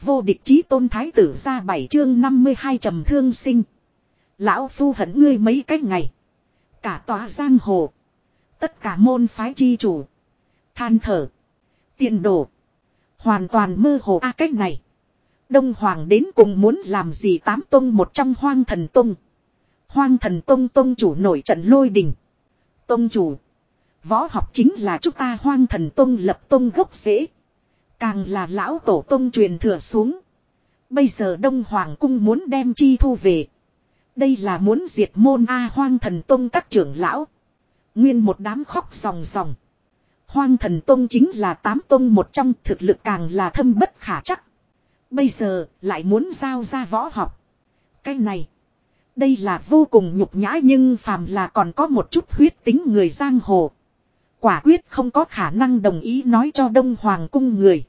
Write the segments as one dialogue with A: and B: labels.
A: Vô địch chí tôn thái tử ra bảy chương 52 trầm thương sinh. Lão phu hận ngươi mấy cách ngày. Cả tòa giang hồ. Tất cả môn phái chi chủ. Than thở. Tiền đổ. Hoàn toàn mơ hồ a cách này. Đông Hoàng đến cùng muốn làm gì tám tông một trong hoang thần tông. Hoang thần tông tông chủ nổi trận lôi đình. Tông chủ. Võ học chính là chúng ta hoang thần tông lập tông gốc rễ. Càng là lão tổ tông truyền thừa xuống. Bây giờ Đông Hoàng cung muốn đem chi thu về. Đây là muốn diệt môn A hoang thần tông các trưởng lão. Nguyên một đám khóc ròng ròng. Hoang thần tông chính là tám tông một trong, thực lực càng là thâm bất khả chắc. Bây giờ lại muốn giao ra võ học. Cái này. Đây là vô cùng nhục nhã nhưng phàm là còn có một chút huyết tính người giang hồ. Quả quyết không có khả năng đồng ý nói cho Đông Hoàng cung người.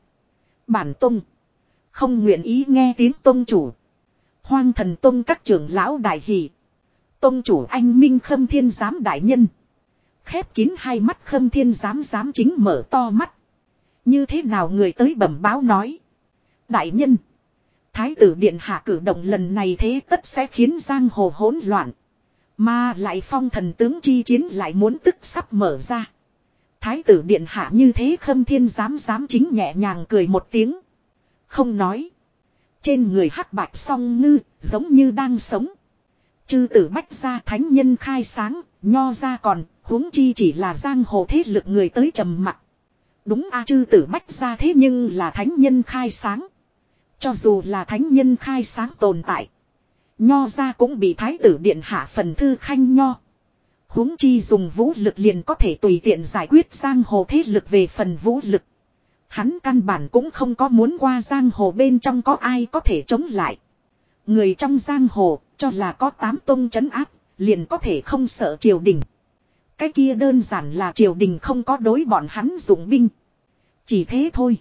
A: Bản tông. Không nguyện ý nghe tiếng tông chủ. Hoang thần tông các trưởng lão đại hỷ. Tông chủ anh Minh Khâm Thiên Giám đại nhân. Khép kín hai mắt Khâm Thiên Giám Giám chính mở to mắt. Như thế nào người tới bẩm báo nói. Đại nhân. Thái tử điện hạ cử động lần này thế tất sẽ khiến giang hồ hỗn loạn. Mà lại phong thần tướng chi chiến lại muốn tức sắp mở ra. Thái tử điện hạ như thế khâm thiên dám dám chính nhẹ nhàng cười một tiếng. Không nói. Trên người hắc bạch song ngư, giống như đang sống. Chư tử bách gia thánh nhân khai sáng, nho ra còn, huống chi chỉ là giang hồ thế lực người tới trầm mặc. Đúng a chư tử bách gia thế nhưng là thánh nhân khai sáng. Cho dù là thánh nhân khai sáng tồn tại. Nho ra cũng bị thái tử điện hạ phần thư khanh nho huống chi dùng vũ lực liền có thể tùy tiện giải quyết giang hồ thế lực về phần vũ lực. Hắn căn bản cũng không có muốn qua giang hồ bên trong có ai có thể chống lại. Người trong giang hồ cho là có tám tông chấn áp, liền có thể không sợ triều đình. Cái kia đơn giản là triều đình không có đối bọn hắn dụng binh. Chỉ thế thôi.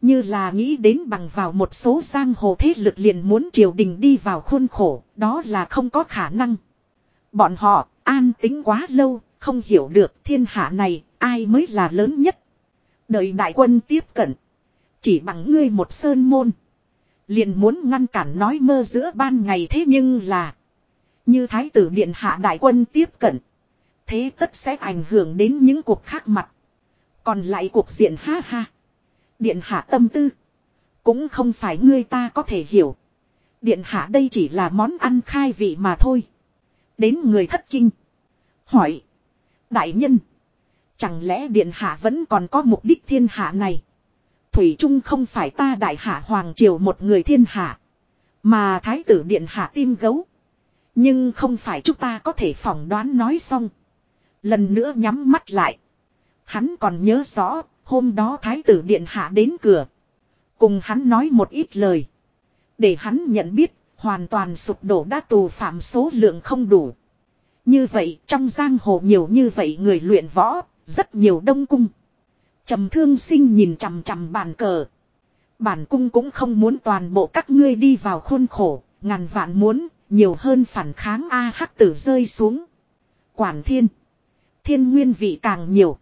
A: Như là nghĩ đến bằng vào một số giang hồ thế lực liền muốn triều đình đi vào khuôn khổ, đó là không có khả năng. Bọn họ An tính quá lâu, không hiểu được thiên hạ này, ai mới là lớn nhất. Đợi đại quân tiếp cận. Chỉ bằng ngươi một sơn môn. Liền muốn ngăn cản nói mơ giữa ban ngày thế nhưng là. Như thái tử điện hạ đại quân tiếp cận. Thế tất sẽ ảnh hưởng đến những cuộc khác mặt. Còn lại cuộc diện ha ha. Điện hạ tâm tư. Cũng không phải ngươi ta có thể hiểu. Điện hạ đây chỉ là món ăn khai vị mà thôi. Đến người thất kinh. Hỏi. Đại nhân. Chẳng lẽ điện hạ vẫn còn có mục đích thiên hạ này. Thủy Trung không phải ta đại hạ hoàng triều một người thiên hạ. Mà thái tử điện hạ tim gấu. Nhưng không phải chúng ta có thể phỏng đoán nói xong. Lần nữa nhắm mắt lại. Hắn còn nhớ rõ, hôm đó thái tử điện hạ đến cửa. Cùng hắn nói một ít lời. Để hắn nhận biết, hoàn toàn sụp đổ đã tù phạm số lượng không đủ. Như vậy trong giang hồ nhiều như vậy người luyện võ, rất nhiều đông cung. trầm thương sinh nhìn chằm chằm bàn cờ. Bản cung cũng không muốn toàn bộ các ngươi đi vào khuôn khổ, ngàn vạn muốn, nhiều hơn phản kháng A hắc tử rơi xuống. Quản thiên. Thiên nguyên vị càng nhiều.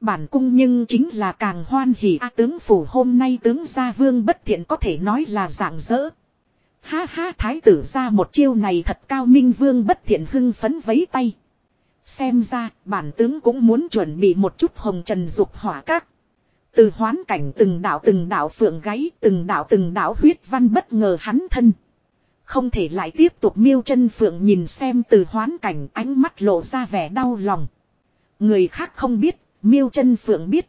A: Bản cung nhưng chính là càng hoan hỉ A tướng phủ hôm nay tướng gia vương bất thiện có thể nói là dạng dỡ. Ha ha thái tử ra một chiêu này thật cao minh vương bất thiện hưng phấn vấy tay. Xem ra bản tướng cũng muốn chuẩn bị một chút hồng trần dục hỏa các. Từ hoán cảnh từng đạo từng đạo phượng gáy từng đạo từng đạo huyết văn bất ngờ hắn thân. Không thể lại tiếp tục miêu chân phượng nhìn xem từ hoán cảnh ánh mắt lộ ra vẻ đau lòng. Người khác không biết, miêu chân phượng biết.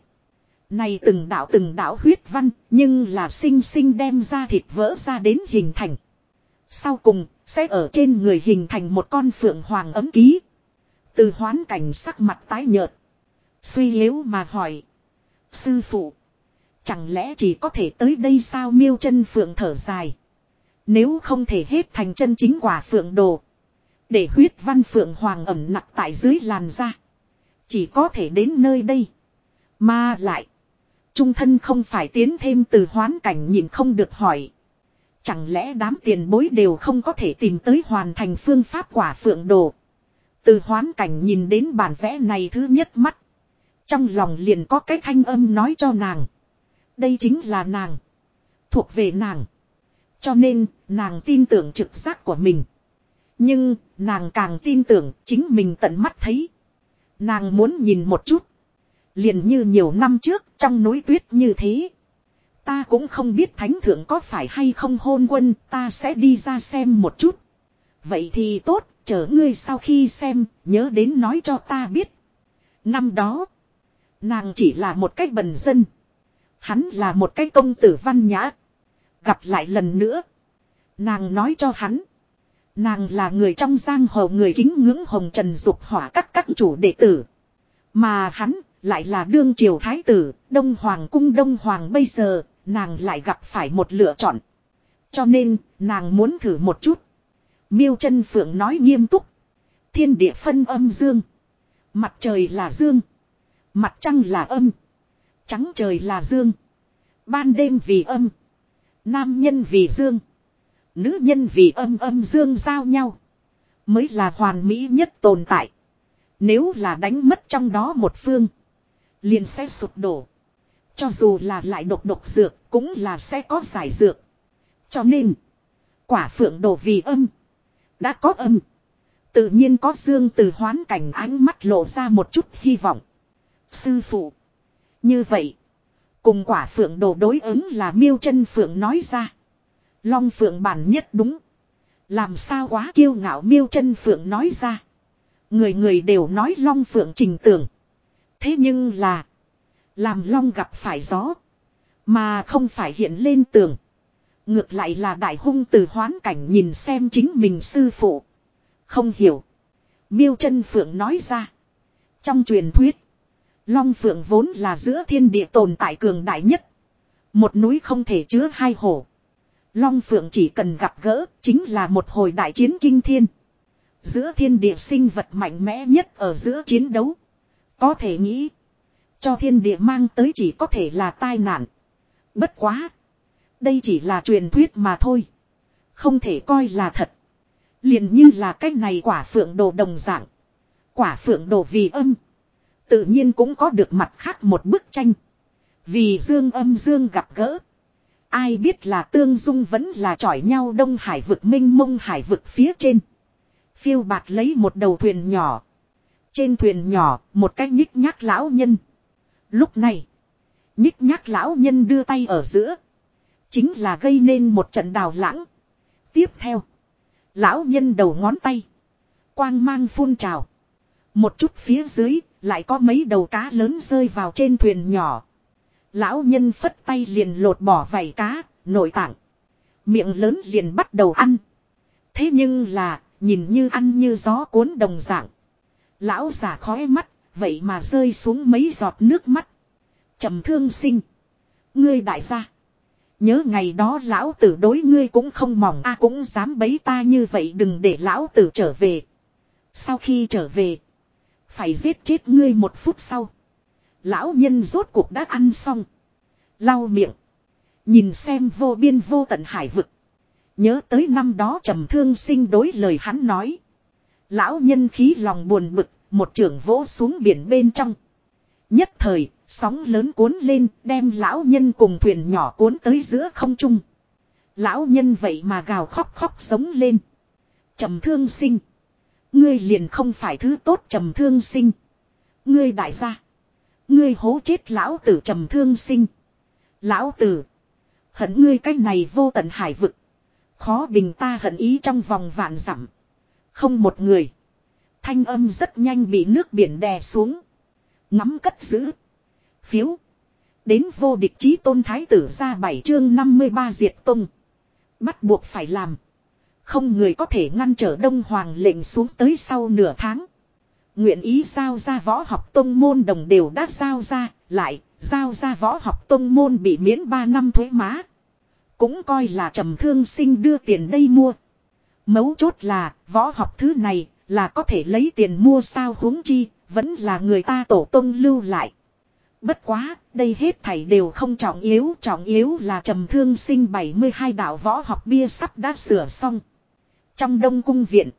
A: Này từng đạo từng đạo huyết văn, nhưng là sinh sinh đem ra thịt vỡ ra đến hình thành. Sau cùng, sẽ ở trên người hình thành một con phượng hoàng ấm ký. Từ hoán cảnh sắc mặt tái nhợt. Suy yếu mà hỏi. Sư phụ. Chẳng lẽ chỉ có thể tới đây sao miêu chân phượng thở dài. Nếu không thể hết thành chân chính quả phượng đồ. Để huyết văn phượng hoàng ẩm nặng tại dưới làn da. Chỉ có thể đến nơi đây. Mà lại. Trung thân không phải tiến thêm từ hoán cảnh nhìn không được hỏi. Chẳng lẽ đám tiền bối đều không có thể tìm tới hoàn thành phương pháp quả phượng đồ. Từ hoán cảnh nhìn đến bản vẽ này thứ nhất mắt. Trong lòng liền có cái thanh âm nói cho nàng. Đây chính là nàng. Thuộc về nàng. Cho nên, nàng tin tưởng trực giác của mình. Nhưng, nàng càng tin tưởng chính mình tận mắt thấy. Nàng muốn nhìn một chút. Liền như nhiều năm trước trong núi tuyết như thế. Ta cũng không biết thánh thượng có phải hay không hôn quân, ta sẽ đi ra xem một chút. Vậy thì tốt, chờ ngươi sau khi xem, nhớ đến nói cho ta biết. Năm đó, nàng chỉ là một cái bần dân. Hắn là một cái công tử văn nhã. Gặp lại lần nữa. Nàng nói cho hắn. Nàng là người trong giang hồ người kính ngưỡng hồng trần dục hỏa các các chủ đệ tử. Mà hắn lại là đương triều thái tử, đông hoàng cung đông hoàng bây giờ, nàng lại gặp phải một lựa chọn. Cho nên, nàng muốn thử một chút. Miêu chân phượng nói nghiêm túc. Thiên địa phân âm dương. Mặt trời là dương. Mặt trăng là âm. Trắng trời là dương. Ban đêm vì âm. Nam nhân vì dương. Nữ nhân vì âm âm dương giao nhau. Mới là hoàn mỹ nhất tồn tại. Nếu là đánh mất trong đó một phương. Liền sẽ sụp đổ. Cho dù là lại độc độc dược cũng là sẽ có giải dược. Cho nên. Quả phượng đổ vì âm. Đã có âm. Tự nhiên có dương từ hoán cảnh ánh mắt lộ ra một chút hy vọng. Sư phụ. Như vậy. Cùng quả phượng đồ đối ứng là miêu chân phượng nói ra. Long phượng bản nhất đúng. Làm sao quá kiêu ngạo miêu chân phượng nói ra. Người người đều nói long phượng trình tưởng. Thế nhưng là. Làm long gặp phải gió. Mà không phải hiện lên tường. Ngược lại là đại hung từ hoán cảnh nhìn xem chính mình sư phụ. Không hiểu. Miêu chân phượng nói ra. Trong truyền thuyết. Long phượng vốn là giữa thiên địa tồn tại cường đại nhất. Một núi không thể chứa hai hổ. Long phượng chỉ cần gặp gỡ chính là một hồi đại chiến kinh thiên. Giữa thiên địa sinh vật mạnh mẽ nhất ở giữa chiến đấu. Có thể nghĩ. Cho thiên địa mang tới chỉ có thể là tai nạn. Bất quá. Đây chỉ là truyền thuyết mà thôi. Không thể coi là thật. liền như là cách này quả phượng đồ đồng dạng. Quả phượng đồ vì âm. Tự nhiên cũng có được mặt khác một bức tranh. Vì dương âm dương gặp gỡ. Ai biết là tương dung vẫn là chọi nhau đông hải vực minh mông hải vực phía trên. Phiêu bạt lấy một đầu thuyền nhỏ. Trên thuyền nhỏ, một cái nhích nhác lão nhân. Lúc này, nhích nhác lão nhân đưa tay ở giữa. Chính là gây nên một trận đào lãng. Tiếp theo, lão nhân đầu ngón tay. Quang mang phun trào. Một chút phía dưới, lại có mấy đầu cá lớn rơi vào trên thuyền nhỏ. Lão nhân phất tay liền lột bỏ vảy cá, nội tạng. Miệng lớn liền bắt đầu ăn. Thế nhưng là, nhìn như ăn như gió cuốn đồng dạng. Lão giả khói mắt, vậy mà rơi xuống mấy giọt nước mắt. trầm thương sinh. Ngươi đại gia. Nhớ ngày đó lão tử đối ngươi cũng không mỏng a cũng dám bấy ta như vậy đừng để lão tử trở về. Sau khi trở về. Phải giết chết ngươi một phút sau. Lão nhân rốt cuộc đã ăn xong. Lau miệng. Nhìn xem vô biên vô tận hải vực. Nhớ tới năm đó trầm thương sinh đối lời hắn nói. Lão nhân khí lòng buồn bực, một trường vỗ xuống biển bên trong. Nhất thời, sóng lớn cuốn lên, đem lão nhân cùng thuyền nhỏ cuốn tới giữa không trung. Lão nhân vậy mà gào khóc khóc sống lên. Trầm thương sinh. Ngươi liền không phải thứ tốt trầm thương sinh. Ngươi đại gia. Ngươi hố chết lão tử trầm thương sinh. Lão tử. Hận ngươi cách này vô tận hải vực. Khó bình ta hận ý trong vòng vạn dặm. Không một người. Thanh âm rất nhanh bị nước biển đè xuống. Ngắm cất giữ. Phiếu. Đến vô địch chí tôn thái tử ra bảy chương 53 diệt tung. Bắt buộc phải làm. Không người có thể ngăn trở Đông Hoàng lệnh xuống tới sau nửa tháng. Nguyện ý giao ra võ học tông môn đồng đều đã giao ra, lại, giao ra võ học tông môn bị miễn 3 năm thuế má. Cũng coi là trầm thương sinh đưa tiền đây mua. Mấu chốt là, võ học thứ này, là có thể lấy tiền mua sao huống chi, vẫn là người ta tổ tông lưu lại. Bất quá, đây hết thảy đều không trọng yếu, trọng yếu là trầm thương sinh 72 đạo võ học bia sắp đã sửa xong. Trong đông cung viện,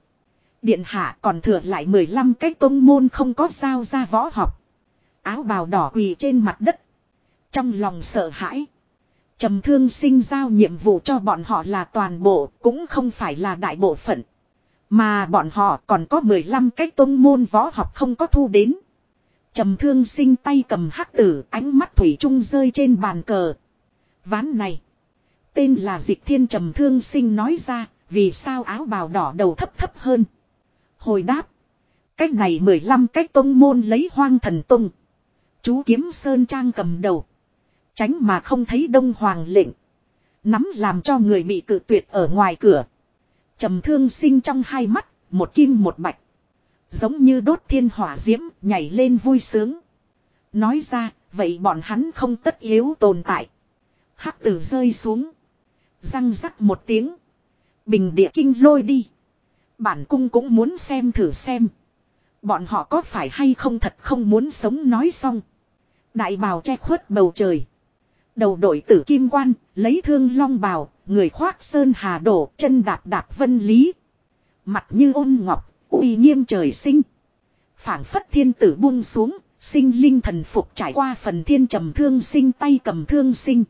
A: điện hạ còn thừa lại 15 cái tôn môn không có sao ra võ học. Áo bào đỏ quỳ trên mặt đất. Trong lòng sợ hãi. Trầm thương sinh giao nhiệm vụ cho bọn họ là toàn bộ, cũng không phải là đại bộ phận. Mà bọn họ còn có 15 cái tôn môn võ học không có thu đến. Trầm thương sinh tay cầm hắc tử, ánh mắt thủy trung rơi trên bàn cờ. Ván này, tên là dịch thiên trầm thương sinh nói ra, vì sao áo bào đỏ đầu thấp thấp hơn. Hồi đáp, cách này 15 cách tôn môn lấy hoang thần tung. Chú kiếm sơn trang cầm đầu. Tránh mà không thấy đông hoàng lệnh. Nắm làm cho người bị cự tuyệt ở ngoài cửa. trầm thương sinh trong hai mắt, một kim một bạch. Giống như đốt thiên hỏa diễm, nhảy lên vui sướng. Nói ra, vậy bọn hắn không tất yếu tồn tại. Hắc tử rơi xuống. Răng rắc một tiếng. Bình địa kinh lôi đi. Bản cung cũng muốn xem thử xem. Bọn họ có phải hay không thật không muốn sống nói xong. Đại bào che khuất bầu trời. Đầu đội tử kim quan, lấy thương long bào, người khoác sơn hà đổ, chân đạp đạp vân lý. Mặt như ôn ngọc, uy nghiêm trời sinh. phảng phất thiên tử buông xuống, sinh linh thần phục trải qua phần thiên trầm thương sinh tay cầm thương sinh.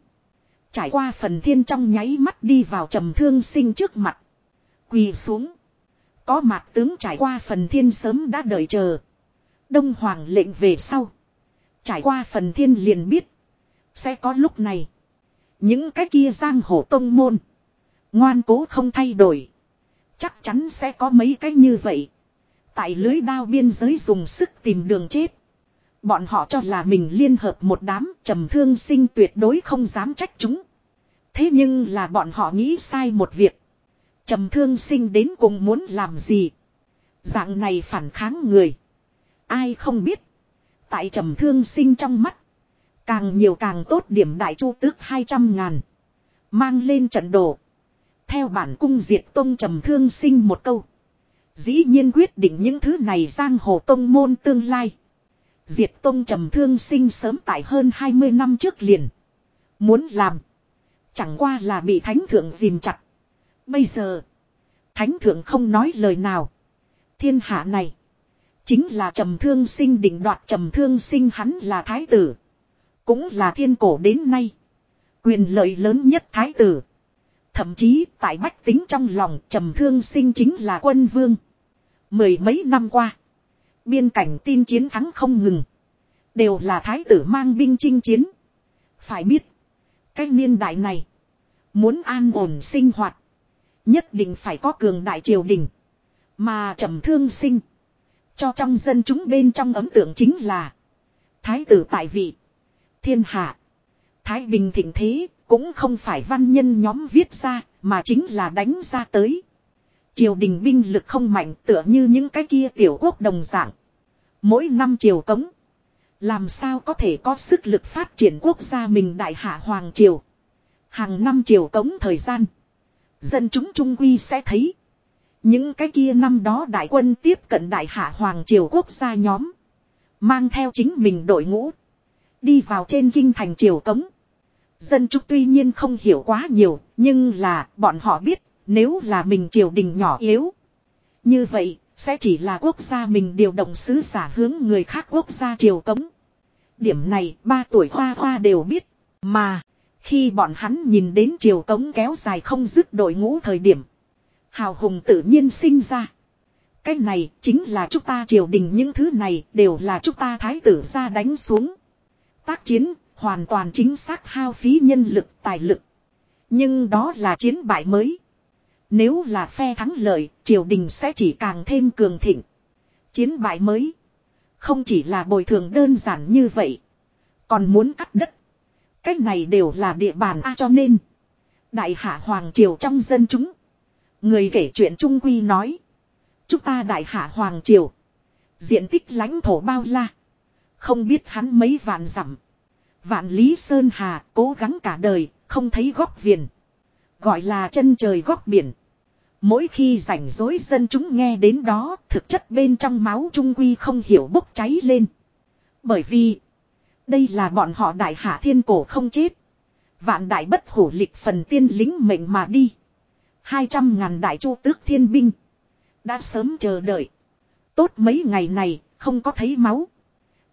A: Trải qua phần thiên trong nháy mắt đi vào trầm thương sinh trước mặt. Quỳ xuống. Có mặt tướng trải qua phần thiên sớm đã đợi chờ. Đông Hoàng lệnh về sau. Trải qua phần thiên liền biết. Sẽ có lúc này. Những cái kia giang hồ tông môn. Ngoan cố không thay đổi. Chắc chắn sẽ có mấy cái như vậy. Tại lưới đao biên giới dùng sức tìm đường chết. Bọn họ cho là mình liên hợp một đám trầm thương sinh tuyệt đối không dám trách chúng. Thế nhưng là bọn họ nghĩ sai một việc. Trầm thương sinh đến cùng muốn làm gì. Dạng này phản kháng người. Ai không biết. Tại trầm thương sinh trong mắt. Càng nhiều càng tốt điểm đại chu tước 200 ngàn. Mang lên trận đồ. Theo bản cung diệt tông trầm thương sinh một câu. Dĩ nhiên quyết định những thứ này giang hồ tông môn tương lai. Diệt tông trầm thương sinh sớm tại hơn 20 năm trước liền. Muốn làm. Chẳng qua là bị thánh thượng dìm chặt. Bây giờ. Thánh thượng không nói lời nào. Thiên hạ này. Chính là trầm thương sinh định đoạt trầm thương sinh hắn là thái tử. Cũng là thiên cổ đến nay. Quyền lợi lớn nhất thái tử. Thậm chí tại bách tính trong lòng trầm thương sinh chính là quân vương. Mười mấy năm qua. Biên cảnh tin chiến thắng không ngừng. Đều là thái tử mang binh chinh chiến. Phải biết. Cái niên đại này. Muốn an ổn sinh hoạt. Nhất định phải có cường đại triều đình. Mà trầm thương sinh. Cho trong dân chúng bên trong ấm tượng chính là. Thái tử tại vị. Thiên hạ. Thái bình thịnh thế. Cũng không phải văn nhân nhóm viết ra. Mà chính là đánh ra tới. Triều đình binh lực không mạnh tựa như những cái kia tiểu quốc đồng dạng. Mỗi năm triều cống. Làm sao có thể có sức lực phát triển quốc gia mình đại hạ hoàng triều. Hàng năm triều cống thời gian. Dân chúng trung quy sẽ thấy. Những cái kia năm đó đại quân tiếp cận đại hạ hoàng triều quốc gia nhóm. Mang theo chính mình đội ngũ. Đi vào trên kinh thành triều cống. Dân chúng tuy nhiên không hiểu quá nhiều. Nhưng là bọn họ biết, nếu là mình triều đình nhỏ yếu. Như vậy sẽ chỉ là quốc gia mình điều động sứ giả hướng người khác quốc gia triều cống. Điểm này ba tuổi hoa hoa đều biết. Mà khi bọn hắn nhìn đến triều cống kéo dài không dứt đội ngũ thời điểm. Hào hùng tự nhiên sinh ra. Cái này chính là chúng ta triều đình, những thứ này đều là chúng ta thái tử ra đánh xuống. Tác chiến hoàn toàn chính xác hao phí nhân lực tài lực. Nhưng đó là chiến bại mới. Nếu là phe thắng lợi, triều đình sẽ chỉ càng thêm cường thịnh. Chiến bại mới. Không chỉ là bồi thường đơn giản như vậy. Còn muốn cắt đất. Cách này đều là địa bàn A cho nên. Đại hạ Hoàng Triều trong dân chúng. Người kể chuyện Trung Quy nói. Chúng ta đại hạ Hoàng Triều. Diện tích lãnh thổ bao la. Không biết hắn mấy vạn dặm. Vạn Lý Sơn Hà cố gắng cả đời, không thấy góc viền. Gọi là chân trời góc biển. Mỗi khi rảnh rỗi dân chúng nghe đến đó, thực chất bên trong máu trung quy không hiểu bốc cháy lên. Bởi vì, đây là bọn họ đại hạ thiên cổ không chết. Vạn đại bất hủ lịch phần tiên lính mệnh mà đi. Hai trăm ngàn đại chu tước thiên binh. Đã sớm chờ đợi. Tốt mấy ngày này, không có thấy máu.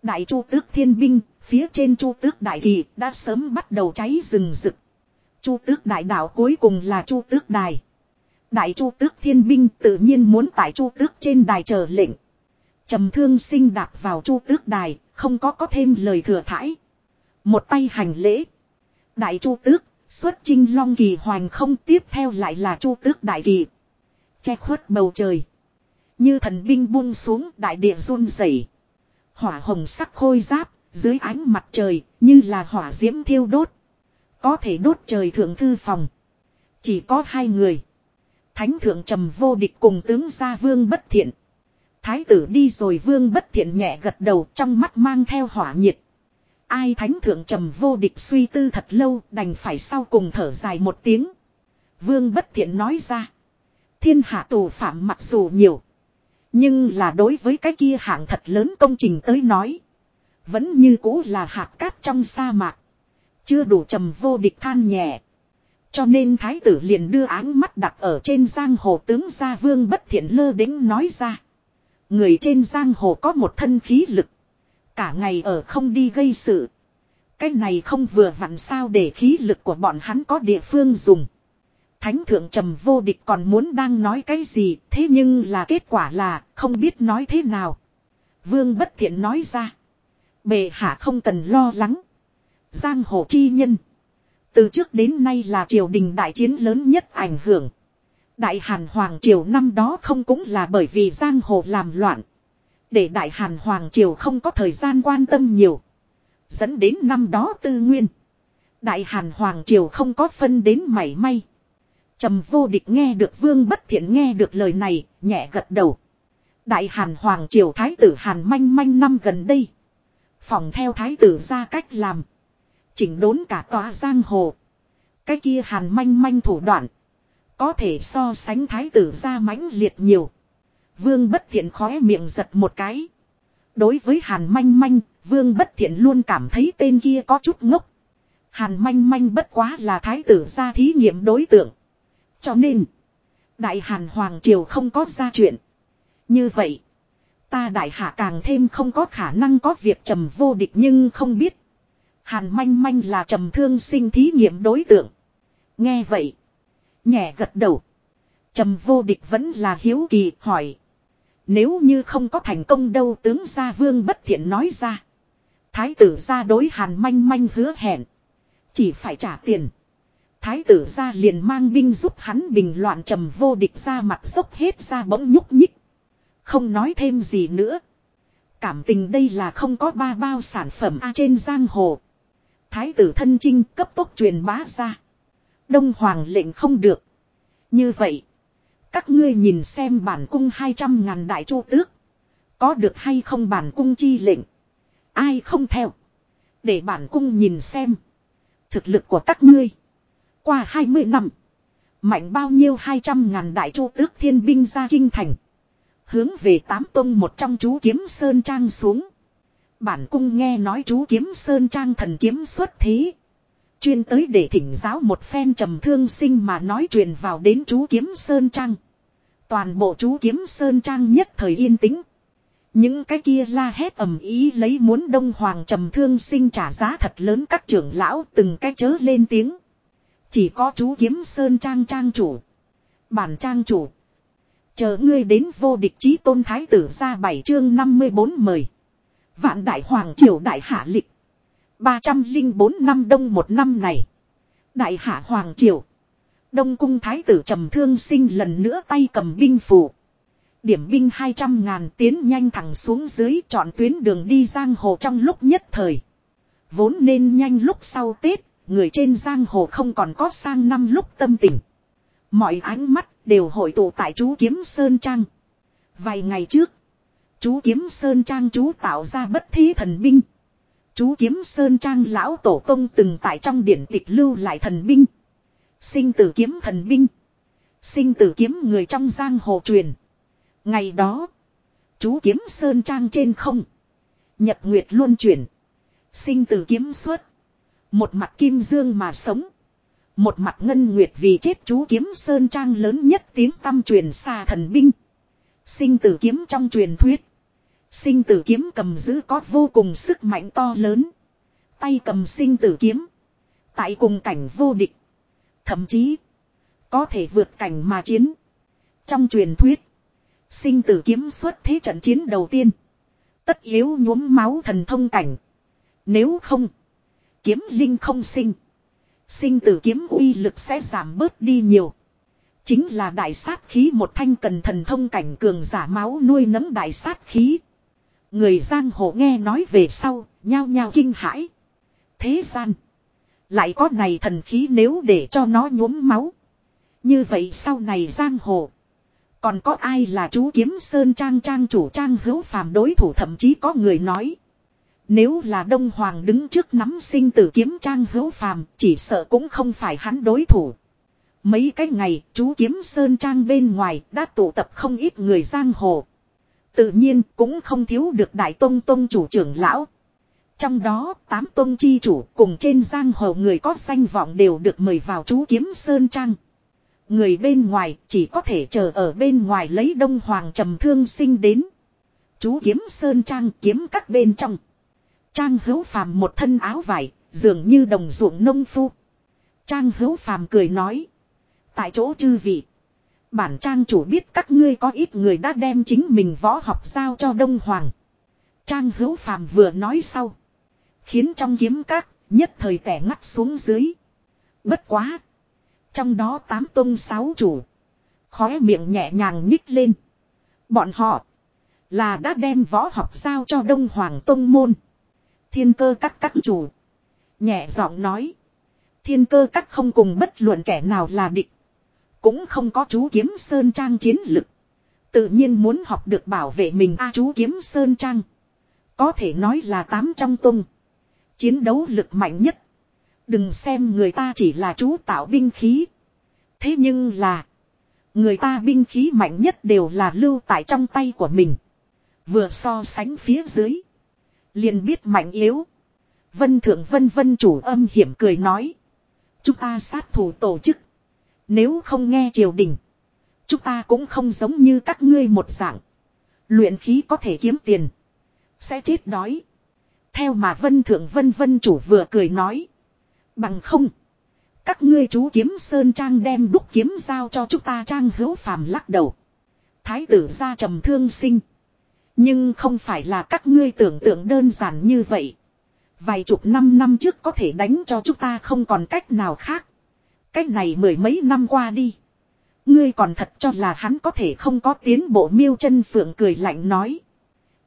A: Đại chu tước thiên binh, phía trên chu tước đại kỳ đã sớm bắt đầu cháy rừng rực. Chu tước đại đạo cuối cùng là Chu tước đài. Đại Chu tước thiên binh tự nhiên muốn tại Chu tước trên đài chờ lệnh. Trầm thương sinh đạp vào Chu tước đài, không có có thêm lời thừa thãi. Một tay hành lễ. Đại Chu tước, xuất chinh long kỳ hoành không tiếp theo lại là Chu tước đại kỳ. Che khuất bầu trời. Như thần binh buông xuống đại địa run rẩy. Hỏa hồng sắc khôi giáp, dưới ánh mặt trời, như là hỏa diễm thiêu đốt. Có thể đốt trời thượng thư phòng. Chỉ có hai người. Thánh thượng trầm vô địch cùng tướng gia vương bất thiện. Thái tử đi rồi vương bất thiện nhẹ gật đầu trong mắt mang theo hỏa nhiệt. Ai thánh thượng trầm vô địch suy tư thật lâu đành phải sau cùng thở dài một tiếng. Vương bất thiện nói ra. Thiên hạ tù phạm mặc dù nhiều. Nhưng là đối với cái kia hạng thật lớn công trình tới nói. Vẫn như cũ là hạt cát trong sa mạc. Chưa đủ trầm vô địch than nhẹ. Cho nên thái tử liền đưa áng mắt đặt ở trên giang hồ tướng gia vương bất thiện lơ đính nói ra. Người trên giang hồ có một thân khí lực. Cả ngày ở không đi gây sự. Cái này không vừa vặn sao để khí lực của bọn hắn có địa phương dùng. Thánh thượng trầm vô địch còn muốn đang nói cái gì, thế nhưng là kết quả là không biết nói thế nào. Vương bất thiện nói ra. Bệ hạ không cần lo lắng. Giang hồ chi nhân. Từ trước đến nay là triều đình đại chiến lớn nhất ảnh hưởng. Đại Hàn Hoàng Triều năm đó không cũng là bởi vì giang hồ làm loạn. Để Đại Hàn Hoàng Triều không có thời gian quan tâm nhiều. Dẫn đến năm đó tư nguyên. Đại Hàn Hoàng Triều không có phân đến mảy may. Trầm vô địch nghe được vương bất thiện nghe được lời này, nhẹ gật đầu. Đại Hàn Hoàng Triều Thái tử Hàn manh manh năm gần đây. Phòng theo Thái tử ra cách làm. Chỉnh đốn cả tòa giang hồ. Cái kia Hàn manh manh thủ đoạn. Có thể so sánh Thái tử ra mãnh liệt nhiều. Vương bất thiện khóe miệng giật một cái. Đối với Hàn manh manh, Vương bất thiện luôn cảm thấy tên kia có chút ngốc. Hàn manh manh bất quá là thái tử ra thí nghiệm đối tượng. Cho nên, Đại Hàn Hoàng Triều không có ra chuyện. Như vậy, ta Đại Hạ càng thêm không có khả năng có việc trầm vô địch nhưng không biết. Hàn manh manh là trầm thương sinh thí nghiệm đối tượng. Nghe vậy, nhẹ gật đầu. Trầm vô địch vẫn là hiếu kỳ hỏi. Nếu như không có thành công đâu tướng gia vương bất thiện nói ra. Thái tử gia đối hàn manh manh hứa hẹn. Chỉ phải trả tiền. Thái tử ra liền mang binh giúp hắn bình loạn trầm vô địch ra mặt dốc hết ra bỗng nhúc nhích. Không nói thêm gì nữa. Cảm tình đây là không có ba bao sản phẩm A trên giang hồ. Thái tử thân trinh cấp tốc truyền bá ra. Đông hoàng lệnh không được. Như vậy. Các ngươi nhìn xem bản cung 200 ngàn đại chu tước. Có được hay không bản cung chi lệnh. Ai không theo. Để bản cung nhìn xem. Thực lực của các ngươi. Qua 20 năm. Mạnh bao nhiêu 200 ngàn đại chu tước thiên binh ra kinh thành. Hướng về tám tông một trong chú kiếm Sơn Trang xuống. Bản cung nghe nói chú kiếm Sơn Trang thần kiếm xuất thế. Chuyên tới để thỉnh giáo một phen trầm thương sinh mà nói chuyện vào đến chú kiếm Sơn Trang. Toàn bộ chú kiếm Sơn Trang nhất thời yên tĩnh. Những cái kia la hét ầm ý lấy muốn đông hoàng trầm thương sinh trả giá thật lớn các trưởng lão từng cái chớ lên tiếng. Chỉ có chú kiếm sơn trang trang chủ. Bản trang chủ. Chờ ngươi đến vô địch chí tôn thái tử ra bảy chương 54 mời. Vạn đại hoàng triều đại hạ lịch. 304 năm đông một năm này. Đại hạ hoàng triều. Đông cung thái tử trầm thương sinh lần nữa tay cầm binh phủ. Điểm binh 200 ngàn tiến nhanh thẳng xuống dưới chọn tuyến đường đi giang hồ trong lúc nhất thời. Vốn nên nhanh lúc sau Tết, người trên giang hồ không còn có sang năm lúc tâm tình. Mọi ánh mắt đều hội tụ tại chú Kiếm Sơn Trang. Vài ngày trước, chú Kiếm Sơn Trang chú tạo ra bất thí thần binh. Chú Kiếm Sơn Trang lão tổ tông từng tại trong điển tịch lưu lại thần binh. Sinh tử kiếm thần binh. Sinh tử kiếm người trong giang hồ truyền. Ngày đó, chú Kiếm Sơn Trang trên không. Nhật Nguyệt luôn chuyển. Sinh tử kiếm xuất. Một mặt kim dương mà sống. Một mặt ngân nguyệt vì chết chú kiếm sơn trang lớn nhất tiếng tâm truyền xa thần binh. Sinh tử kiếm trong truyền thuyết. Sinh tử kiếm cầm giữ có vô cùng sức mạnh to lớn. Tay cầm sinh tử kiếm. Tại cùng cảnh vô địch. Thậm chí. Có thể vượt cảnh mà chiến. Trong truyền thuyết. Sinh tử kiếm xuất thế trận chiến đầu tiên. Tất yếu nhuốm máu thần thông cảnh. Nếu không. Kiếm linh không sinh. Sinh tử kiếm uy lực sẽ giảm bớt đi nhiều. Chính là đại sát khí một thanh cần thần thông cảnh cường giả máu nuôi nấm đại sát khí. Người giang hồ nghe nói về sau, nhao nhao kinh hãi. Thế gian. Lại có này thần khí nếu để cho nó nhuốm máu. Như vậy sau này giang hồ. Còn có ai là chú kiếm sơn trang trang chủ trang hữu phàm đối thủ thậm chí có người nói. Nếu là Đông Hoàng đứng trước nắm sinh tử kiếm trang hữu phàm, chỉ sợ cũng không phải hắn đối thủ. Mấy cái ngày, chú kiếm sơn trang bên ngoài đã tụ tập không ít người giang hồ. Tự nhiên cũng không thiếu được đại tông tông chủ trưởng lão. Trong đó, tám tông chi chủ cùng trên giang hồ người có danh vọng đều được mời vào chú kiếm sơn trang. Người bên ngoài chỉ có thể chờ ở bên ngoài lấy đông hoàng trầm thương sinh đến. Chú kiếm sơn trang kiếm các bên trong. Trang hữu phàm một thân áo vải, dường như đồng ruộng nông phu. Trang hữu phàm cười nói. Tại chỗ chư vị. Bản trang chủ biết các ngươi có ít người đã đem chính mình võ học giao cho Đông Hoàng. Trang hữu phàm vừa nói sau. Khiến trong kiếm các nhất thời tẻ ngắt xuống dưới. Bất quá. Trong đó tám tông sáu chủ. Khóe miệng nhẹ nhàng nhích lên. Bọn họ. Là đã đem võ học giao cho Đông Hoàng Tông Môn. Thiên cơ các các chủ. Nhẹ giọng nói. Thiên cơ các không cùng bất luận kẻ nào là địch. Cũng không có chú kiếm sơn trang chiến lực. Tự nhiên muốn học được bảo vệ mình a, chú kiếm sơn trang. Có thể nói là tám trong tung. Chiến đấu lực mạnh nhất. Đừng xem người ta chỉ là chú tạo binh khí. Thế nhưng là. Người ta binh khí mạnh nhất đều là lưu tại trong tay của mình. Vừa so sánh phía dưới liền biết mạnh yếu. Vân thượng vân vân chủ âm hiểm cười nói. Chúng ta sát thủ tổ chức. Nếu không nghe triều đình. Chúng ta cũng không giống như các ngươi một dạng. Luyện khí có thể kiếm tiền. Sẽ chết đói. Theo mà vân thượng vân vân chủ vừa cười nói. Bằng không. Các ngươi chú kiếm sơn trang đem đúc kiếm giao cho chúng ta trang hữu phàm lắc đầu. Thái tử ra trầm thương sinh. Nhưng không phải là các ngươi tưởng tượng đơn giản như vậy. Vài chục năm năm trước có thể đánh cho chúng ta không còn cách nào khác. Cách này mười mấy năm qua đi. Ngươi còn thật cho là hắn có thể không có tiến bộ miêu chân phượng cười lạnh nói.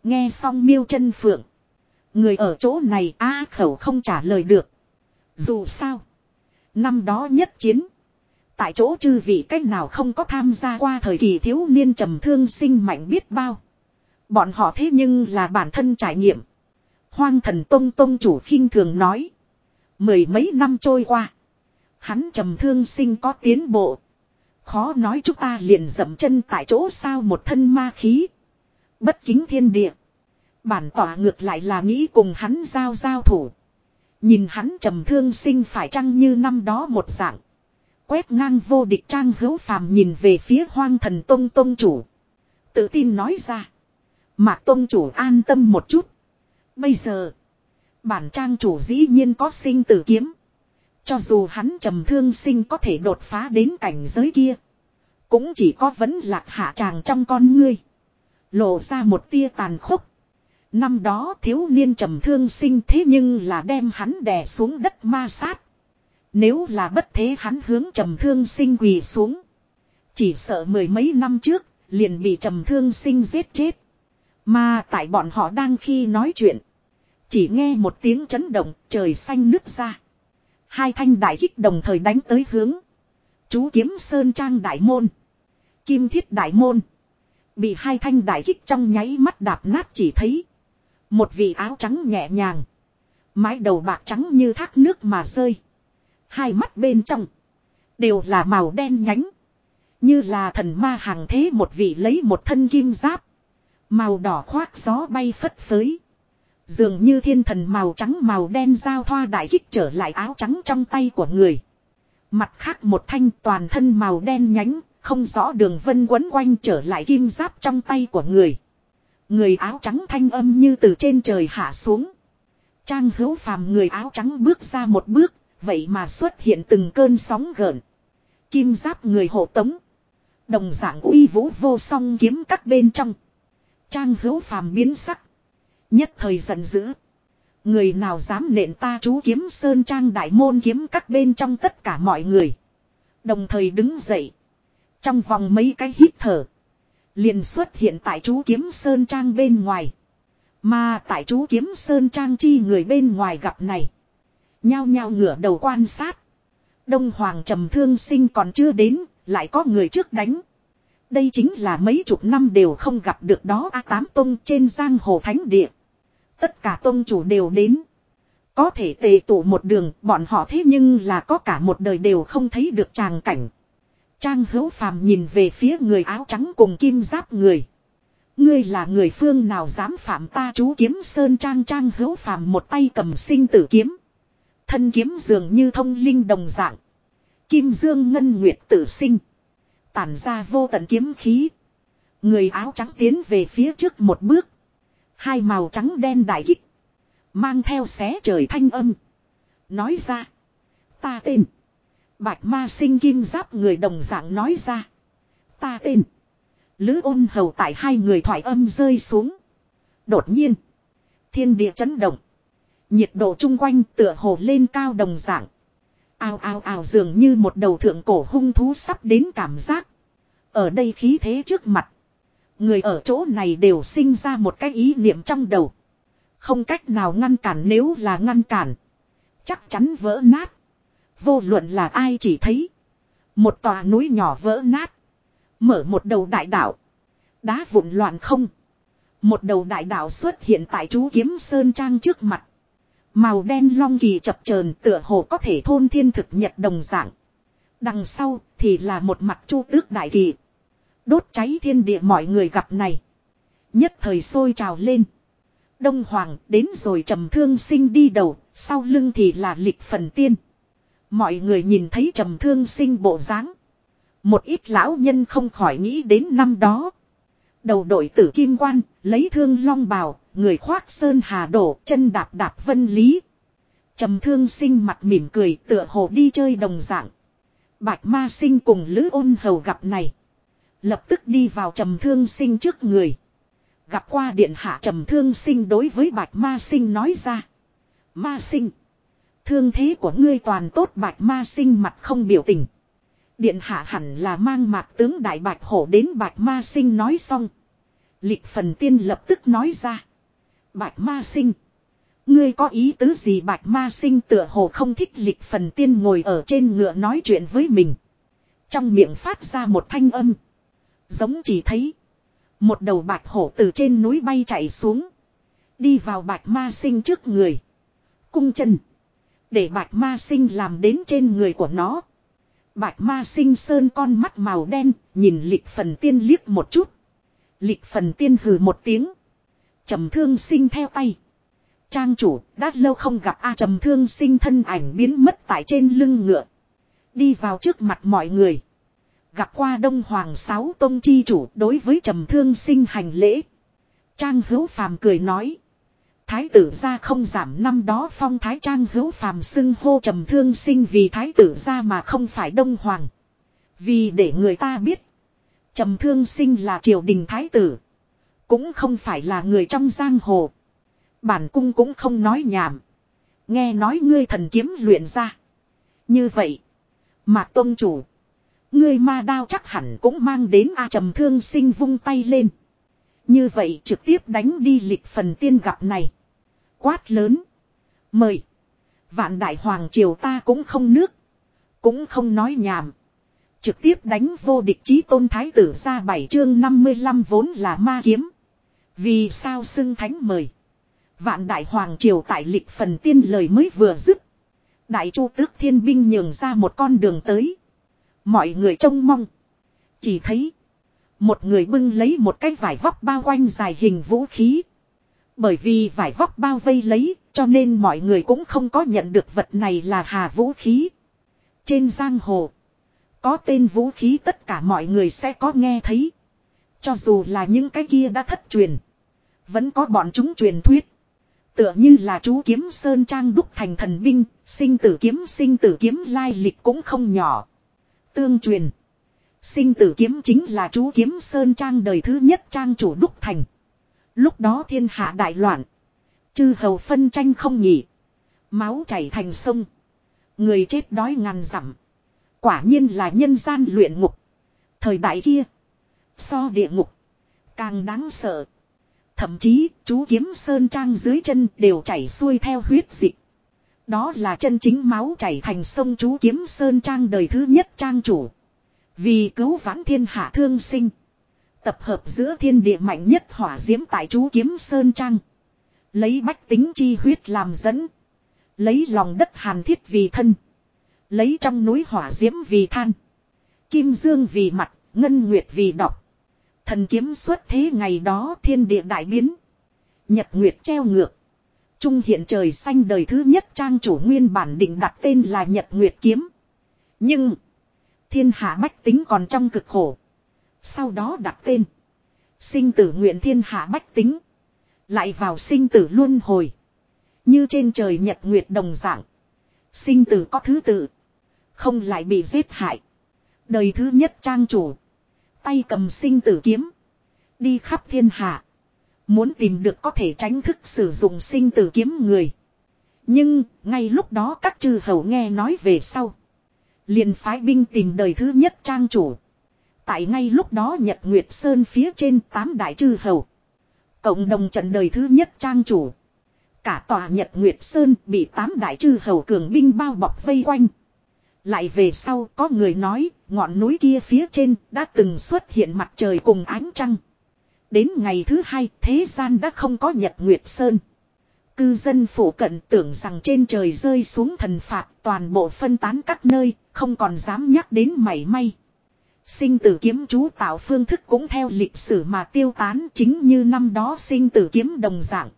A: Nghe xong miêu chân phượng. Người ở chỗ này á khẩu không trả lời được. Dù sao. Năm đó nhất chiến. Tại chỗ chư vị cách nào không có tham gia qua thời kỳ thiếu niên trầm thương sinh mạnh biết bao. Bọn họ thế nhưng là bản thân trải nghiệm. Hoang thần tông tông chủ khinh thường nói. Mười mấy năm trôi qua. Hắn trầm thương sinh có tiến bộ. Khó nói chúng ta liền dậm chân tại chỗ sao một thân ma khí. Bất kính thiên địa. Bản tỏa ngược lại là nghĩ cùng hắn giao giao thủ. Nhìn hắn trầm thương sinh phải chăng như năm đó một dạng. Quét ngang vô địch trang hữu phàm nhìn về phía hoang thần tông tông chủ. Tự tin nói ra. Mạc tông chủ an tâm một chút. Bây giờ. Bản trang chủ dĩ nhiên có sinh tử kiếm. Cho dù hắn trầm thương sinh có thể đột phá đến cảnh giới kia. Cũng chỉ có vấn lạc hạ tràng trong con ngươi. Lộ ra một tia tàn khốc. Năm đó thiếu niên trầm thương sinh thế nhưng là đem hắn đè xuống đất ma sát. Nếu là bất thế hắn hướng trầm thương sinh quỳ xuống. Chỉ sợ mười mấy năm trước, liền bị trầm thương sinh giết chết. Mà tại bọn họ đang khi nói chuyện. Chỉ nghe một tiếng chấn động, trời xanh nứt ra. Hai thanh đại kích đồng thời đánh tới hướng. Chú kiếm sơn trang đại môn. Kim thiết đại môn. Bị hai thanh đại kích trong nháy mắt đạp nát chỉ thấy. Một vị áo trắng nhẹ nhàng. Mái đầu bạc trắng như thác nước mà rơi. Hai mắt bên trong. Đều là màu đen nhánh. Như là thần ma hàng thế một vị lấy một thân kim giáp. Màu đỏ khoác gió bay phất phới. Dường như thiên thần màu trắng màu đen giao thoa đại kích trở lại áo trắng trong tay của người. Mặt khác một thanh toàn thân màu đen nhánh, không rõ đường vân quấn quanh trở lại kim giáp trong tay của người. Người áo trắng thanh âm như từ trên trời hạ xuống. Trang hữu phàm người áo trắng bước ra một bước, vậy mà xuất hiện từng cơn sóng gợn. Kim giáp người hộ tống. Đồng dạng uy vũ vô song kiếm các bên trong. Trang hữu phàm biến sắc. Nhất thời giận dữ. Người nào dám nện ta chú kiếm sơn trang đại môn kiếm các bên trong tất cả mọi người. Đồng thời đứng dậy. Trong vòng mấy cái hít thở. Liền xuất hiện tại chú kiếm sơn trang bên ngoài. Mà tại chú kiếm sơn trang chi người bên ngoài gặp này. Nhao nhao ngửa đầu quan sát. Đông Hoàng trầm thương sinh còn chưa đến, lại có người trước đánh. Đây chính là mấy chục năm đều không gặp được đó A Tám Tông trên giang hồ thánh địa. Tất cả tông chủ đều đến. Có thể tề tụ một đường, bọn họ thế nhưng là có cả một đời đều không thấy được tràng cảnh. Trang hữu phàm nhìn về phía người áo trắng cùng kim giáp người. Ngươi là người phương nào dám phạm ta chú kiếm sơn trang trang hữu phàm một tay cầm sinh tử kiếm. Thân kiếm dường như thông linh đồng dạng. Kim dương ngân nguyệt tử sinh. Tản ra vô tận kiếm khí. Người áo trắng tiến về phía trước một bước. Hai màu trắng đen đại kích. Mang theo xé trời thanh âm. Nói ra. Ta tên. Bạch ma sinh kim giáp người đồng dạng nói ra. Ta tên. Lữ ôn hầu tại hai người thoại âm rơi xuống. Đột nhiên. Thiên địa chấn động. Nhiệt độ chung quanh tựa hồ lên cao đồng dạng. Ao ao ao dường như một đầu thượng cổ hung thú sắp đến cảm giác. Ở đây khí thế trước mặt. Người ở chỗ này đều sinh ra một cái ý niệm trong đầu. Không cách nào ngăn cản nếu là ngăn cản. Chắc chắn vỡ nát. Vô luận là ai chỉ thấy. Một tòa núi nhỏ vỡ nát. Mở một đầu đại đảo Đá vụn loạn không. Một đầu đại đảo xuất hiện tại chú kiếm sơn trang trước mặt. Màu đen long kỳ chập chờn tựa hồ có thể thôn thiên thực nhật đồng dạng. Đằng sau thì là một mặt chu tước đại kỳ. Đốt cháy thiên địa mọi người gặp này. Nhất thời sôi trào lên. Đông Hoàng đến rồi trầm thương sinh đi đầu, sau lưng thì là lịch phần tiên. Mọi người nhìn thấy trầm thương sinh bộ dáng Một ít lão nhân không khỏi nghĩ đến năm đó. Đầu đội tử kim quan, lấy thương long bào, người khoác sơn hà đổ, chân đạp đạp vân lý. Trầm thương sinh mặt mỉm cười tựa hồ đi chơi đồng dạng. Bạch ma sinh cùng lữ ôn hầu gặp này. Lập tức đi vào trầm thương sinh trước người. Gặp qua điện hạ trầm thương sinh đối với bạch ma sinh nói ra. Ma sinh. Thương thế của ngươi toàn tốt bạch ma sinh mặt không biểu tình. Điện hạ hẳn là mang mạc tướng đại bạch hổ đến bạch ma sinh nói xong. Lịch phần tiên lập tức nói ra. Bạch ma sinh. Ngươi có ý tứ gì bạch ma sinh tựa hồ không thích lịch phần tiên ngồi ở trên ngựa nói chuyện với mình. Trong miệng phát ra một thanh âm. Giống chỉ thấy. Một đầu bạch hổ từ trên núi bay chạy xuống. Đi vào bạch ma sinh trước người. Cung chân. Để bạch ma sinh làm đến trên người của nó. Bạch ma sinh sơn con mắt màu đen. Nhìn lịch phần tiên liếc một chút. Lịch phần tiên hừ một tiếng trầm thương sinh theo tay. Trang chủ, đã lâu không gặp A trầm thương sinh thân ảnh biến mất tại trên lưng ngựa. Đi vào trước mặt mọi người. Gặp qua Đông Hoàng Sáu Tông Chi chủ đối với trầm thương sinh hành lễ. Trang hữu phàm cười nói. Thái tử gia không giảm năm đó phong thái trang hữu phàm xưng hô trầm thương sinh vì thái tử gia mà không phải Đông Hoàng. Vì để người ta biết. Trầm thương sinh là triều đình thái tử. Cũng không phải là người trong giang hồ. Bản cung cũng không nói nhảm. Nghe nói ngươi thần kiếm luyện ra. Như vậy. Mạc tôn Chủ. Ngươi ma đao chắc hẳn cũng mang đến A trầm thương sinh vung tay lên. Như vậy trực tiếp đánh đi lịch phần tiên gặp này. Quát lớn. Mời. Vạn đại hoàng triều ta cũng không nước. Cũng không nói nhảm. Trực tiếp đánh vô địch chí tôn thái tử ra bảy chương 55 vốn là ma kiếm. Vì sao xưng thánh mời. Vạn đại hoàng triều tại lịch phần tiên lời mới vừa dứt. Đại chu tước thiên binh nhường ra một con đường tới. Mọi người trông mong. Chỉ thấy. Một người bưng lấy một cái vải vóc bao quanh dài hình vũ khí. Bởi vì vải vóc bao vây lấy, cho nên mọi người cũng không có nhận được vật này là hà vũ khí. Trên giang hồ, có tên vũ khí tất cả mọi người sẽ có nghe thấy. Cho dù là những cái kia đã thất truyền, vẫn có bọn chúng truyền thuyết. Tựa như là chú kiếm Sơn Trang đúc thành thần binh, sinh tử kiếm sinh tử kiếm lai lịch cũng không nhỏ. Tương truyền. Sinh tử kiếm chính là chú kiếm sơn trang đời thứ nhất trang chủ đúc thành. Lúc đó thiên hạ đại loạn. Chư hầu phân tranh không nghỉ. Máu chảy thành sông. Người chết đói ngàn dặm. Quả nhiên là nhân gian luyện ngục. Thời đại kia. So địa ngục. Càng đáng sợ. Thậm chí chú kiếm sơn trang dưới chân đều chảy xuôi theo huyết dịch. Đó là chân chính máu chảy thành sông chú kiếm sơn trang đời thứ nhất trang chủ. Vì cứu vãn thiên hạ thương sinh. Tập hợp giữa thiên địa mạnh nhất hỏa diễm tại chú kiếm sơn trang. Lấy bách tính chi huyết làm dẫn. Lấy lòng đất hàn thiết vì thân. Lấy trong núi hỏa diễm vì than. Kim dương vì mặt, ngân nguyệt vì đọc. Thần kiếm xuất thế ngày đó thiên địa đại biến. Nhật nguyệt treo ngược. Trung hiện trời xanh đời thứ nhất trang chủ nguyên bản định đặt tên là Nhật Nguyệt Kiếm. Nhưng. Thiên hạ bách tính còn trong cực khổ. Sau đó đặt tên. Sinh tử nguyện thiên hạ bách tính. Lại vào sinh tử luân hồi. Như trên trời nhật nguyệt đồng dạng. Sinh tử có thứ tự. Không lại bị giết hại. Đời thứ nhất trang chủ. Tay cầm sinh tử kiếm. Đi khắp thiên hạ. Muốn tìm được có thể tránh thức sử dụng sinh tử kiếm người. Nhưng, ngay lúc đó các chư hầu nghe nói về sau. liền phái binh tìm đời thứ nhất trang chủ. Tại ngay lúc đó Nhật Nguyệt Sơn phía trên tám đại chư hầu. Cộng đồng trận đời thứ nhất trang chủ. Cả tòa Nhật Nguyệt Sơn bị tám đại chư hầu cường binh bao bọc vây quanh. Lại về sau có người nói ngọn núi kia phía trên đã từng xuất hiện mặt trời cùng ánh trăng. Đến ngày thứ hai thế gian đã không có Nhật Nguyệt Sơn. Cư dân phủ cận tưởng rằng trên trời rơi xuống thần phạt toàn bộ phân tán các nơi, không còn dám nhắc đến mảy may. Sinh tử kiếm chú tạo phương thức cũng theo lịch sử mà tiêu tán chính như năm đó sinh tử kiếm đồng dạng.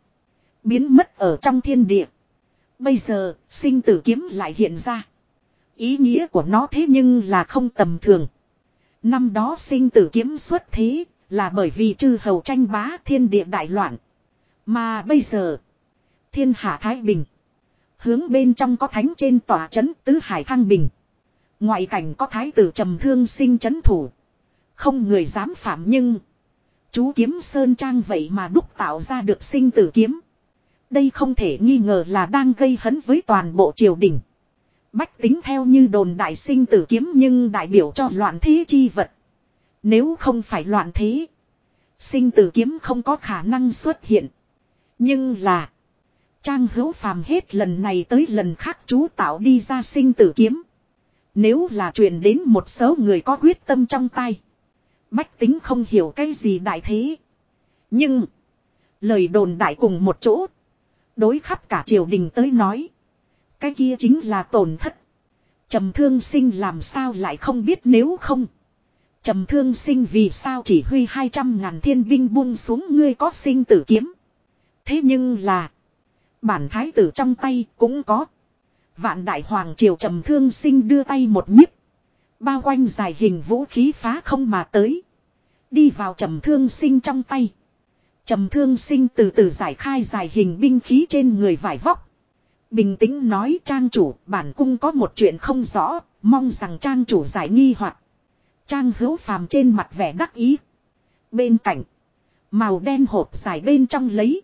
A: Biến mất ở trong thiên địa. Bây giờ, sinh tử kiếm lại hiện ra. Ý nghĩa của nó thế nhưng là không tầm thường. Năm đó sinh tử kiếm xuất thế, là bởi vì chư hầu tranh bá thiên địa đại loạn. Mà bây giờ, thiên hạ Thái Bình. Hướng bên trong có thánh trên tòa trấn tứ hải thăng bình. Ngoại cảnh có thái tử trầm thương sinh chấn thủ. Không người dám phạm nhưng. Chú kiếm sơn trang vậy mà đúc tạo ra được sinh tử kiếm. Đây không thể nghi ngờ là đang gây hấn với toàn bộ triều đình. Bách tính theo như đồn đại sinh tử kiếm nhưng đại biểu cho loạn thế chi vật. Nếu không phải loạn thế. Sinh tử kiếm không có khả năng xuất hiện. Nhưng là. Trang hữu phàm hết lần này tới lần khác chú tạo đi ra sinh tử kiếm. Nếu là truyền đến một số người có quyết tâm trong tay. Bách tính không hiểu cái gì đại thế. Nhưng. Lời đồn đại cùng một chỗ. Đối khắp cả triều đình tới nói. Cái kia chính là tổn thất. Trầm thương sinh làm sao lại không biết nếu không. Trầm thương sinh vì sao chỉ huy 200 ngàn thiên binh buông xuống ngươi có sinh tử kiếm. Thế nhưng là. Bản thái tử trong tay cũng có. Vạn đại hoàng triều trầm thương sinh đưa tay một nhíp. Bao quanh dài hình vũ khí phá không mà tới. Đi vào trầm thương sinh trong tay. Trầm thương sinh từ từ giải khai dài hình binh khí trên người vải vóc. Bình tĩnh nói trang chủ, bản cung có một chuyện không rõ. Mong rằng trang chủ giải nghi hoặc Trang hữu phàm trên mặt vẻ đắc ý. Bên cạnh. Màu đen hộp dài bên trong lấy.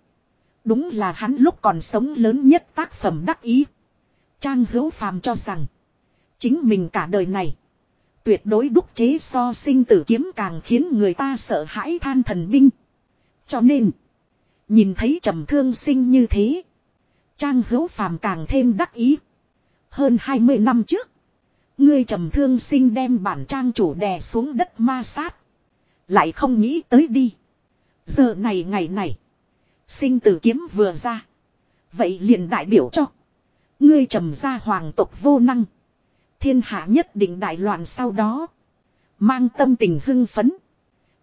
A: Đúng là hắn lúc còn sống lớn nhất tác phẩm đắc ý. Trang hữu phàm cho rằng. Chính mình cả đời này. Tuyệt đối đúc chế so sinh tử kiếm càng khiến người ta sợ hãi than thần binh. Cho nên. Nhìn thấy trầm thương sinh như thế. Trang hữu phàm càng thêm đắc ý. Hơn 20 năm trước. Ngươi trầm thương sinh đem bản trang chủ đè xuống đất ma sát. Lại không nghĩ tới đi. Giờ này ngày này. Sinh tử kiếm vừa ra. Vậy liền đại biểu cho. Ngươi trầm ra hoàng tộc vô năng. Thiên hạ nhất định đại loạn sau đó. Mang tâm tình hưng phấn.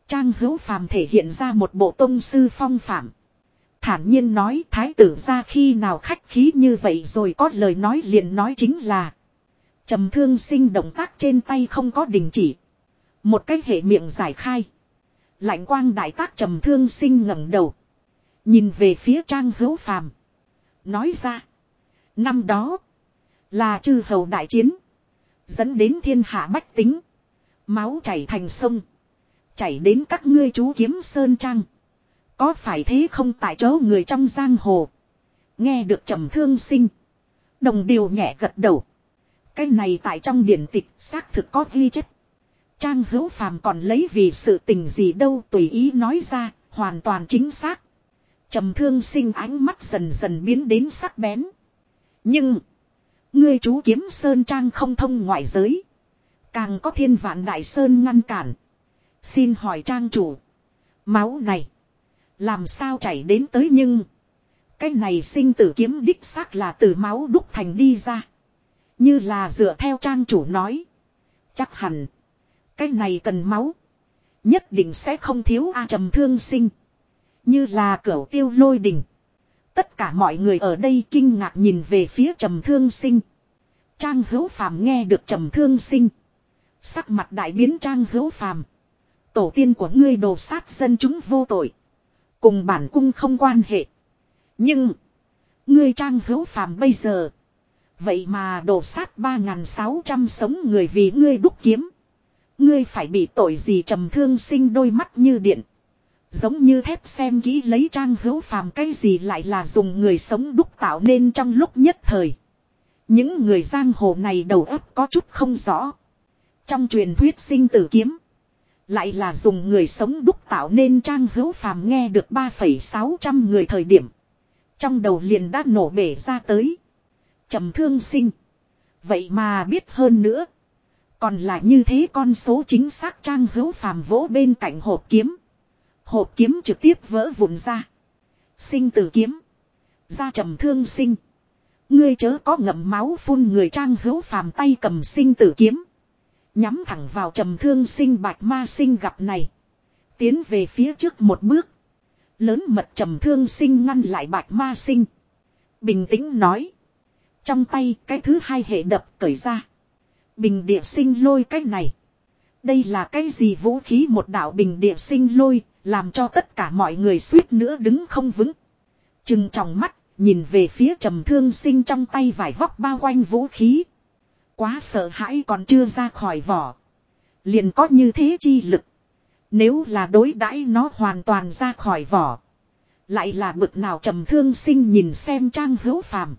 A: Trang hữu phàm thể hiện ra một bộ tông sư phong phạm. Thản nhiên nói thái tử ra khi nào khách khí như vậy rồi có lời nói liền nói chính là. Trầm thương sinh động tác trên tay không có đình chỉ. Một cái hệ miệng giải khai. Lạnh quang đại tác trầm thương sinh ngẩng đầu. Nhìn về phía trang hữu phàm. Nói ra. Năm đó. Là chư hầu đại chiến. Dẫn đến thiên hạ bách tính. Máu chảy thành sông. Chảy đến các ngươi chú kiếm sơn trang. Có phải thế không tại chỗ người trong giang hồ. Nghe được trầm thương sinh. Đồng điều nhẹ gật đầu. Cái này tại trong điển tịch xác thực có ghi chép. Trang hữu phàm còn lấy vì sự tình gì đâu tùy ý nói ra, hoàn toàn chính xác. Trầm thương sinh ánh mắt dần dần biến đến sắc bén. Nhưng, ngươi chú kiếm sơn trang không thông ngoại giới. Càng có thiên vạn đại sơn ngăn cản. Xin hỏi trang chủ. Máu này. Làm sao chảy đến tới nhưng. Cái này sinh tử kiếm đích xác là từ máu đúc thành đi ra. Như là dựa theo trang chủ nói. Chắc hẳn. Cái này cần máu. Nhất định sẽ không thiếu A trầm thương sinh. Như là cửa tiêu lôi đình. Tất cả mọi người ở đây kinh ngạc nhìn về phía trầm thương sinh. Trang hữu phàm nghe được trầm thương sinh. Sắc mặt đại biến trang hữu phàm. Tổ tiên của ngươi đồ sát dân chúng vô tội. Cùng bản cung không quan hệ. Nhưng. Ngươi trang hữu phàm bây giờ. Vậy mà đổ sát 3.600 sống người vì ngươi đúc kiếm. Ngươi phải bị tội gì trầm thương sinh đôi mắt như điện. Giống như thép xem kỹ lấy trang hữu phàm cái gì lại là dùng người sống đúc tạo nên trong lúc nhất thời. Những người giang hồ này đầu óc có chút không rõ. Trong truyền thuyết sinh tử kiếm. Lại là dùng người sống đúc tạo nên trang hữu phàm nghe được 3,600 người thời điểm. Trong đầu liền đã nổ bể ra tới. trầm thương sinh. Vậy mà biết hơn nữa. Còn là như thế con số chính xác trang hữu phàm vỗ bên cạnh hộp kiếm. Hộp kiếm trực tiếp vỡ vụn ra. Sinh tử kiếm. Ra trầm thương sinh. Ngươi chớ có ngậm máu phun người trang hữu phàm tay cầm sinh tử kiếm. Nhắm thẳng vào trầm thương sinh bạch ma sinh gặp này. Tiến về phía trước một bước. Lớn mật trầm thương sinh ngăn lại bạch ma sinh. Bình tĩnh nói. Trong tay cái thứ hai hệ đập cởi ra. Bình địa sinh lôi cái này. Đây là cái gì vũ khí một đạo bình địa sinh lôi, làm cho tất cả mọi người suýt nữa đứng không vững. Trừng trọng mắt, nhìn về phía trầm thương sinh trong tay vải vóc bao quanh vũ khí. Quá sợ hãi còn chưa ra khỏi vỏ. Liền có như thế chi lực. Nếu là đối đãi nó hoàn toàn ra khỏi vỏ. Lại là bực nào trầm thương sinh nhìn xem trang hữu phàm.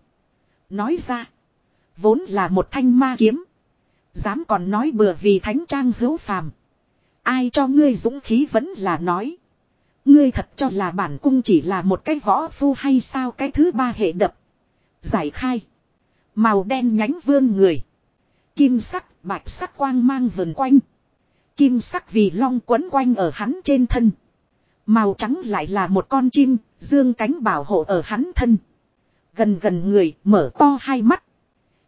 A: Nói ra. Vốn là một thanh ma kiếm. Dám còn nói bừa vì thánh trang hữu phàm. Ai cho ngươi dũng khí vẫn là nói. Ngươi thật cho là bản cung chỉ là một cái võ phu hay sao cái thứ ba hệ đập. Giải khai. Màu đen nhánh vươn người. Kim sắc, bạch sắc quang mang vần quanh. Kim sắc vì long quấn quanh ở hắn trên thân. Màu trắng lại là một con chim, dương cánh bảo hộ ở hắn thân. Gần gần người, mở to hai mắt.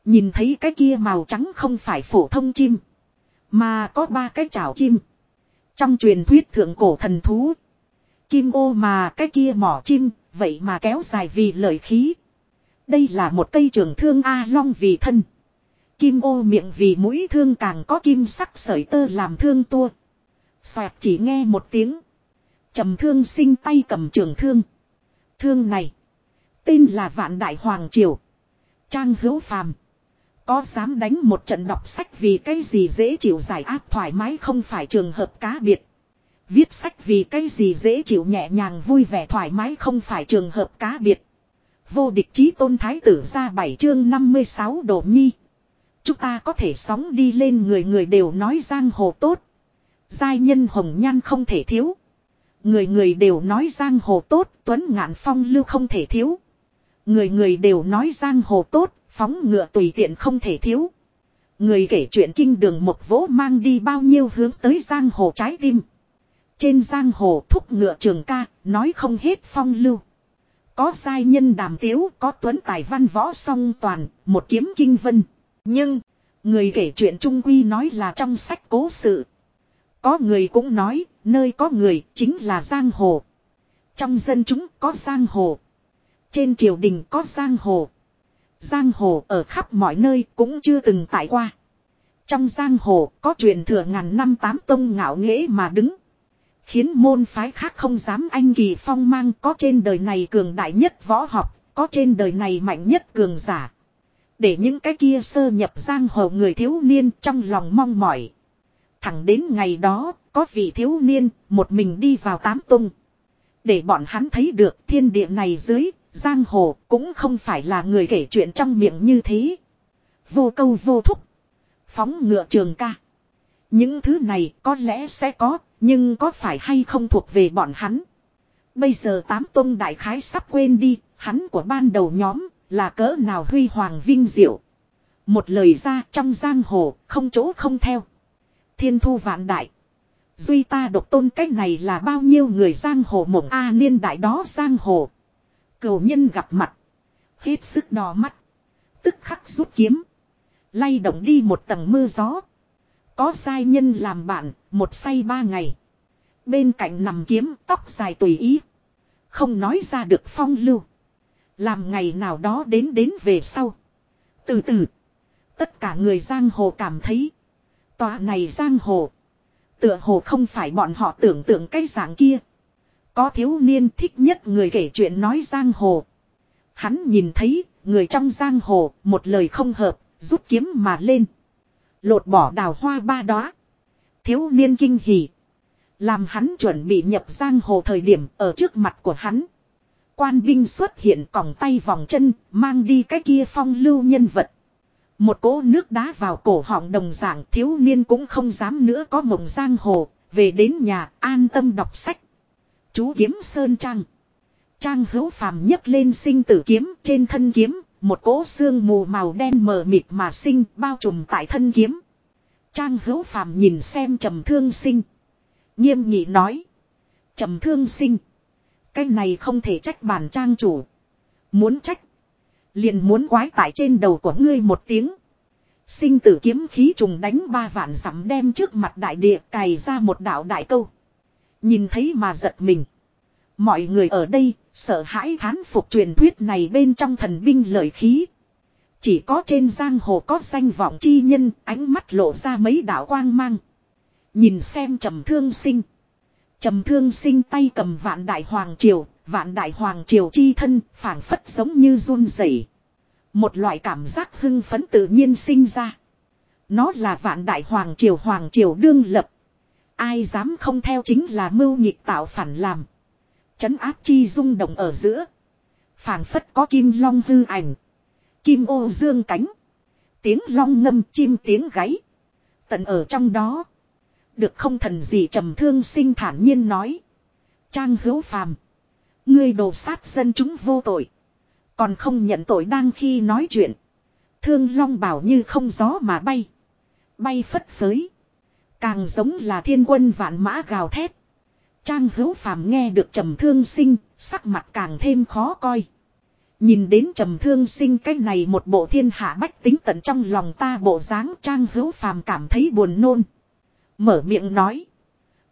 A: Nhìn thấy cái kia màu trắng không phải phổ thông chim. Mà có ba cái chảo chim. Trong truyền thuyết thượng cổ thần thú. Kim ô mà cái kia mỏ chim, vậy mà kéo dài vì lợi khí. Đây là một cây trường thương A long vì thân. Kim ô miệng vì mũi thương càng có kim sắc sợi tơ làm thương tua. Xoẹt chỉ nghe một tiếng. trầm thương sinh tay cầm trường thương. Thương này. Tên là Vạn Đại Hoàng Triều. Trang hữu phàm. Có dám đánh một trận đọc sách vì cái gì dễ chịu giải áp thoải mái không phải trường hợp cá biệt. Viết sách vì cái gì dễ chịu nhẹ nhàng vui vẻ thoải mái không phải trường hợp cá biệt. Vô địch chí tôn thái tử ra bảy chương 56 độ nhi. Chúng ta có thể sóng đi lên người người đều nói giang hồ tốt. Giai nhân hồng nhan không thể thiếu. Người người đều nói giang hồ tốt, tuấn ngạn phong lưu không thể thiếu. Người người đều nói giang hồ tốt, phóng ngựa tùy tiện không thể thiếu. Người kể chuyện kinh đường một vỗ mang đi bao nhiêu hướng tới giang hồ trái tim. Trên giang hồ thúc ngựa trường ca, nói không hết phong lưu. Có giai nhân đàm tiếu, có tuấn tài văn võ song toàn, một kiếm kinh vân. Nhưng, người kể chuyện trung quy nói là trong sách cố sự. Có người cũng nói, nơi có người chính là giang hồ. Trong dân chúng có giang hồ. Trên triều đình có giang hồ. Giang hồ ở khắp mọi nơi cũng chưa từng tại qua. Trong giang hồ có truyền thừa ngàn năm tám tông ngạo nghễ mà đứng. Khiến môn phái khác không dám anh kỳ phong mang có trên đời này cường đại nhất võ học, có trên đời này mạnh nhất cường giả. Để những cái kia sơ nhập giang hồ người thiếu niên trong lòng mong mỏi. Thẳng đến ngày đó, có vị thiếu niên, một mình đi vào tám tung. Để bọn hắn thấy được thiên địa này dưới, giang hồ cũng không phải là người kể chuyện trong miệng như thế. Vô câu vô thúc. Phóng ngựa trường ca. Những thứ này có lẽ sẽ có, nhưng có phải hay không thuộc về bọn hắn. Bây giờ tám tung đại khái sắp quên đi, hắn của ban đầu nhóm, là cỡ nào huy hoàng vinh diệu. Một lời ra trong giang hồ, không chỗ không theo. Thiên thu vạn đại. Duy ta độc tôn cách này là bao nhiêu người giang hồ mộng A niên đại đó giang hồ. Cầu nhân gặp mặt. Hết sức đỏ mắt. Tức khắc rút kiếm. Lay động đi một tầng mưa gió. Có sai nhân làm bạn, một say ba ngày. Bên cạnh nằm kiếm tóc dài tùy ý. Không nói ra được phong lưu. Làm ngày nào đó đến đến về sau. Từ từ. Tất cả người giang hồ cảm thấy. Tòa này giang hồ. Tựa hồ không phải bọn họ tưởng tượng cái dạng kia. Có thiếu niên thích nhất người kể chuyện nói giang hồ. Hắn nhìn thấy, người trong giang hồ, một lời không hợp, rút kiếm mà lên. Lột bỏ đào hoa ba đó. Thiếu niên kinh hỉ. Làm hắn chuẩn bị nhập giang hồ thời điểm ở trước mặt của hắn. Quan binh xuất hiện còng tay vòng chân, mang đi cái kia phong lưu nhân vật. Một cỗ nước đá vào cổ họng đồng dạng thiếu niên cũng không dám nữa có mộng giang hồ, về đến nhà an tâm đọc sách. Chú kiếm sơn trang. Trang hữu phàm nhấc lên sinh tử kiếm trên thân kiếm, một cỗ xương mù màu đen mờ mịt mà sinh bao trùm tại thân kiếm. Trang hữu phàm nhìn xem trầm thương sinh. Nghiêm nghị nói. trầm thương sinh. Cái này không thể trách bản trang chủ. Muốn trách. Liền muốn quái tại trên đầu của ngươi một tiếng. Sinh tử kiếm khí trùng đánh ba vạn dặm đem trước mặt đại địa cày ra một đạo đại câu. Nhìn thấy mà giật mình. Mọi người ở đây, sợ hãi thán phục truyền thuyết này bên trong thần binh lợi khí. Chỉ có trên giang hồ có danh vọng chi nhân, ánh mắt lộ ra mấy đạo quang mang. Nhìn xem trầm thương sinh. Trầm thương sinh tay cầm vạn đại hoàng triều, vạn đại hoàng triều chi thân phảng phất giống như run rẩy. Một loại cảm giác hưng phấn tự nhiên sinh ra. Nó là vạn đại hoàng triều hoàng triều đương lập. Ai dám không theo chính là mưu nhịp tạo phản làm. Chấn áp chi rung động ở giữa. phảng phất có kim long hư ảnh. Kim ô dương cánh. Tiếng long ngâm chim tiếng gáy. Tận ở trong đó. Được không thần gì trầm thương sinh thản nhiên nói. Trang hữu phàm. Ngươi đồ sát dân chúng vô tội. Còn không nhận tội đang khi nói chuyện. Thương long bảo như không gió mà bay. Bay phất phới. Càng giống là thiên quân vạn mã gào thét. Trang hữu phàm nghe được trầm thương sinh, sắc mặt càng thêm khó coi. Nhìn đến trầm thương sinh cái này một bộ thiên hạ bách tính tận trong lòng ta bộ dáng trang hữu phàm cảm thấy buồn nôn. Mở miệng nói.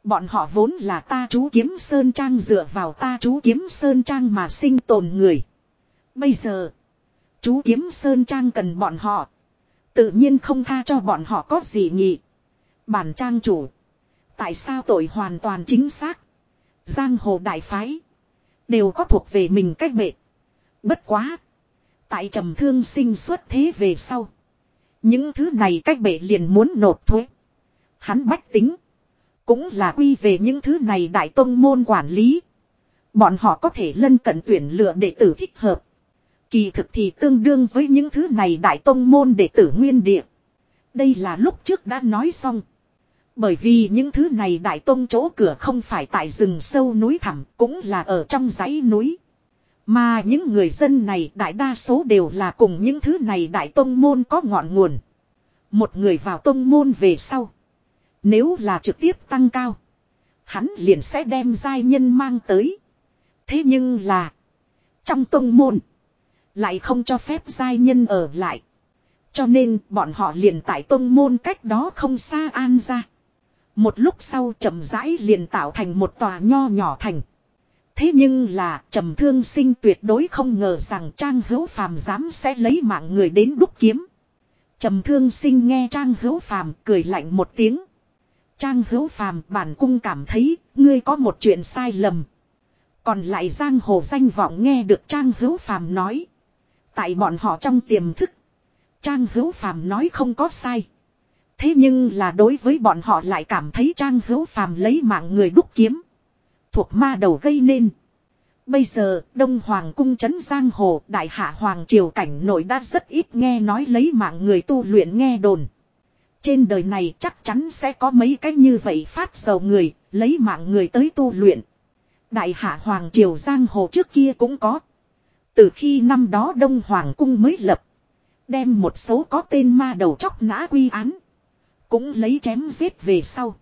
A: Bọn họ vốn là ta chú kiếm sơn trang dựa vào ta chú kiếm sơn trang mà sinh tồn người. Bây giờ, chú kiếm sơn trang cần bọn họ. Tự nhiên không tha cho bọn họ có gì nhỉ. Bản trang chủ. Tại sao tội hoàn toàn chính xác. Giang hồ đại phái. Đều có thuộc về mình cách bệ. Bất quá. Tại trầm thương sinh xuất thế về sau. Những thứ này cách bệ liền muốn nộp thuế. Hắn bách tính. Cũng là quy về những thứ này đại tông môn quản lý. Bọn họ có thể lân cận tuyển lựa đệ tử thích hợp. Kỳ thực thì tương đương với những thứ này đại tông môn đệ tử nguyên địa. Đây là lúc trước đã nói xong. Bởi vì những thứ này đại tông chỗ cửa không phải tại rừng sâu núi thẳm, cũng là ở trong dãy núi. Mà những người dân này, đại đa số đều là cùng những thứ này đại tông môn có ngọn nguồn. Một người vào tông môn về sau. Nếu là trực tiếp tăng cao. Hắn liền sẽ đem giai nhân mang tới. Thế nhưng là. Trong tông môn. Lại không cho phép giai nhân ở lại. Cho nên bọn họ liền tại tông môn cách đó không xa an ra. Một lúc sau chậm rãi liền tạo thành một tòa nho nhỏ thành. Thế nhưng là trầm thương sinh tuyệt đối không ngờ rằng Trang Hữu Phàm dám sẽ lấy mạng người đến đúc kiếm. Trầm thương sinh nghe Trang Hữu Phàm cười lạnh một tiếng. Trang Hữu Phàm bản cung cảm thấy ngươi có một chuyện sai lầm. Còn lại giang hồ danh vọng nghe được Trang Hữu Phàm nói. Tại bọn họ trong tiềm thức. Trang Hữu Phàm nói không có sai. Thế nhưng là đối với bọn họ lại cảm thấy trang hữu phàm lấy mạng người đúc kiếm. Thuộc ma đầu gây nên. Bây giờ, Đông Hoàng cung trấn Giang Hồ, Đại Hạ Hoàng Triều cảnh nội đã rất ít nghe nói lấy mạng người tu luyện nghe đồn. Trên đời này chắc chắn sẽ có mấy cái như vậy phát dầu người, lấy mạng người tới tu luyện. Đại Hạ Hoàng Triều Giang Hồ trước kia cũng có. Từ khi năm đó Đông Hoàng cung mới lập. Đem một số có tên ma đầu chóc nã quy án. Cũng lấy chém giết về sau.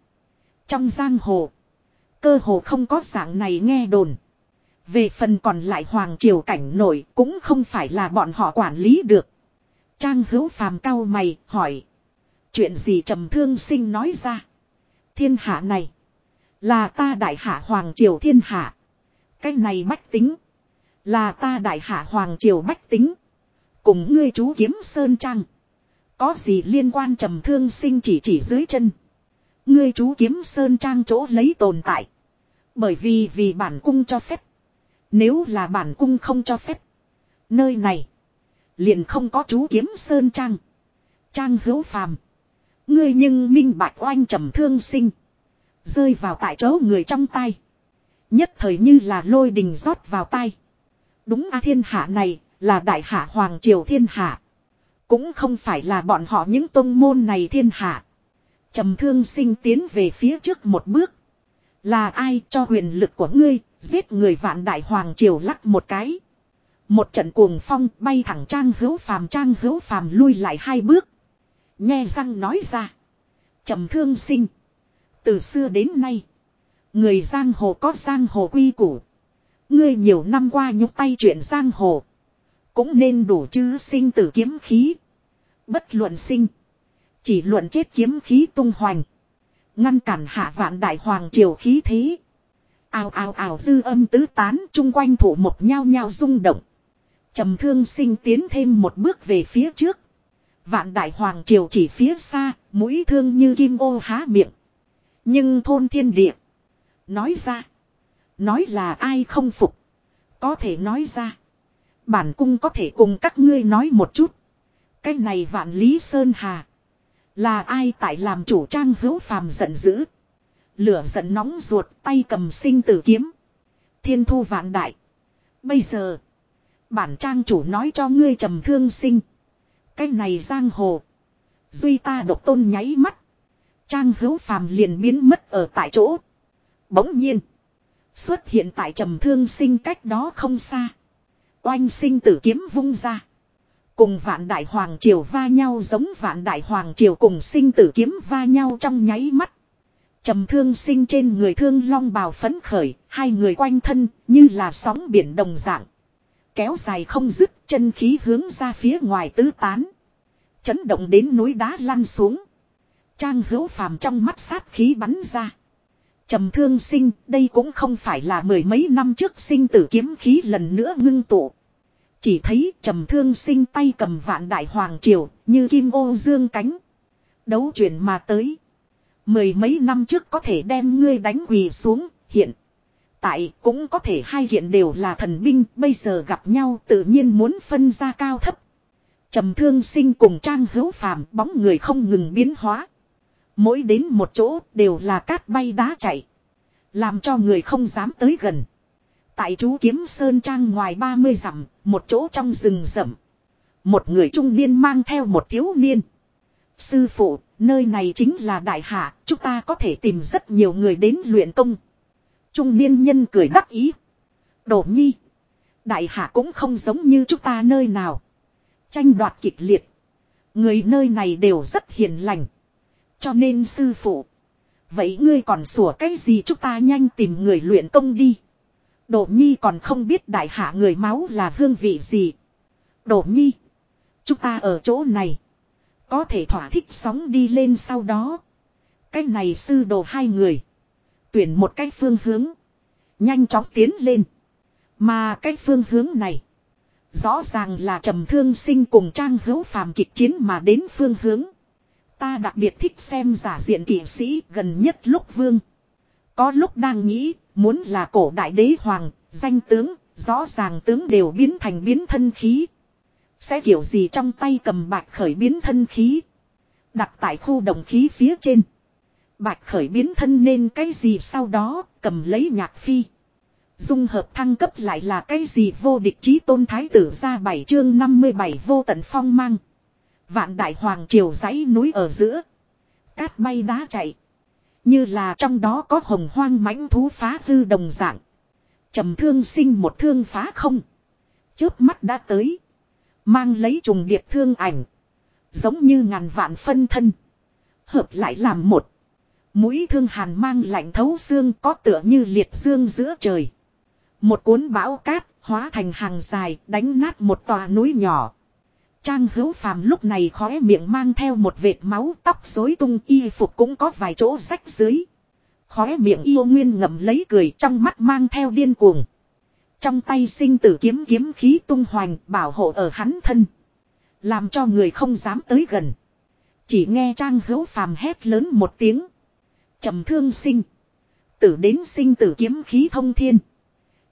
A: Trong giang hồ. Cơ hồ không có dạng này nghe đồn. Về phần còn lại hoàng triều cảnh nổi cũng không phải là bọn họ quản lý được. Trang hữu phàm cao mày hỏi. Chuyện gì trầm thương sinh nói ra. Thiên hạ này. Là ta đại hạ hoàng triều thiên hạ. Cái này bách tính. Là ta đại hạ hoàng triều bách tính. Cùng ngươi chú kiếm sơn trang. Có gì liên quan trầm thương sinh chỉ chỉ dưới chân. Ngươi chú kiếm sơn trang chỗ lấy tồn tại. Bởi vì vì bản cung cho phép. Nếu là bản cung không cho phép. Nơi này. Liền không có chú kiếm sơn trang. Trang hữu phàm. Ngươi nhưng minh bạch oanh trầm thương sinh. Rơi vào tại chỗ người trong tay. Nhất thời như là lôi đình rót vào tay. Đúng a thiên hạ này là đại hạ hoàng triều thiên hạ. Cũng không phải là bọn họ những tôn môn này thiên hạ. trầm thương sinh tiến về phía trước một bước. Là ai cho quyền lực của ngươi, giết người vạn đại hoàng triều lắc một cái. Một trận cuồng phong bay thẳng trang hữu phàm trang hữu phàm lui lại hai bước. Nghe răng nói ra. trầm thương sinh. Từ xưa đến nay. Người giang hồ có giang hồ quy củ. Ngươi nhiều năm qua nhúc tay chuyện giang hồ. Cũng nên đủ chứ sinh tử kiếm khí. Bất luận sinh. Chỉ luận chết kiếm khí tung hoành. Ngăn cản hạ vạn đại hoàng triều khí thế. Ào ào ào dư âm tứ tán chung quanh thủ một nhao nhao rung động. trầm thương sinh tiến thêm một bước về phía trước. Vạn đại hoàng triều chỉ phía xa, mũi thương như kim ô há miệng. Nhưng thôn thiên địa. Nói ra. Nói là ai không phục. Có thể nói ra. Bản cung có thể cùng các ngươi nói một chút. Cái này vạn lý sơn hà. Là ai tại làm chủ trang hữu phàm giận dữ. Lửa giận nóng ruột tay cầm sinh tử kiếm. Thiên thu vạn đại. Bây giờ. Bản trang chủ nói cho ngươi trầm thương sinh. Cái này giang hồ. Duy ta độc tôn nháy mắt. Trang hữu phàm liền biến mất ở tại chỗ. Bỗng nhiên. Xuất hiện tại trầm thương sinh cách đó không xa. Oanh sinh tử kiếm vung ra. Cùng vạn đại hoàng triều va nhau giống vạn đại hoàng triều cùng sinh tử kiếm va nhau trong nháy mắt. Trầm thương sinh trên người thương long bào phấn khởi, hai người quanh thân như là sóng biển đồng dạng. Kéo dài không dứt, chân khí hướng ra phía ngoài tứ tán. Chấn động đến núi đá lăn xuống. Trang hữu phàm trong mắt sát khí bắn ra. Trầm thương sinh, đây cũng không phải là mười mấy năm trước sinh tử kiếm khí lần nữa ngưng tụ. Chỉ thấy trầm thương sinh tay cầm vạn đại hoàng triều, như kim ô dương cánh. Đấu chuyển mà tới. Mười mấy năm trước có thể đem ngươi đánh quỳ xuống, hiện. Tại cũng có thể hai hiện đều là thần binh, bây giờ gặp nhau tự nhiên muốn phân ra cao thấp. Trầm thương sinh cùng trang hữu phàm bóng người không ngừng biến hóa. Mỗi đến một chỗ đều là cát bay đá chạy. Làm cho người không dám tới gần. Tại chú kiếm sơn trang ngoài 30 dặm, một chỗ trong rừng rậm. Một người trung niên mang theo một thiếu niên. Sư phụ, nơi này chính là đại hạ, chúng ta có thể tìm rất nhiều người đến luyện công. Trung niên nhân cười đắc ý. Đổ nhi. Đại hạ cũng không giống như chúng ta nơi nào. Tranh đoạt kịch liệt. Người nơi này đều rất hiền lành. Cho nên sư phụ. Vậy ngươi còn sủa cái gì chúng ta nhanh tìm người luyện công đi. Đổ nhi còn không biết đại hạ người máu là hương vị gì. Đổ nhi. Chúng ta ở chỗ này. Có thể thỏa thích sóng đi lên sau đó. Cái này sư đồ hai người. Tuyển một cái phương hướng. Nhanh chóng tiến lên. Mà cái phương hướng này. Rõ ràng là trầm thương sinh cùng trang hữu phàm kịch chiến mà đến phương hướng. Ta đặc biệt thích xem giả diện kỷ sĩ gần nhất lúc vương. Có lúc đang nghĩ, muốn là cổ đại đế hoàng, danh tướng, rõ ràng tướng đều biến thành biến thân khí. Sẽ kiểu gì trong tay cầm bạc khởi biến thân khí. Đặt tại khu đồng khí phía trên. Bạch khởi biến thân nên cái gì sau đó, cầm lấy nhạc phi. Dung hợp thăng cấp lại là cái gì vô địch chí tôn thái tử ra bảy chương 57 vô tận phong mang. Vạn đại hoàng triều dãy núi ở giữa. Cát bay đá chạy. Như là trong đó có hồng hoang mãnh thú phá hư đồng dạng. trầm thương sinh một thương phá không. Chớp mắt đã tới. Mang lấy trùng điệp thương ảnh. Giống như ngàn vạn phân thân. Hợp lại làm một. Mũi thương hàn mang lạnh thấu xương có tựa như liệt dương giữa trời. Một cuốn bão cát hóa thành hàng dài đánh nát một tòa núi nhỏ. Trang hữu phàm lúc này khóe miệng mang theo một vệt máu tóc rối tung y phục cũng có vài chỗ rách dưới. Khóe miệng yêu nguyên ngậm lấy cười trong mắt mang theo điên cuồng. Trong tay sinh tử kiếm kiếm khí tung hoành bảo hộ ở hắn thân. Làm cho người không dám tới gần. Chỉ nghe Trang hữu phàm hét lớn một tiếng trầm thương sinh. Tử đến sinh tử kiếm khí thông thiên.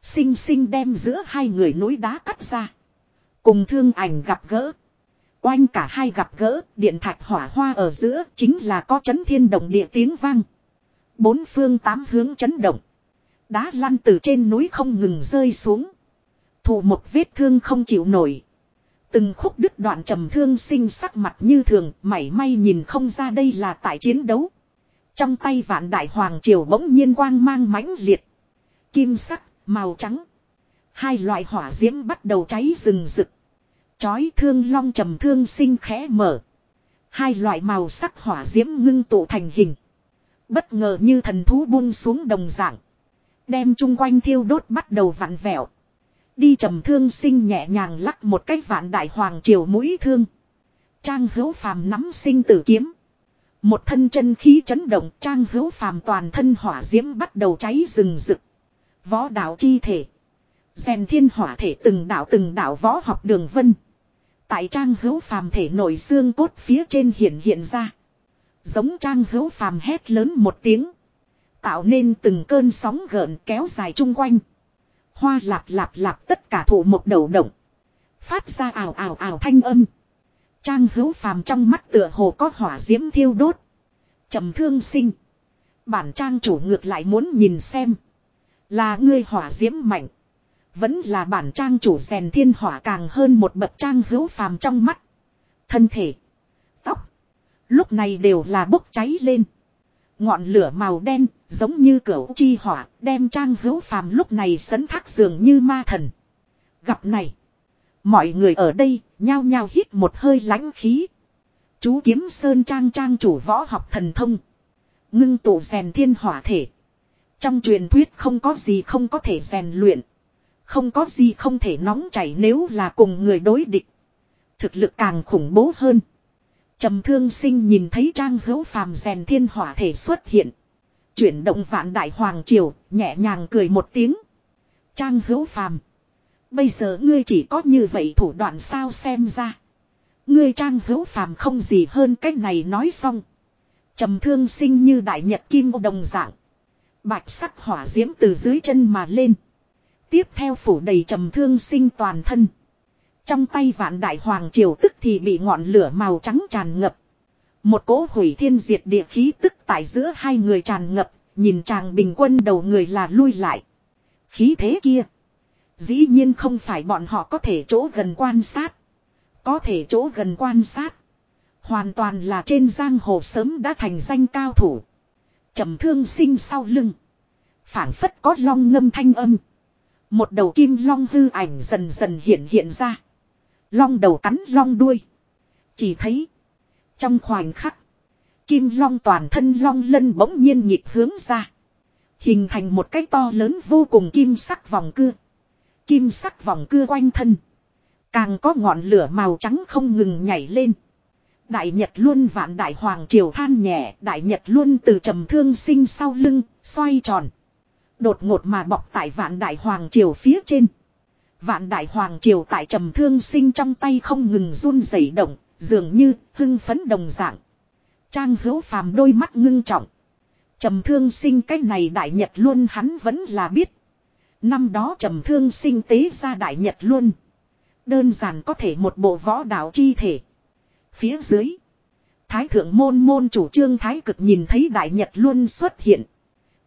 A: Sinh sinh đem giữa hai người núi đá cắt ra. Cùng thương ảnh gặp gỡ. Oanh cả hai gặp gỡ, điện thạch hỏa hoa ở giữa chính là có chấn thiên động địa tiếng vang. Bốn phương tám hướng chấn động. Đá lăn từ trên núi không ngừng rơi xuống. Thủ một vết thương không chịu nổi. Từng khúc đứt đoạn trầm thương sinh sắc mặt như thường, mảy may nhìn không ra đây là tại chiến đấu. Trong tay vạn đại hoàng triều bỗng nhiên quang mang mãnh liệt. Kim sắc, màu trắng. Hai loại hỏa diễm bắt đầu cháy rừng rực. Chói thương long trầm thương sinh khẽ mở. Hai loại màu sắc hỏa diễm ngưng tụ thành hình. Bất ngờ như thần thú buông xuống đồng dạng. Đem chung quanh thiêu đốt bắt đầu vặn vẹo. Đi trầm thương sinh nhẹ nhàng lắc một cái vạn đại hoàng triều mũi thương. Trang hữu phàm nắm sinh tử kiếm. Một thân chân khí chấn động, trang hữu phàm toàn thân hỏa diễm bắt đầu cháy rừng rực. Võ đạo chi thể. Rèn thiên hỏa thể từng đạo từng đạo võ học đường vân. Tại trang hữu phàm thể nổi xương cốt phía trên hiện hiện ra. Giống trang hữu phàm hét lớn một tiếng. Tạo nên từng cơn sóng gợn kéo dài chung quanh. Hoa lạp lạp lạp tất cả thủ một đầu động. Phát ra ảo ảo ảo thanh âm. Trang hữu phàm trong mắt tựa hồ có hỏa diễm thiêu đốt. trầm thương sinh. Bản trang chủ ngược lại muốn nhìn xem. Là ngươi hỏa diễm mạnh. Vẫn là bản trang chủ rèn thiên hỏa càng hơn một bậc trang hữu phàm trong mắt. Thân thể. Tóc. Lúc này đều là bốc cháy lên. Ngọn lửa màu đen, giống như cửu chi hỏa, đem trang hữu phàm lúc này sấn thác dường như ma thần. Gặp này. Mọi người ở đây, nhao nhao hít một hơi lãnh khí. Chú kiếm sơn trang trang chủ võ học thần thông. Ngưng tụ rèn thiên hỏa thể. Trong truyền thuyết không có gì không có thể rèn luyện. Không có gì không thể nóng chảy nếu là cùng người đối địch. Thực lực càng khủng bố hơn. Trầm thương sinh nhìn thấy trang hữu phàm rèn thiên hỏa thể xuất hiện. Chuyển động vạn đại hoàng triều, nhẹ nhàng cười một tiếng. Trang hữu phàm. Bây giờ ngươi chỉ có như vậy thủ đoạn sao xem ra. Ngươi trang hữu phàm không gì hơn cách này nói xong. Trầm thương sinh như đại nhật kim đồng dạng. Bạch sắc hỏa diễm từ dưới chân mà lên. Tiếp theo phủ đầy trầm thương sinh toàn thân. Trong tay vạn đại hoàng triều tức thì bị ngọn lửa màu trắng tràn ngập. Một cỗ hủy thiên diệt địa khí tức tại giữa hai người tràn ngập, nhìn chàng bình quân đầu người là lui lại. Khí thế kia. Dĩ nhiên không phải bọn họ có thể chỗ gần quan sát. Có thể chỗ gần quan sát. Hoàn toàn là trên giang hồ sớm đã thành danh cao thủ. trầm thương sinh sau lưng. phảng phất có long ngâm thanh âm. Một đầu kim long hư ảnh dần dần hiện hiện ra. Long đầu cắn long đuôi. Chỉ thấy. Trong khoảnh khắc. Kim long toàn thân long lân bỗng nhiên nhịp hướng ra. Hình thành một cái to lớn vô cùng kim sắc vòng cưa. Kim sắc vòng cưa quanh thân. Càng có ngọn lửa màu trắng không ngừng nhảy lên. Đại Nhật luôn vạn đại hoàng triều than nhẹ. Đại Nhật luôn từ trầm thương sinh sau lưng, xoay tròn. Đột ngột mà bọc tại vạn đại hoàng triều phía trên. Vạn đại hoàng triều tại trầm thương sinh trong tay không ngừng run rẩy động, dường như hưng phấn đồng dạng. Trang hữu phàm đôi mắt ngưng trọng. Trầm thương sinh cái này đại nhật luôn hắn vẫn là biết. Năm đó trầm thương sinh tế ra đại nhật luôn. Đơn giản có thể một bộ võ đạo chi thể. Phía dưới. thái thượng môn môn chủ trương thái cực nhìn thấy đại nhật luôn xuất hiện.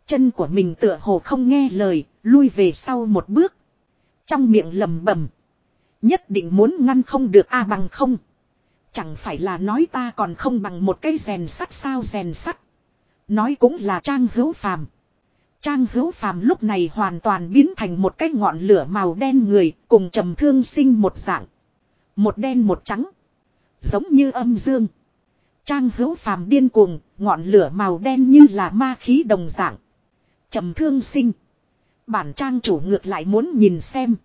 A: Chân của mình tựa hồ không nghe lời, lui về sau một bước. Trong miệng lầm bẩm Nhất định muốn ngăn không được a bằng không. Chẳng phải là nói ta còn không bằng một cây rèn sắt sao rèn sắt. Nói cũng là trang hữu phàm. Trang hữu phàm lúc này hoàn toàn biến thành một cái ngọn lửa màu đen người cùng trầm thương sinh một dạng. Một đen một trắng. Giống như âm dương. Trang hữu phàm điên cuồng, ngọn lửa màu đen như là ma khí đồng dạng. Trầm thương sinh. Bản trang chủ ngược lại muốn nhìn xem.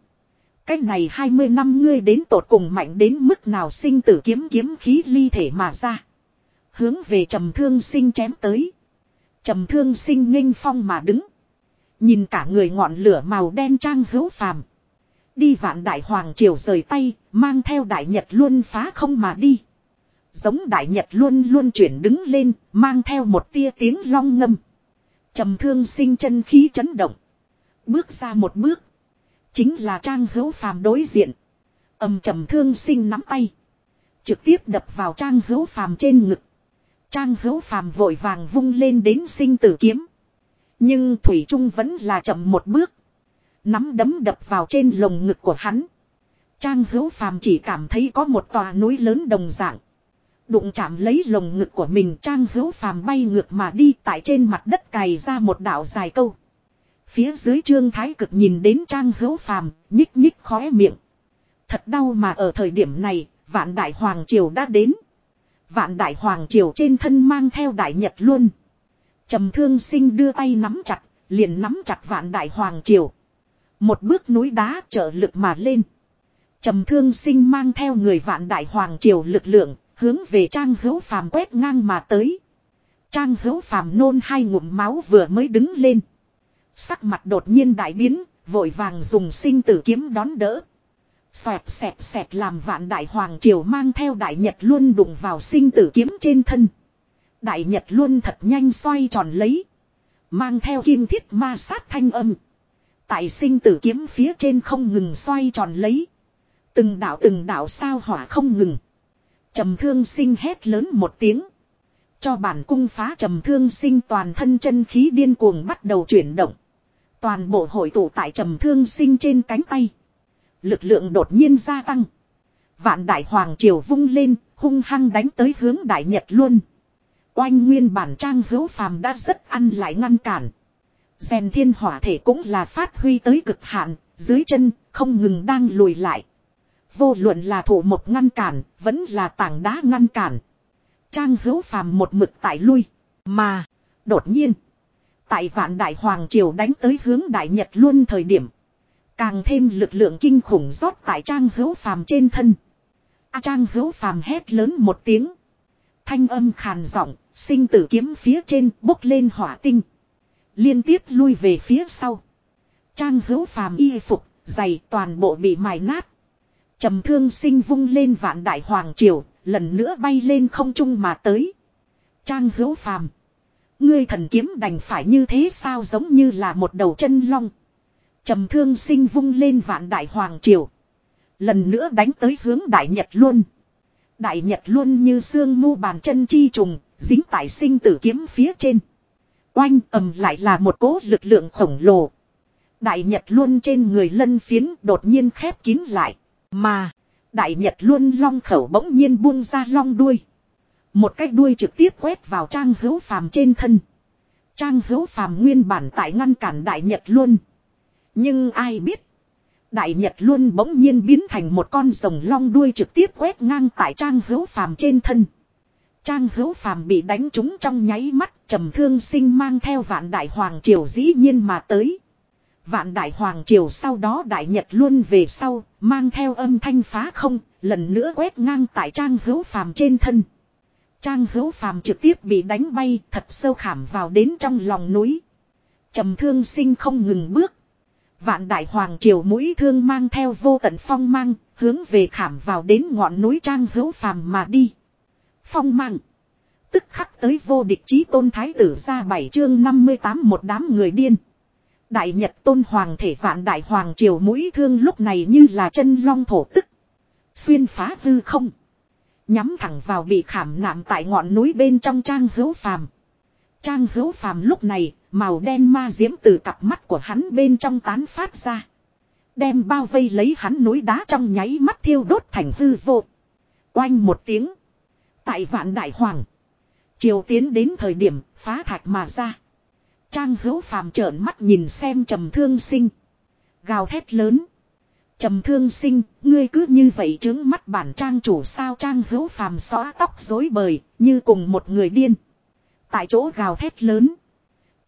A: Cái này 20 năm ngươi đến tột cùng mạnh đến mức nào sinh tử kiếm kiếm khí ly thể mà ra. Hướng về trầm thương sinh chém tới. Trầm thương sinh nghênh phong mà đứng. Nhìn cả người ngọn lửa màu đen trang hữu phàm. Đi vạn đại hoàng triều rời tay, mang theo đại nhật luôn phá không mà đi. Giống đại nhật luôn luôn chuyển đứng lên, mang theo một tia tiếng long ngâm. trầm thương sinh chân khí chấn động. Bước ra một bước. Chính là trang hữu phàm đối diện. ầm trầm thương sinh nắm tay. Trực tiếp đập vào trang hữu phàm trên ngực. Trang hữu phàm vội vàng vung lên đến sinh tử kiếm. Nhưng Thủy Trung vẫn là chậm một bước. Nắm đấm đập vào trên lồng ngực của hắn. Trang hữu phàm chỉ cảm thấy có một tòa núi lớn đồng dạng. Đụng chạm lấy lồng ngực của mình trang hữu phàm bay ngược mà đi tại trên mặt đất cày ra một đạo dài câu. Phía dưới trương thái cực nhìn đến trang hữu phàm, nhích nhích khóe miệng. Thật đau mà ở thời điểm này, vạn đại hoàng triều đã đến. Vạn đại hoàng triều trên thân mang theo đại nhật luôn. trầm thương sinh đưa tay nắm chặt, liền nắm chặt vạn đại hoàng triều. Một bước núi đá trợ lực mà lên. trầm thương sinh mang theo người vạn đại hoàng triều lực lượng, hướng về trang hữu phàm quét ngang mà tới. Trang hữu phàm nôn hai ngụm máu vừa mới đứng lên. Sắc mặt đột nhiên đại biến, vội vàng dùng sinh tử kiếm đón đỡ. Xoẹt xẹt xẹt làm vạn đại hoàng triều mang theo đại nhật luôn đụng vào sinh tử kiếm trên thân. Đại nhật luôn thật nhanh xoay tròn lấy. Mang theo kim thiết ma sát thanh âm. Tại sinh tử kiếm phía trên không ngừng xoay tròn lấy. Từng đạo từng đạo sao hỏa không ngừng. Trầm thương sinh hét lớn một tiếng. Cho bản cung phá trầm thương sinh toàn thân chân khí điên cuồng bắt đầu chuyển động. Toàn bộ hội tụ tại trầm thương sinh trên cánh tay. Lực lượng đột nhiên gia tăng. Vạn đại hoàng triều vung lên, hung hăng đánh tới hướng đại nhật luôn. Oanh nguyên bản trang hữu phàm đã rất ăn lại ngăn cản. Rèn thiên hỏa thể cũng là phát huy tới cực hạn, dưới chân, không ngừng đang lùi lại. Vô luận là thủ một ngăn cản, vẫn là tảng đá ngăn cản. Trang hữu phàm một mực tại lui. Mà, đột nhiên, tại vạn đại hoàng triều đánh tới hướng đại nhật luôn thời điểm. Càng thêm lực lượng kinh khủng rót tại trang hữu phàm trên thân. A trang hữu phàm hét lớn một tiếng. Thanh âm khàn giọng, sinh tử kiếm phía trên bốc lên hỏa tinh. Liên tiếp lui về phía sau. Trang hữu phàm y phục, giày toàn bộ bị mài nát. trầm thương sinh vung lên vạn đại hoàng triều, lần nữa bay lên không trung mà tới. Trang hữu phàm. Ngươi thần kiếm đành phải như thế sao giống như là một đầu chân long trầm thương sinh vung lên vạn đại hoàng triều. Lần nữa đánh tới hướng đại nhật luôn. Đại nhật luôn như xương mu bàn chân chi trùng, dính tại sinh tử kiếm phía trên. Oanh ầm lại là một cố lực lượng khổng lồ. Đại Nhật luôn trên người lân phiến đột nhiên khép kín lại. Mà, Đại Nhật luôn long khẩu bỗng nhiên buông ra long đuôi. Một cái đuôi trực tiếp quét vào trang hữu phàm trên thân. Trang hữu phàm nguyên bản tại ngăn cản Đại Nhật luôn. Nhưng ai biết. Đại Nhật luôn bỗng nhiên biến thành một con rồng long đuôi trực tiếp quét ngang tại trang hữu phàm trên thân. Trang hữu phàm bị đánh trúng trong nháy mắt trầm thương sinh mang theo vạn đại hoàng triều dĩ nhiên mà tới. Vạn đại hoàng triều sau đó đại nhật luôn về sau, mang theo âm thanh phá không, lần nữa quét ngang tại trang hữu phàm trên thân. Trang hữu phàm trực tiếp bị đánh bay thật sâu khảm vào đến trong lòng núi. trầm thương sinh không ngừng bước. Vạn đại hoàng triều mũi thương mang theo vô tận phong mang, hướng về khảm vào đến ngọn núi trang hữu phàm mà đi. Phong mang. Tức khắc tới vô địch chí tôn thái tử ra bảy chương 58 một đám người điên. Đại Nhật tôn hoàng thể vạn đại hoàng triều mũi thương lúc này như là chân long thổ tức. Xuyên phá hư không. Nhắm thẳng vào bị khảm nạm tại ngọn núi bên trong trang hữu phàm. Trang hữu phàm lúc này, màu đen ma diễm từ cặp mắt của hắn bên trong tán phát ra. Đem bao vây lấy hắn núi đá trong nháy mắt thiêu đốt thành hư vô. Oanh một tiếng. Tại vạn đại hoàng. Triều tiến đến thời điểm phá thạch mà ra. Trang hữu phàm trợn mắt nhìn xem trầm thương sinh. Gào thét lớn. Trầm thương sinh, ngươi cứ như vậy trướng mắt bản trang chủ sao trang hữu phàm xóa tóc rối bời, như cùng một người điên. Tại chỗ gào thét lớn.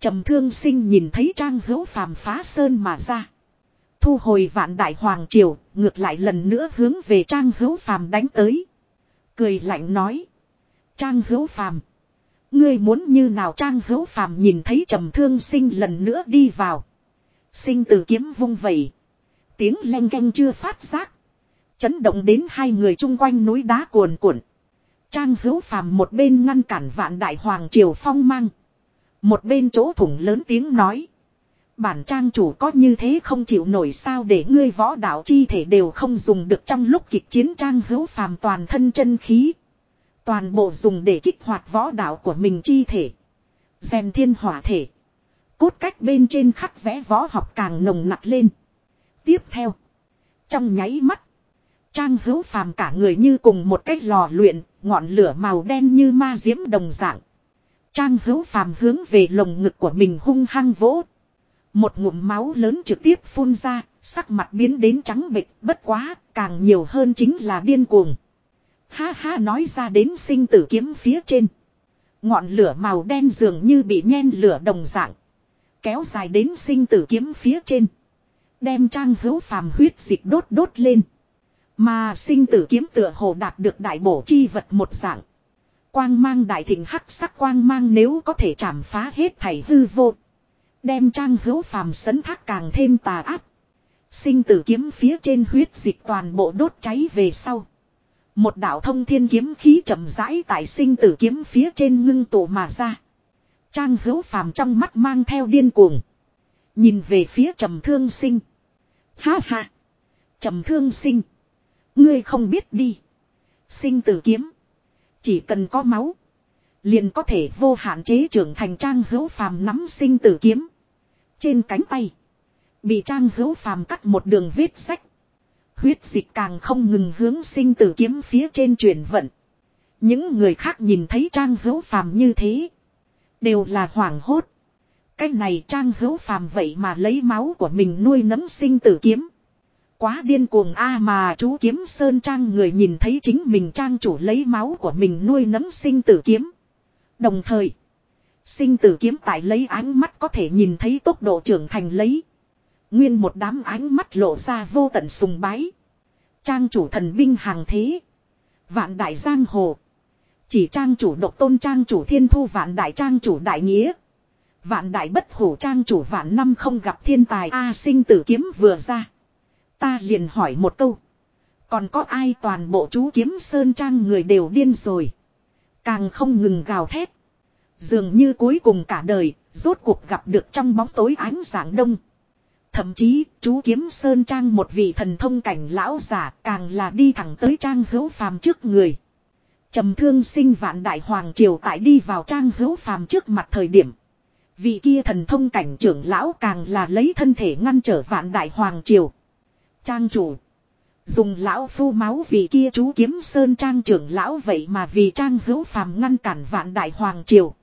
A: Trầm thương sinh nhìn thấy trang hữu phàm phá sơn mà ra. Thu hồi vạn đại hoàng triều, ngược lại lần nữa hướng về trang hữu phàm đánh tới. Cười lạnh nói. Trang hữu phàm. Ngươi muốn như nào trang hữu phàm nhìn thấy trầm thương sinh lần nữa đi vào. Sinh tử kiếm vung vẩy. Tiếng len canh chưa phát giác. Chấn động đến hai người chung quanh núi đá cuồn cuộn. Trang hữu phàm một bên ngăn cản vạn đại hoàng triều phong mang. Một bên chỗ thủng lớn tiếng nói. Bản trang chủ có như thế không chịu nổi sao để ngươi võ đạo chi thể đều không dùng được trong lúc kịch chiến trang hữu phàm toàn thân chân khí. Toàn bộ dùng để kích hoạt võ đạo của mình chi thể. xem thiên hỏa thể. Cốt cách bên trên khắc vẽ võ học càng nồng nặc lên. Tiếp theo. Trong nháy mắt. Trang hữu phàm cả người như cùng một cái lò luyện, ngọn lửa màu đen như ma diễm đồng dạng. Trang hữu phàm hướng về lồng ngực của mình hung hăng vỗ. Một ngụm máu lớn trực tiếp phun ra, sắc mặt biến đến trắng bệch, bất quá, càng nhiều hơn chính là điên cuồng. Ha ha nói ra đến sinh tử kiếm phía trên. Ngọn lửa màu đen dường như bị nhen lửa đồng dạng. Kéo dài đến sinh tử kiếm phía trên. Đem trang hữu phàm huyết dịch đốt đốt lên. Mà sinh tử kiếm tựa hồ đạt được đại bổ chi vật một dạng. Quang mang đại thịnh hắc sắc quang mang nếu có thể chảm phá hết thảy hư vô. Đem trang hữu phàm sấn thác càng thêm tà áp. Sinh tử kiếm phía trên huyết dịch toàn bộ đốt cháy về sau. Một đạo thông thiên kiếm khí chậm rãi tại sinh tử kiếm phía trên ngưng tụ mà ra. Trang hữu phàm trong mắt mang theo điên cuồng. Nhìn về phía trầm thương sinh. Ha ha. Trầm thương sinh. Ngươi không biết đi. Sinh tử kiếm. Chỉ cần có máu. Liền có thể vô hạn chế trưởng thành trang hữu phàm nắm sinh tử kiếm. Trên cánh tay. Bị trang hữu phàm cắt một đường vết sách. Huyết dịch càng không ngừng hướng sinh tử kiếm phía trên chuyển vận. Những người khác nhìn thấy trang hữu phàm như thế. Đều là hoảng hốt. Cái này trang hữu phàm vậy mà lấy máu của mình nuôi nấm sinh tử kiếm. Quá điên cuồng a mà chú kiếm sơn trang người nhìn thấy chính mình trang chủ lấy máu của mình nuôi nấng sinh tử kiếm. Đồng thời, sinh tử kiếm tại lấy ánh mắt có thể nhìn thấy tốc độ trưởng thành lấy. Nguyên một đám ánh mắt lộ ra vô tận sùng bái. Trang chủ thần binh hàng thế. Vạn đại giang hồ. Chỉ trang chủ độc tôn trang chủ thiên thu vạn đại trang chủ đại nghĩa. Vạn đại bất hủ trang chủ vạn năm không gặp thiên tài A sinh tử kiếm vừa ra. Ta liền hỏi một câu. Còn có ai toàn bộ chú kiếm sơn trang người đều điên rồi. Càng không ngừng gào thét. Dường như cuối cùng cả đời, rốt cuộc gặp được trong bóng tối ánh sáng đông. Thậm chí, chú kiếm sơn trang một vị thần thông cảnh lão giả càng là đi thẳng tới trang hữu phàm trước người. trầm thương sinh vạn đại hoàng triều tại đi vào trang hữu phàm trước mặt thời điểm. Vị kia thần thông cảnh trưởng lão càng là lấy thân thể ngăn trở vạn đại hoàng triều. Trang chủ. Dùng lão phu máu vì kia chú kiếm sơn trang trưởng lão vậy mà vì trang hữu phàm ngăn cản vạn đại hoàng triều.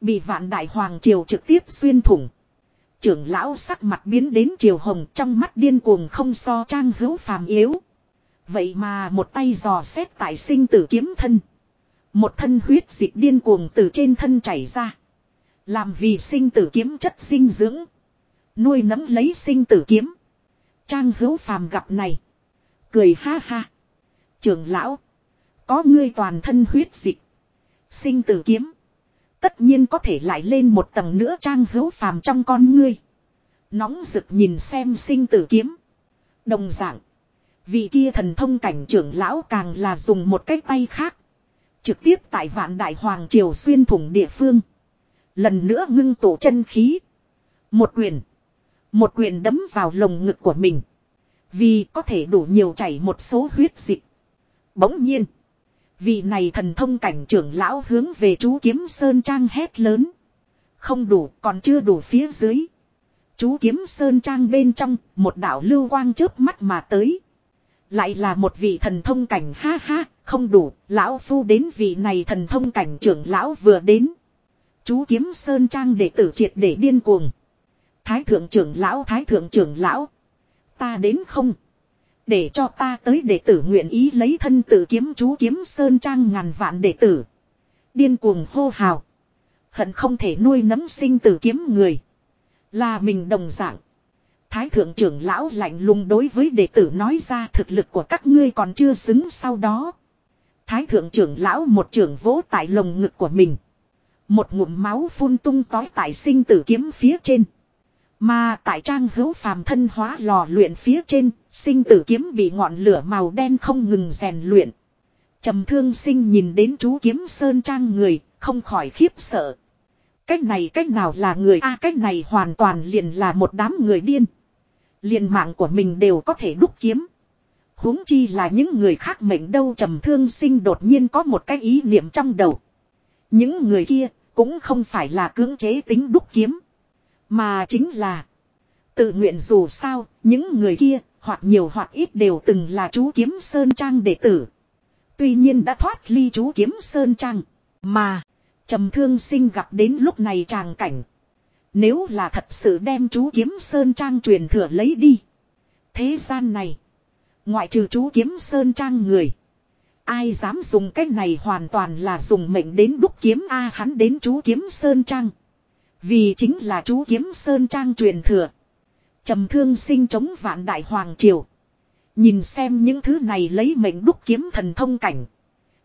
A: Bị vạn đại hoàng triều trực tiếp xuyên thủng. Trưởng lão sắc mặt biến đến triều hồng trong mắt điên cuồng không so trang hữu phàm yếu. Vậy mà một tay dò xét tại sinh tử kiếm thân. Một thân huyết dịch điên cuồng từ trên thân chảy ra. Làm vì sinh tử kiếm chất sinh dưỡng. Nuôi nấng lấy sinh tử kiếm. Trang hữu phàm gặp này. Cười ha ha. Trưởng lão. Có ngươi toàn thân huyết dịch. Sinh tử kiếm. Tất nhiên có thể lại lên một tầng nữa trang hữu phàm trong con ngươi. Nóng rực nhìn xem sinh tử kiếm. Đồng dạng. Vị kia thần thông cảnh trưởng lão càng là dùng một cái tay khác. Trực tiếp tại vạn đại hoàng triều xuyên thủng địa phương. Lần nữa ngưng tụ chân khí. Một quyền. Một quyền đấm vào lồng ngực của mình. Vì có thể đủ nhiều chảy một số huyết dịch. Bỗng nhiên. Vị này thần thông cảnh trưởng lão hướng về chú kiếm sơn trang hét lớn. Không đủ còn chưa đủ phía dưới. Chú kiếm sơn trang bên trong một đạo lưu quang chớp mắt mà tới. Lại là một vị thần thông cảnh ha ha, không đủ, lão phu đến vị này thần thông cảnh trưởng lão vừa đến. Chú kiếm sơn trang đệ tử triệt để điên cuồng. Thái thượng trưởng lão, thái thượng trưởng lão. Ta đến không? Để cho ta tới đệ tử nguyện ý lấy thân tự kiếm chú kiếm sơn trang ngàn vạn đệ tử. Điên cuồng hô hào. Hận không thể nuôi nấm sinh tử kiếm người. Là mình đồng dạng. Thái thượng trưởng lão lạnh lùng đối với đệ tử nói ra thực lực của các ngươi còn chưa xứng sau đó. Thái thượng trưởng lão một trưởng vỗ tại lồng ngực của mình. Một ngụm máu phun tung tói tại sinh tử kiếm phía trên. Mà tại trang hữu phàm thân hóa lò luyện phía trên, sinh tử kiếm bị ngọn lửa màu đen không ngừng rèn luyện. trầm thương sinh nhìn đến chú kiếm sơn trang người, không khỏi khiếp sợ. Cách này cách nào là người a cách này hoàn toàn liền là một đám người điên. Liền mạng của mình đều có thể đúc kiếm. huống chi là những người khác mệnh đâu trầm thương sinh đột nhiên có một cái ý niệm trong đầu. Những người kia cũng không phải là cưỡng chế tính đúc kiếm. Mà chính là tự nguyện dù sao, những người kia hoặc nhiều hoặc ít đều từng là chú kiếm Sơn Trang đệ tử. Tuy nhiên đã thoát ly chú kiếm Sơn Trang. Mà, trầm thương sinh gặp đến lúc này tràng cảnh. Nếu là thật sự đem chú kiếm Sơn Trang truyền thừa lấy đi. Thế gian này, ngoại trừ chú kiếm Sơn Trang người. Ai dám dùng cách này hoàn toàn là dùng mệnh đến đúc kiếm A hắn đến chú kiếm Sơn Trang. Vì chính là chú kiếm Sơn Trang truyền thừa. trầm thương sinh chống vạn đại hoàng triều. Nhìn xem những thứ này lấy mệnh đúc kiếm thần thông cảnh.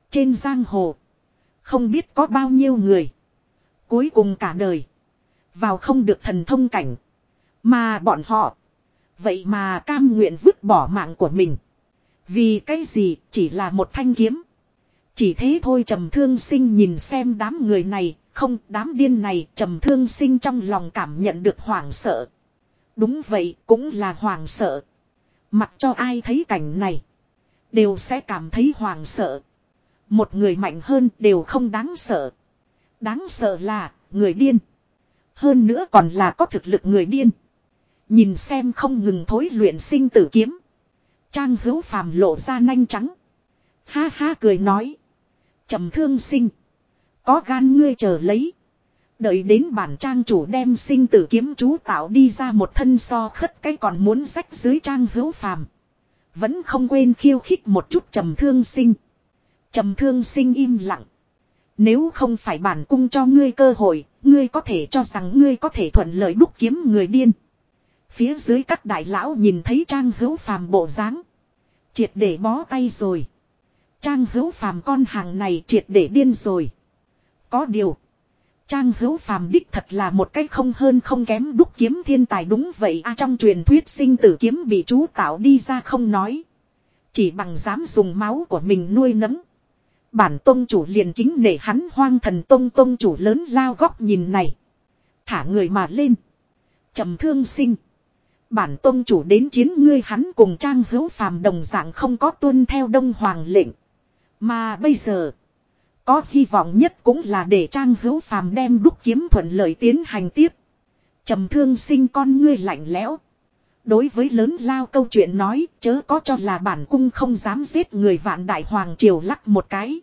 A: Trên giang hồ. Không biết có bao nhiêu người. Cuối cùng cả đời. Vào không được thần thông cảnh. Mà bọn họ. Vậy mà cam nguyện vứt bỏ mạng của mình. Vì cái gì chỉ là một thanh kiếm. Chỉ thế thôi trầm thương sinh nhìn xem đám người này, không, đám điên này trầm thương sinh trong lòng cảm nhận được hoảng sợ. Đúng vậy, cũng là hoảng sợ. Mặc cho ai thấy cảnh này. Đều sẽ cảm thấy hoảng sợ. Một người mạnh hơn đều không đáng sợ. Đáng sợ là người điên. Hơn nữa còn là có thực lực người điên. Nhìn xem không ngừng thối luyện sinh tử kiếm. Trang hữu phàm lộ ra nanh trắng. Ha ha cười nói. trầm thương sinh. Có gan ngươi chờ lấy. Đợi đến bản trang chủ đem sinh tử kiếm chú tạo đi ra một thân so khất cái còn muốn rách dưới trang hữu phàm. Vẫn không quên khiêu khích một chút trầm thương sinh. Trầm thương sinh im lặng. Nếu không phải bản cung cho ngươi cơ hội, ngươi có thể cho rằng ngươi có thể thuận lợi đúc kiếm người điên. Phía dưới các đại lão nhìn thấy trang hữu phàm bộ dáng Triệt để bó tay rồi. Trang hữu phàm con hàng này triệt để điên rồi. Có điều. Trang hữu phàm đích thật là một cách không hơn không kém đúc kiếm thiên tài đúng vậy a trong truyền thuyết sinh tử kiếm bị chú tạo đi ra không nói. Chỉ bằng dám dùng máu của mình nuôi nấm. Bản tôn chủ liền kính nể hắn hoang thần tôn tôn chủ lớn lao góc nhìn này. Thả người mà lên. trầm thương sinh. Bản tôn chủ đến chiến ngươi hắn cùng trang hữu phàm đồng dạng không có tuân theo đông hoàng lệnh. Mà bây giờ. Có hy vọng nhất cũng là để trang hữu phàm đem đúc kiếm thuận lợi tiến hành tiếp. trầm thương sinh con ngươi lạnh lẽo. Đối với lớn lao câu chuyện nói, chớ có cho là bản cung không dám giết người vạn đại hoàng triều lắc một cái.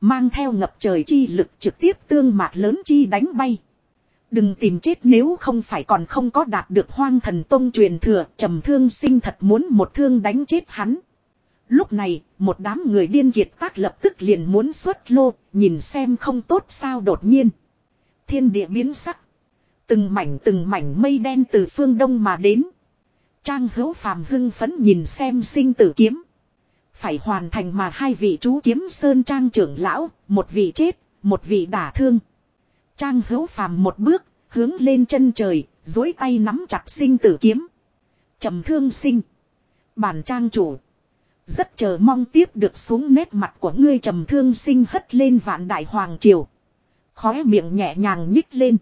A: Mang theo ngập trời chi lực trực tiếp tương mạc lớn chi đánh bay. Đừng tìm chết nếu không phải còn không có đạt được hoang thần tông truyền thừa, trầm thương sinh thật muốn một thương đánh chết hắn. Lúc này, một đám người điên kiệt tác lập tức liền muốn xuất lô, nhìn xem không tốt sao đột nhiên. Thiên địa biến sắc. Từng mảnh từng mảnh mây đen từ phương đông mà đến. Trang hữu phàm hưng phấn nhìn xem sinh tử kiếm. Phải hoàn thành mà hai vị chú kiếm sơn trang trưởng lão, một vị chết, một vị đả thương. Trang hữu phàm một bước, hướng lên chân trời, dối tay nắm chặt sinh tử kiếm. trầm thương sinh. Bản trang chủ. Rất chờ mong tiếp được xuống nét mặt của ngươi trầm thương sinh hất lên vạn đại hoàng triều. Khóe miệng nhẹ nhàng nhích lên.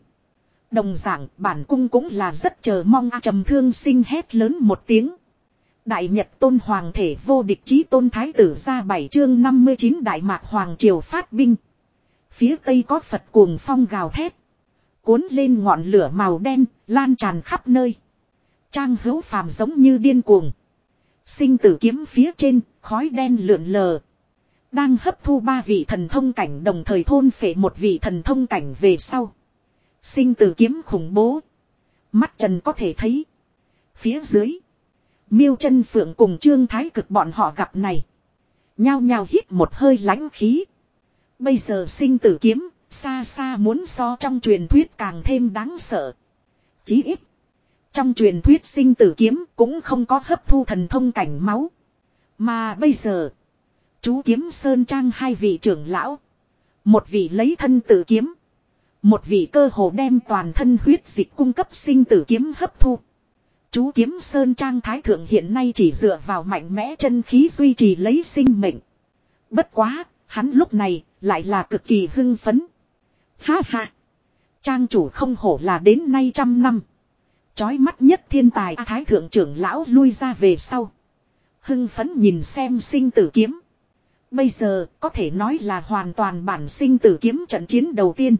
A: Đồng dạng bản cung cũng là rất chờ mong trầm thương sinh hét lớn một tiếng. Đại Nhật Tôn Hoàng thể vô địch chí Tôn Thái tử ra bảy chương 59 Đại Mạc Hoàng Triều phát binh. Phía tây có Phật cuồng phong gào thét. Cuốn lên ngọn lửa màu đen, lan tràn khắp nơi. Trang hữu phàm giống như điên cuồng. Sinh tử kiếm phía trên, khói đen lượn lờ. Đang hấp thu ba vị thần thông cảnh đồng thời thôn phệ một vị thần thông cảnh về sau. Sinh tử kiếm khủng bố. Mắt trần có thể thấy. Phía dưới. Miêu chân phượng cùng trương thái cực bọn họ gặp này. Nhao nhao hít một hơi lãnh khí. Bây giờ sinh tử kiếm, xa xa muốn so trong truyền thuyết càng thêm đáng sợ. Chí ít. Trong truyền thuyết sinh tử kiếm cũng không có hấp thu thần thông cảnh máu. Mà bây giờ. Chú kiếm Sơn Trang hai vị trưởng lão. Một vị lấy thân tử kiếm. Một vị cơ hồ đem toàn thân huyết dịch cung cấp sinh tử kiếm hấp thu. Chú kiếm Sơn Trang Thái Thượng hiện nay chỉ dựa vào mạnh mẽ chân khí duy trì lấy sinh mệnh. Bất quá, hắn lúc này lại là cực kỳ hưng phấn. Ha ha! Trang chủ không hổ là đến nay trăm năm. Chói mắt nhất thiên tài Thái Thượng trưởng lão lui ra về sau. Hưng phấn nhìn xem sinh tử kiếm. Bây giờ, có thể nói là hoàn toàn bản sinh tử kiếm trận chiến đầu tiên.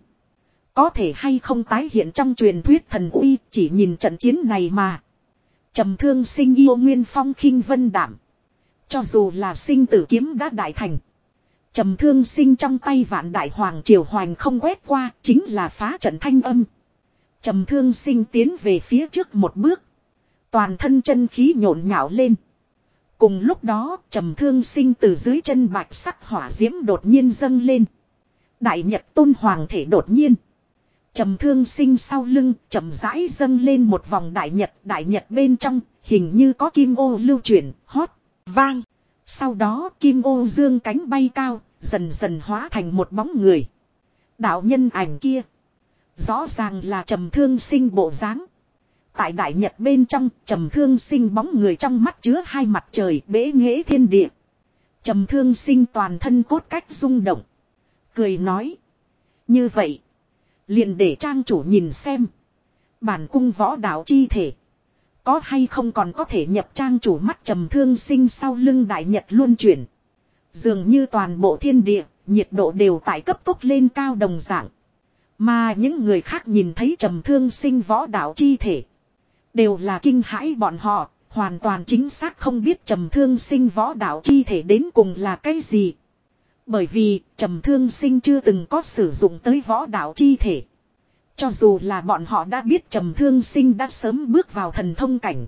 A: Có thể hay không tái hiện trong truyền thuyết thần uy, chỉ nhìn trận chiến này mà. trầm thương sinh yêu nguyên phong khinh vân đảm. Cho dù là sinh tử kiếm đã đại thành. trầm thương sinh trong tay vạn đại hoàng triều hoành không quét qua, chính là phá trận thanh âm trầm thương sinh tiến về phía trước một bước. Toàn thân chân khí nhộn nhạo lên. Cùng lúc đó, trầm thương sinh từ dưới chân bạch sắc hỏa diễm đột nhiên dâng lên. Đại Nhật tôn hoàng thể đột nhiên. Trầm thương sinh sau lưng, chậm rãi dâng lên một vòng đại nhật. Đại nhật bên trong, hình như có kim ô lưu chuyển, hót, vang. Sau đó, kim ô dương cánh bay cao, dần dần hóa thành một bóng người. Đạo nhân ảnh kia. Rõ ràng là trầm thương sinh bộ dáng Tại đại nhật bên trong, trầm thương sinh bóng người trong mắt chứa hai mặt trời bế nghễ thiên địa. Trầm thương sinh toàn thân cốt cách rung động. Cười nói. Như vậy. Liền để trang chủ nhìn xem. Bản cung võ đạo chi thể. Có hay không còn có thể nhập trang chủ mắt trầm thương sinh sau lưng đại nhật luôn chuyển. Dường như toàn bộ thiên địa, nhiệt độ đều tại cấp tốc lên cao đồng dạng. Mà những người khác nhìn thấy trầm thương sinh võ đạo chi thể. Đều là kinh hãi bọn họ, hoàn toàn chính xác không biết trầm thương sinh võ đạo chi thể đến cùng là cái gì. Bởi vì trầm thương sinh chưa từng có sử dụng tới võ đạo chi thể. Cho dù là bọn họ đã biết trầm thương sinh đã sớm bước vào thần thông cảnh.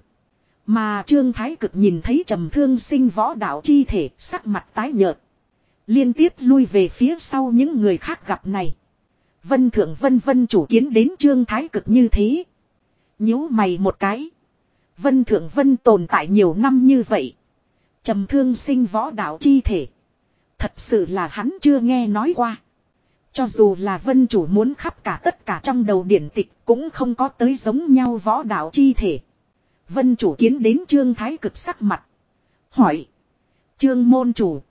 A: Mà Trương Thái Cực nhìn thấy trầm thương sinh võ đạo chi thể sắc mặt tái nhợt. Liên tiếp lui về phía sau những người khác gặp này. Vân Thượng Vân Vân chủ kiến đến Trương Thái Cực như thế nhíu mày một cái. Vân Thượng Vân tồn tại nhiều năm như vậy. trầm thương sinh võ đạo chi thể. Thật sự là hắn chưa nghe nói qua. Cho dù là vân chủ muốn khắp cả tất cả trong đầu điển tịch cũng không có tới giống nhau võ đạo chi thể. Vân chủ kiến đến trương thái cực sắc mặt. Hỏi. Trương môn chủ.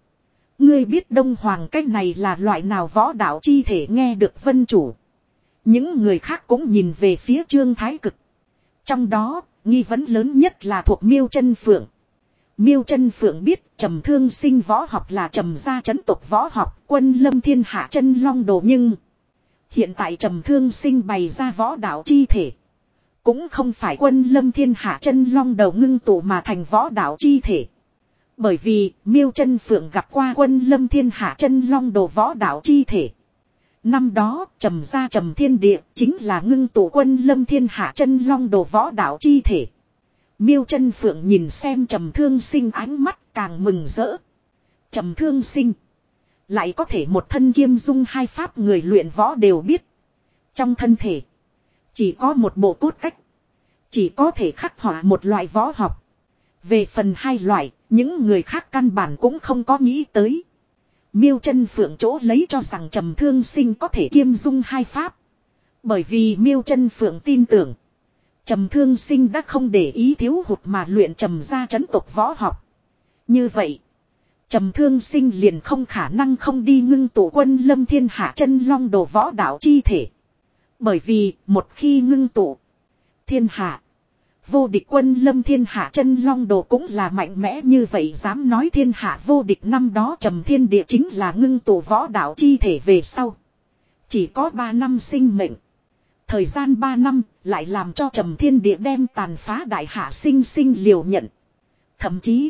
A: Ngươi biết đông hoàng cách này là loại nào võ đạo chi thể nghe được vân chủ. Những người khác cũng nhìn về phía trương thái cực. Trong đó, nghi vấn lớn nhất là thuộc miêu chân phượng. Miêu chân phượng biết trầm thương sinh võ học là trầm gia chấn tộc võ học quân lâm thiên hạ chân long đồ nhưng hiện tại trầm thương sinh bày ra võ đạo chi thể cũng không phải quân lâm thiên hạ chân long đầu ngưng tụ mà thành võ đạo chi thể bởi vì miêu chân phượng gặp qua quân lâm thiên hạ chân long đồ võ đạo chi thể Năm đó, trầm ra trầm thiên địa, chính là ngưng tụ quân lâm thiên hạ chân long đồ võ đạo chi thể. Miêu chân phượng nhìn xem trầm thương sinh ánh mắt càng mừng rỡ. Trầm thương sinh. Lại có thể một thân kiêm dung hai pháp người luyện võ đều biết. Trong thân thể. Chỉ có một bộ cốt cách. Chỉ có thể khắc họa một loại võ học. Về phần hai loại, những người khác căn bản cũng không có nghĩ tới. Miêu chân phượng chỗ lấy cho rằng trầm thương sinh có thể kiêm dung hai pháp. Bởi vì miêu chân phượng tin tưởng. Trầm thương sinh đã không để ý thiếu hụt mà luyện trầm ra chấn tục võ học. Như vậy. Trầm thương sinh liền không khả năng không đi ngưng tụ quân lâm thiên hạ chân long đồ võ đạo chi thể. Bởi vì một khi ngưng tụ. Thiên hạ. Vô địch quân lâm thiên hạ chân long đồ cũng là mạnh mẽ như vậy, dám nói thiên hạ vô địch năm đó trầm thiên địa chính là ngưng tụ võ đạo chi thể về sau. Chỉ có 3 năm sinh mệnh. Thời gian 3 năm lại làm cho trầm thiên địa đem tàn phá đại hạ sinh sinh liều nhận. Thậm chí,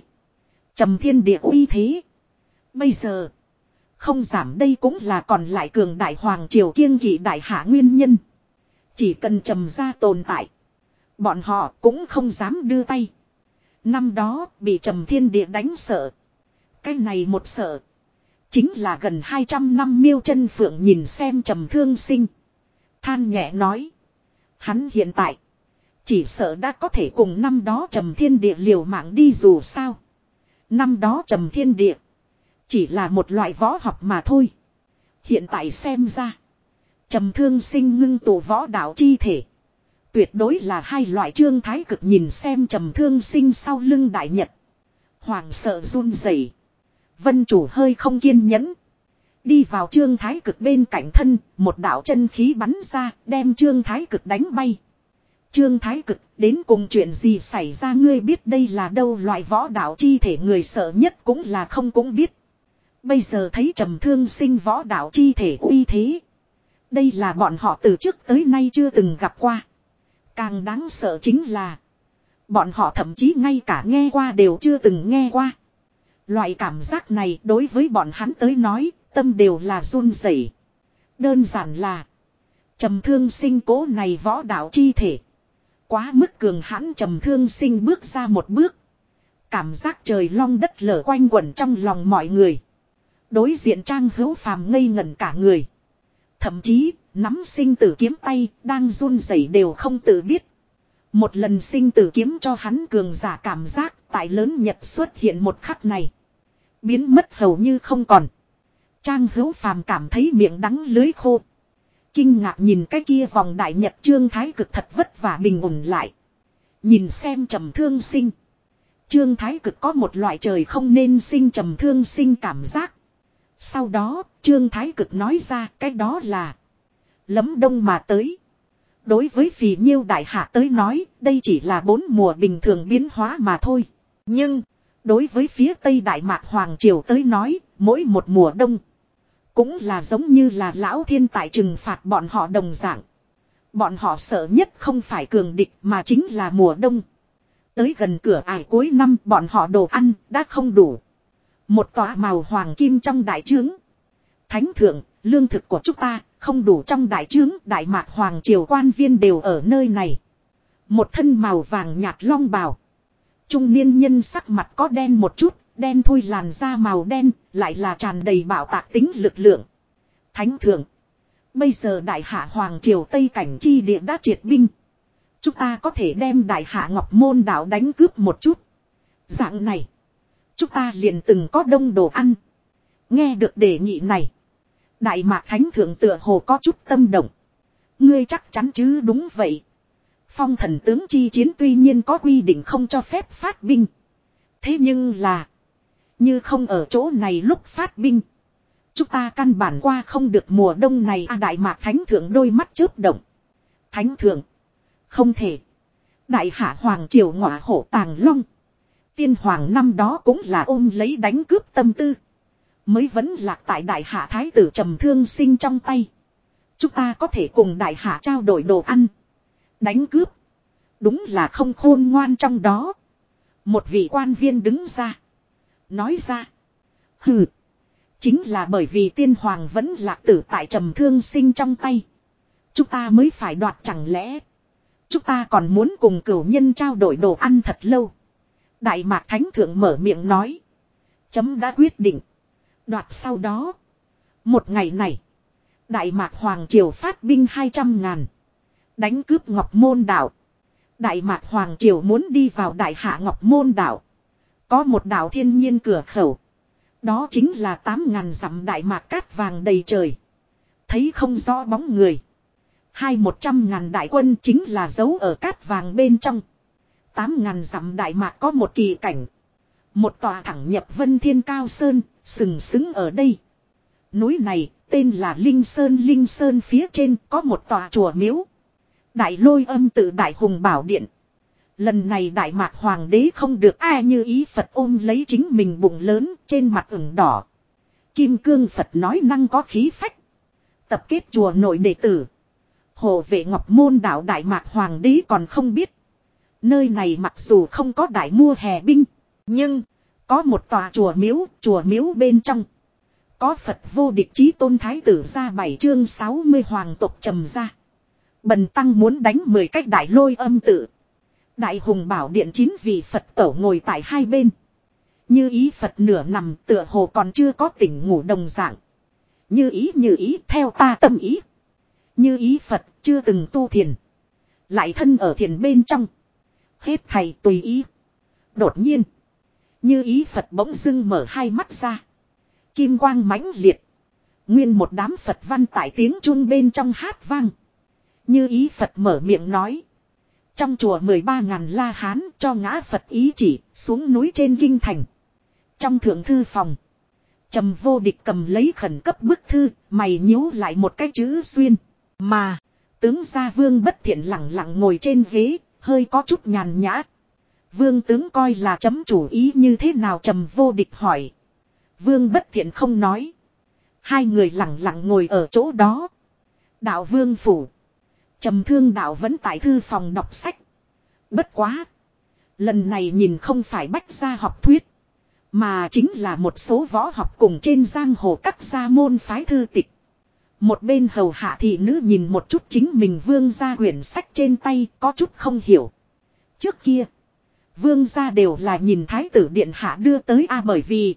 A: trầm thiên địa uy thế. Bây giờ, không giảm đây cũng là còn lại cường đại hoàng triều kiêng kỵ đại hạ nguyên nhân. Chỉ cần trầm ra tồn tại. Bọn họ cũng không dám đưa tay. Năm đó bị trầm thiên địa đánh sợ. Cái này một sợ. Chính là gần 200 năm miêu chân phượng nhìn xem trầm thương sinh. Than nhẹ nói. Hắn hiện tại. Chỉ sợ đã có thể cùng năm đó trầm thiên địa liều mạng đi dù sao. Năm đó trầm thiên địa. Chỉ là một loại võ học mà thôi. Hiện tại xem ra. Trầm thương sinh ngưng tụ võ đạo chi thể. Tuyệt đối là hai loại trương thái cực nhìn xem trầm thương sinh sau lưng đại nhật. Hoàng sợ run rẩy. Vân chủ hơi không kiên nhẫn. Đi vào trương thái cực bên cạnh thân, một đạo chân khí bắn ra, đem trương thái cực đánh bay. Trương thái cực, đến cùng chuyện gì xảy ra ngươi biết đây là đâu loại võ đạo chi thể người sợ nhất cũng là không cũng biết. Bây giờ thấy trầm thương sinh võ đạo chi thể uy thế. Đây là bọn họ từ trước tới nay chưa từng gặp qua. Càng đáng sợ chính là. Bọn họ thậm chí ngay cả nghe qua đều chưa từng nghe qua. Loại cảm giác này đối với bọn hắn tới nói, tâm đều là run rẩy. Đơn giản là. trầm thương sinh cố này võ đạo chi thể. Quá mức cường hãn trầm thương sinh bước ra một bước. Cảm giác trời long đất lở quanh quẩn trong lòng mọi người. Đối diện trang hữu phàm ngây ngẩn cả người. Thậm chí, nắm sinh tử kiếm tay, đang run rẩy đều không tự biết. Một lần sinh tử kiếm cho hắn cường giả cảm giác, tại lớn nhật xuất hiện một khắc này. Biến mất hầu như không còn. Trang hữu phàm cảm thấy miệng đắng lưới khô. Kinh ngạc nhìn cái kia vòng đại nhật trương thái cực thật vất vả bình ổn lại. Nhìn xem trầm thương sinh. Trương thái cực có một loại trời không nên sinh trầm thương sinh cảm giác. Sau đó, Trương Thái Cực nói ra cái đó là Lấm đông mà tới. Đối với phì nhiêu đại hạ tới nói, đây chỉ là bốn mùa bình thường biến hóa mà thôi. Nhưng, đối với phía Tây Đại Mạc Hoàng Triều tới nói, mỗi một mùa đông, cũng là giống như là lão thiên tại trừng phạt bọn họ đồng dạng. Bọn họ sợ nhất không phải cường địch mà chính là mùa đông. Tới gần cửa ải cuối năm bọn họ đồ ăn đã không đủ. Một tòa màu hoàng kim trong đại trướng. Thánh thượng, lương thực của chúng ta không đủ trong đại trướng, đại mạc hoàng triều quan viên đều ở nơi này. Một thân màu vàng nhạt long bào. Trung niên nhân sắc mặt có đen một chút, đen thui làn da màu đen, lại là tràn đầy bảo tạc tính lực lượng. Thánh thượng. Bây giờ đại hạ hoàng triều Tây cảnh chi địa đã triệt binh. Chúng ta có thể đem đại hạ ngọc môn đảo đánh cướp một chút. Dạng này. Chúng ta liền từng có đông đồ ăn. Nghe được đề nghị này. Đại mạc thánh thượng tựa hồ có chút tâm động. Ngươi chắc chắn chứ đúng vậy. Phong thần tướng chi chiến tuy nhiên có quy định không cho phép phát binh. Thế nhưng là. Như không ở chỗ này lúc phát binh. Chúng ta căn bản qua không được mùa đông này à đại mạc thánh thượng đôi mắt chớp động. Thánh thượng. Không thể. Đại hạ hoàng triều ngọa hổ tàng long. Tiên hoàng năm đó cũng là ôm lấy đánh cướp tâm tư. Mới vẫn lạc tại đại hạ thái tử trầm thương sinh trong tay. Chúng ta có thể cùng đại hạ trao đổi đồ ăn. Đánh cướp. Đúng là không khôn ngoan trong đó. Một vị quan viên đứng ra. Nói ra. Hừ. Chính là bởi vì tiên hoàng vẫn lạc tử tại trầm thương sinh trong tay. Chúng ta mới phải đoạt chẳng lẽ. Chúng ta còn muốn cùng cửu nhân trao đổi đồ ăn thật lâu. Đại mạc thánh thượng mở miệng nói. Chấm đã quyết định. Đoạt sau đó. Một ngày này. Đại mạc Hoàng Triều phát binh 200 ngàn. Đánh cướp Ngọc Môn Đảo. Đại mạc Hoàng Triều muốn đi vào đại hạ Ngọc Môn Đảo. Có một đảo thiên nhiên cửa khẩu. Đó chính là 8 ngàn dặm đại mạc cát vàng đầy trời. Thấy không rõ bóng người. Hai một trăm ngàn đại quân chính là dấu ở cát vàng bên trong. Tám ngàn dặm đại mạc có một kỳ cảnh. Một tòa thẳng nhập vân thiên cao sơn, sừng sững ở đây. Núi này, tên là Linh Sơn Linh Sơn phía trên có một tòa chùa miếu. Đại lôi âm tự đại hùng bảo điện. Lần này đại mạc hoàng đế không được ai như ý Phật ôm lấy chính mình bụng lớn trên mặt ửng đỏ. Kim cương Phật nói năng có khí phách. Tập kết chùa nội đệ tử. Hồ vệ ngọc môn đạo đại mạc hoàng đế còn không biết. Nơi này mặc dù không có đại mua hè binh. Nhưng có một tòa chùa miếu, chùa miếu bên trong. Có Phật vô địch chí tôn thái tử ra bảy chương 60 hoàng tộc trầm ra. Bần tăng muốn đánh 10 cách đại lôi âm tự. Đại hùng bảo điện chín vị Phật tổ ngồi tại hai bên. Như ý Phật nửa nằm tựa hồ còn chưa có tỉnh ngủ đồng dạng. Như ý như ý theo ta tâm ý. Như ý Phật chưa từng tu thiền. Lại thân ở thiền bên trong. Hết thầy tùy ý. Đột nhiên. Như ý Phật bỗng dưng mở hai mắt ra. Kim quang mãnh liệt. Nguyên một đám Phật văn tại tiếng chuông bên trong hát vang. Như ý Phật mở miệng nói. Trong chùa 13 ngàn la hán cho ngã Phật ý chỉ xuống núi trên kinh thành. Trong thượng thư phòng. trầm vô địch cầm lấy khẩn cấp bức thư, mày nhíu lại một cái chữ xuyên. Mà, tướng gia vương bất thiện lặng lặng ngồi trên ghế, hơi có chút nhàn nhã. Vương tướng coi là chấm chủ ý như thế nào trầm vô địch hỏi. Vương bất thiện không nói. Hai người lặng lặng ngồi ở chỗ đó. Đạo vương phủ. Trầm thương đạo vẫn tại thư phòng đọc sách. Bất quá. Lần này nhìn không phải bách gia học thuyết. Mà chính là một số võ học cùng trên giang hồ các gia môn phái thư tịch. Một bên hầu hạ thị nữ nhìn một chút chính mình vương gia quyển sách trên tay, có chút không hiểu. Trước kia. Vương gia đều là nhìn thái tử điện hạ đưa tới a bởi vì.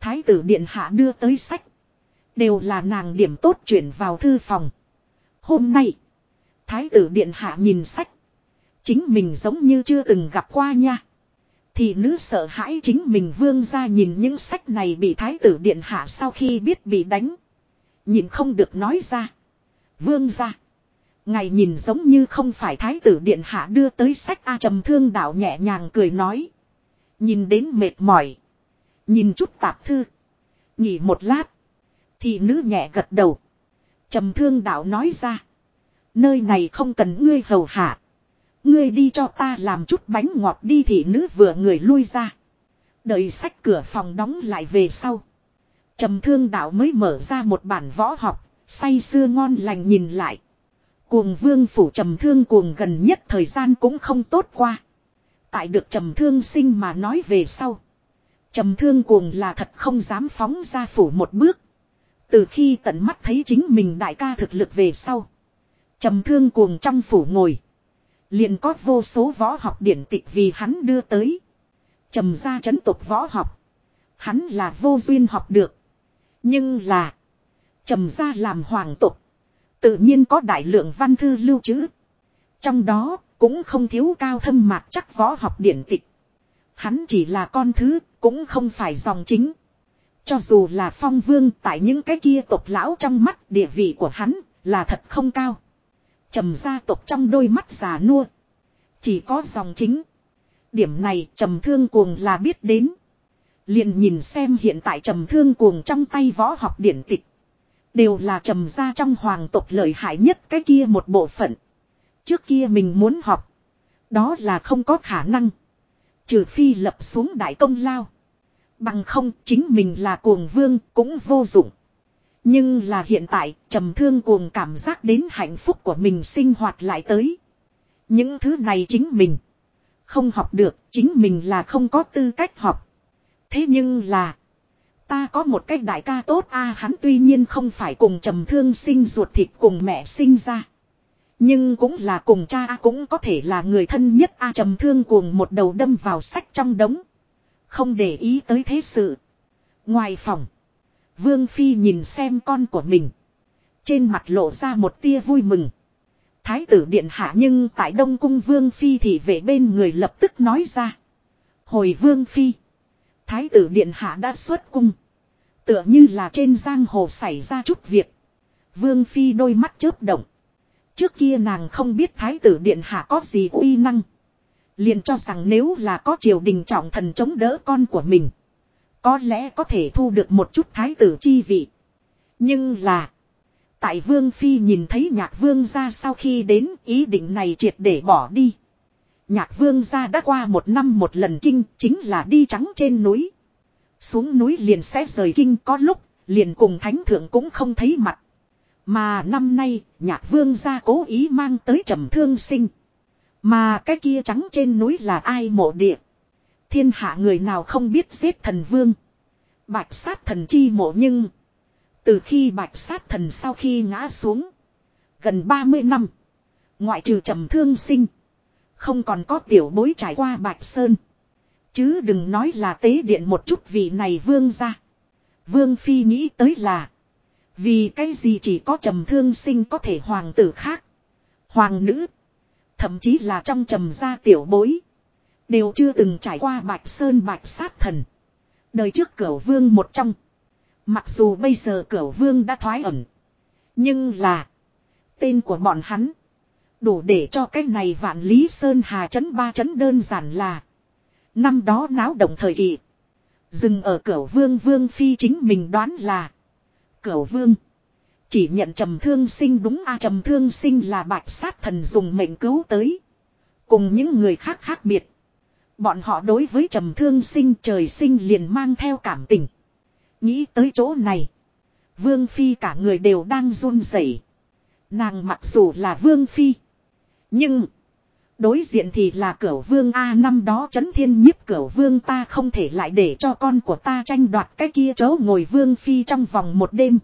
A: Thái tử điện hạ đưa tới sách. Đều là nàng điểm tốt chuyển vào thư phòng. Hôm nay. Thái tử điện hạ nhìn sách. Chính mình giống như chưa từng gặp qua nha. Thì nữ sợ hãi chính mình vương ra nhìn những sách này bị thái tử điện hạ sau khi biết bị đánh. Nhìn không được nói ra. Vương ra. Ngài nhìn giống như không phải thái tử điện hạ đưa tới sách A trầm thương đạo nhẹ nhàng cười nói. Nhìn đến mệt mỏi. Nhìn chút tạp thư. Nghỉ một lát. Thì nữ nhẹ gật đầu. trầm thương đạo nói ra. Nơi này không cần ngươi hầu hạ. Ngươi đi cho ta làm chút bánh ngọt đi thì nữ vừa người lui ra. Đợi sách cửa phòng đóng lại về sau. Trầm thương đạo mới mở ra một bản võ học, say sưa ngon lành nhìn lại. Cuồng vương phủ trầm thương cuồng gần nhất thời gian cũng không tốt qua. Tại được trầm thương sinh mà nói về sau. Trầm thương cuồng là thật không dám phóng ra phủ một bước. Từ khi tận mắt thấy chính mình đại ca thực lực về sau. Trầm thương cuồng trong phủ ngồi. Liền có vô số võ học điển tịch vì hắn đưa tới. Trầm ra chấn tục võ học. Hắn là vô duyên học được. Nhưng là. Trầm ra làm hoàng tục. Tự nhiên có đại lượng văn thư lưu trữ. Trong đó cũng không thiếu cao thâm mạc chắc võ học điển tịch. Hắn chỉ là con thứ, cũng không phải dòng chính. Cho dù là phong vương tại những cái kia tộc lão trong mắt địa vị của hắn là thật không cao. Trầm gia tộc trong đôi mắt già nua. Chỉ có dòng chính. Điểm này trầm thương cuồng là biết đến liền nhìn xem hiện tại trầm thương cuồng trong tay võ học điển tịch. Đều là trầm gia trong hoàng tộc lợi hại nhất cái kia một bộ phận. Trước kia mình muốn học. Đó là không có khả năng. Trừ phi lập xuống đại công lao. Bằng không chính mình là cuồng vương cũng vô dụng. Nhưng là hiện tại, trầm thương cuồng cảm giác đến hạnh phúc của mình sinh hoạt lại tới. Những thứ này chính mình. Không học được, chính mình là không có tư cách học. Thế nhưng là. Ta có một cách đại ca tốt a, hắn tuy nhiên không phải cùng trầm thương sinh ruột thịt cùng mẹ sinh ra. Nhưng cũng là cùng cha, cũng có thể là người thân nhất a trầm thương cuồng một đầu đâm vào sách trong đống. Không để ý tới thế sự. Ngoài phòng. Vương Phi nhìn xem con của mình. Trên mặt lộ ra một tia vui mừng. Thái tử điện hạ nhưng tại Đông Cung Vương Phi thì về bên người lập tức nói ra. Hồi Vương Phi. Thái tử điện hạ đã xuất cung. Tựa như là trên giang hồ xảy ra chút việc. Vương Phi đôi mắt chớp động. Trước kia nàng không biết thái tử điện hạ có gì uy năng. Liền cho rằng nếu là có triều đình trọng thần chống đỡ con của mình. Có lẽ có thể thu được một chút thái tử chi vị. Nhưng là. Tại Vương Phi nhìn thấy nhạc vương ra sau khi đến, ý định này triệt để bỏ đi. Nhạc vương gia đã qua một năm một lần kinh, chính là đi trắng trên núi. Xuống núi liền sẽ rời kinh, có lúc, liền cùng thánh thượng cũng không thấy mặt. Mà năm nay, nhạc vương gia cố ý mang tới trầm thương sinh. Mà cái kia trắng trên núi là ai mộ địa. Thiên hạ người nào không biết giết thần vương. Bạch sát thần chi mộ nhưng. Từ khi bạch sát thần sau khi ngã xuống. Gần 30 năm. Ngoại trừ trầm thương sinh. Không còn có tiểu bối trải qua bạch sơn. Chứ đừng nói là tế điện một chút vị này vương ra. Vương Phi nghĩ tới là. Vì cái gì chỉ có trầm thương sinh có thể hoàng tử khác. Hoàng nữ. Thậm chí là trong trầm gia tiểu bối. Đều chưa từng trải qua bạch sơn bạch sát thần. Đời trước cửa vương một trong. Mặc dù bây giờ cửa vương đã thoái ẩn. Nhưng là. Tên của bọn hắn. Đủ để cho cái này vạn lý sơn hà chấn ba chấn đơn giản là. Năm đó náo động thời kỳ. Dừng ở cửa vương vương phi chính mình đoán là. Cửa vương. Chỉ nhận trầm thương sinh đúng a à, trầm thương sinh là bạch sát thần dùng mệnh cứu tới. Cùng những người khác khác biệt. Bọn họ đối với trầm thương sinh trời sinh liền mang theo cảm tình. Nghĩ tới chỗ này. Vương Phi cả người đều đang run rẩy. Nàng mặc dù là Vương Phi. Nhưng. Đối diện thì là cửa vương A năm đó chấn thiên nhiếp cửa vương ta không thể lại để cho con của ta tranh đoạt cái kia chỗ ngồi vương phi trong vòng một đêm.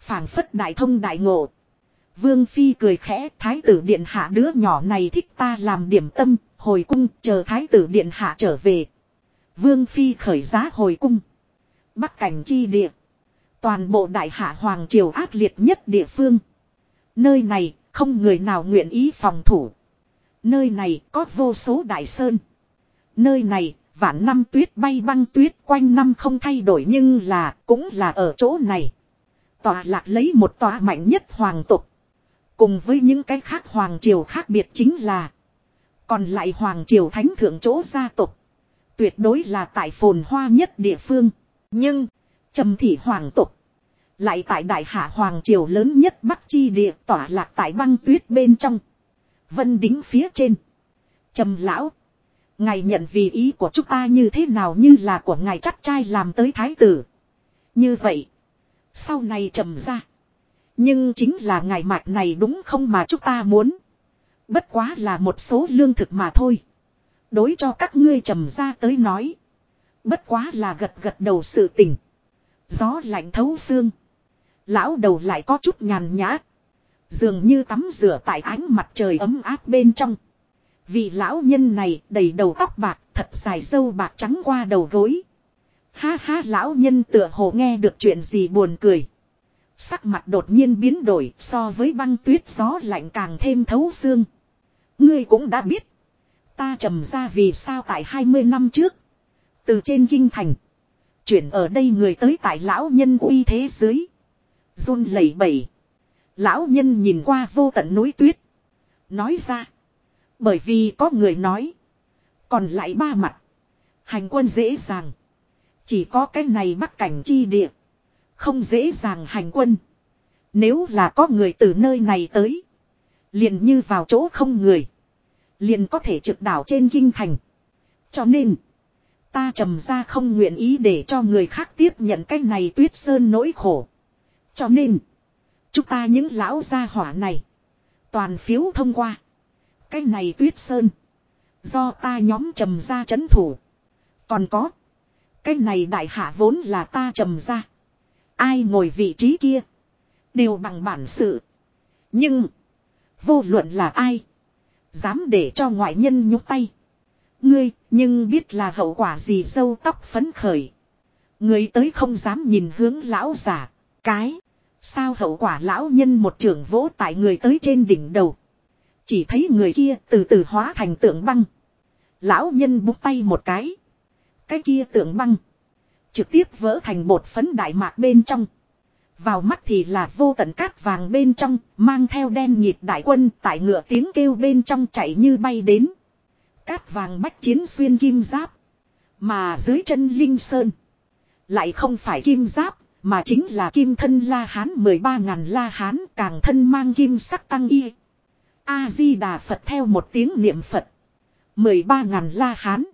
A: phảng phất đại thông đại ngộ. Vương phi cười khẽ thái tử điện hạ đứa nhỏ này thích ta làm điểm tâm, hồi cung chờ thái tử điện hạ trở về. Vương phi khởi giá hồi cung. Bắc cảnh chi địa. Toàn bộ đại hạ hoàng triều ác liệt nhất địa phương. Nơi này không người nào nguyện ý phòng thủ. Nơi này có vô số đại sơn. Nơi này, vạn năm tuyết bay băng tuyết quanh năm không thay đổi nhưng là, cũng là ở chỗ này. Tòa lạc lấy một tòa mạnh nhất hoàng tục. Cùng với những cái khác hoàng triều khác biệt chính là. Còn lại hoàng triều thánh thượng chỗ gia tục. Tuyệt đối là tại phồn hoa nhất địa phương. Nhưng, trầm thị hoàng tục. Lại tại đại hạ hoàng triều lớn nhất bắc chi địa tỏa lạc tại băng tuyết bên trong. Vân đính phía trên. Trầm lão. Ngài nhận vì ý của chúng ta như thế nào như là của ngài chắc trai làm tới thái tử. Như vậy. Sau này trầm ra. Nhưng chính là ngài mạch này đúng không mà chúng ta muốn. Bất quá là một số lương thực mà thôi. Đối cho các ngươi trầm ra tới nói. Bất quá là gật gật đầu sự tình. Gió lạnh thấu xương. Lão đầu lại có chút nhàn nhã. Dường như tắm rửa tại ánh mặt trời ấm áp bên trong. Vị lão nhân này đầy đầu tóc bạc, thật dài sâu bạc trắng qua đầu gối. Ha ha lão nhân tựa hồ nghe được chuyện gì buồn cười. Sắc mặt đột nhiên biến đổi so với băng tuyết gió lạnh càng thêm thấu xương. Ngươi cũng đã biết. Ta trầm ra vì sao tại 20 năm trước. Từ trên kinh thành. Chuyển ở đây người tới tại lão nhân uy thế dưới run lẩy bẩy. Lão nhân nhìn qua vô tận núi tuyết. Nói ra. Bởi vì có người nói. Còn lại ba mặt. Hành quân dễ dàng. Chỉ có cái này bắt cảnh chi địa. Không dễ dàng hành quân. Nếu là có người từ nơi này tới. Liền như vào chỗ không người. Liền có thể trực đảo trên kinh thành. Cho nên. Ta trầm ra không nguyện ý để cho người khác tiếp nhận cái này tuyết sơn nỗi khổ. Cho nên. Chúng ta những lão gia hỏa này. Toàn phiếu thông qua. Cái này tuyết sơn. Do ta nhóm trầm ra chấn thủ. Còn có. Cái này đại hạ vốn là ta trầm ra. Ai ngồi vị trí kia. Đều bằng bản sự. Nhưng. Vô luận là ai. Dám để cho ngoại nhân nhúc tay. Ngươi, nhưng biết là hậu quả gì dâu tóc phấn khởi. Người tới không dám nhìn hướng lão giả. Cái. Sao hậu quả lão nhân một trường vỗ tại người tới trên đỉnh đầu. Chỉ thấy người kia từ từ hóa thành tượng băng. Lão nhân búng tay một cái. Cái kia tượng băng. Trực tiếp vỡ thành bột phấn đại mạc bên trong. Vào mắt thì là vô tận cát vàng bên trong, mang theo đen nhịp đại quân tại ngựa tiếng kêu bên trong chạy như bay đến. Cát vàng bách chiến xuyên kim giáp. Mà dưới chân Linh Sơn. Lại không phải kim giáp, mà chính là kim thân la hán 13 ngàn la hán càng thân mang kim sắc tăng y. A-di-đà Phật theo một tiếng niệm Phật. mười ba ngàn la hán.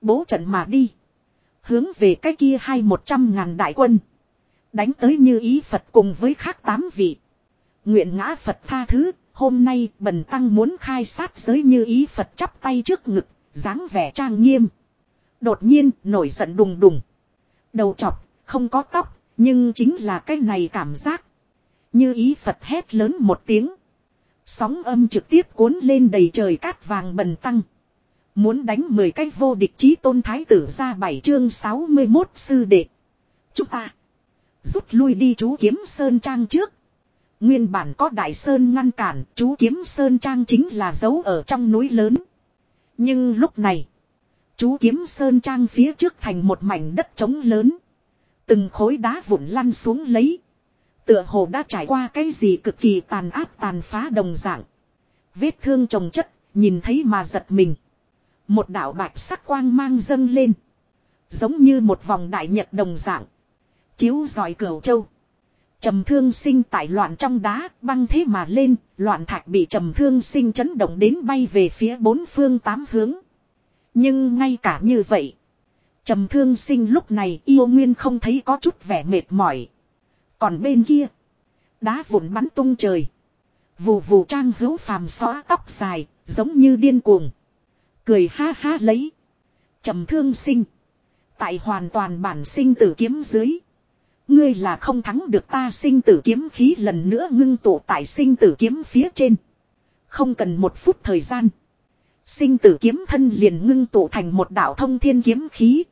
A: Bố trận mà đi. Hướng về cái kia hai một trăm ngàn đại quân. Đánh tới như ý Phật cùng với khác tám vị. Nguyện ngã Phật tha thứ, hôm nay bần tăng muốn khai sát giới như ý Phật chắp tay trước ngực, dáng vẻ trang nghiêm. Đột nhiên nổi giận đùng đùng. Đầu chọc, không có tóc, nhưng chính là cái này cảm giác. Như ý Phật hét lớn một tiếng. Sóng âm trực tiếp cuốn lên đầy trời cát vàng bần tăng. Muốn đánh 10 cái vô địch chí tôn thái tử ra bảy chương 61 sư đệ. Chúng ta rút lui đi chú kiếm sơn trang trước. Nguyên bản có đại sơn ngăn cản, chú kiếm sơn trang chính là dấu ở trong núi lớn. Nhưng lúc này, chú kiếm sơn trang phía trước thành một mảnh đất trống lớn. Từng khối đá vụn lăn xuống lấy. Tựa hồ đã trải qua cái gì cực kỳ tàn áp tàn phá đồng dạng. Vết thương trồng chất, nhìn thấy mà giật mình. Một đạo bạch sắc quang mang dâng lên. Giống như một vòng đại nhật đồng dạng. Chiếu giỏi cửu châu. Trầm thương sinh tại loạn trong đá băng thế mà lên, loạn thạch bị trầm thương sinh chấn động đến bay về phía bốn phương tám hướng. Nhưng ngay cả như vậy, trầm thương sinh lúc này yêu nguyên không thấy có chút vẻ mệt mỏi. Còn bên kia, đá vụn bắn tung trời. Vù vù trang hữu phàm xóa tóc dài, giống như điên cuồng. Cười ha ha lấy. trầm thương sinh. Tại hoàn toàn bản sinh tử kiếm dưới. Ngươi là không thắng được ta sinh tử kiếm khí lần nữa ngưng tụ tại sinh tử kiếm phía trên. Không cần một phút thời gian. Sinh tử kiếm thân liền ngưng tụ thành một đạo thông thiên kiếm khí.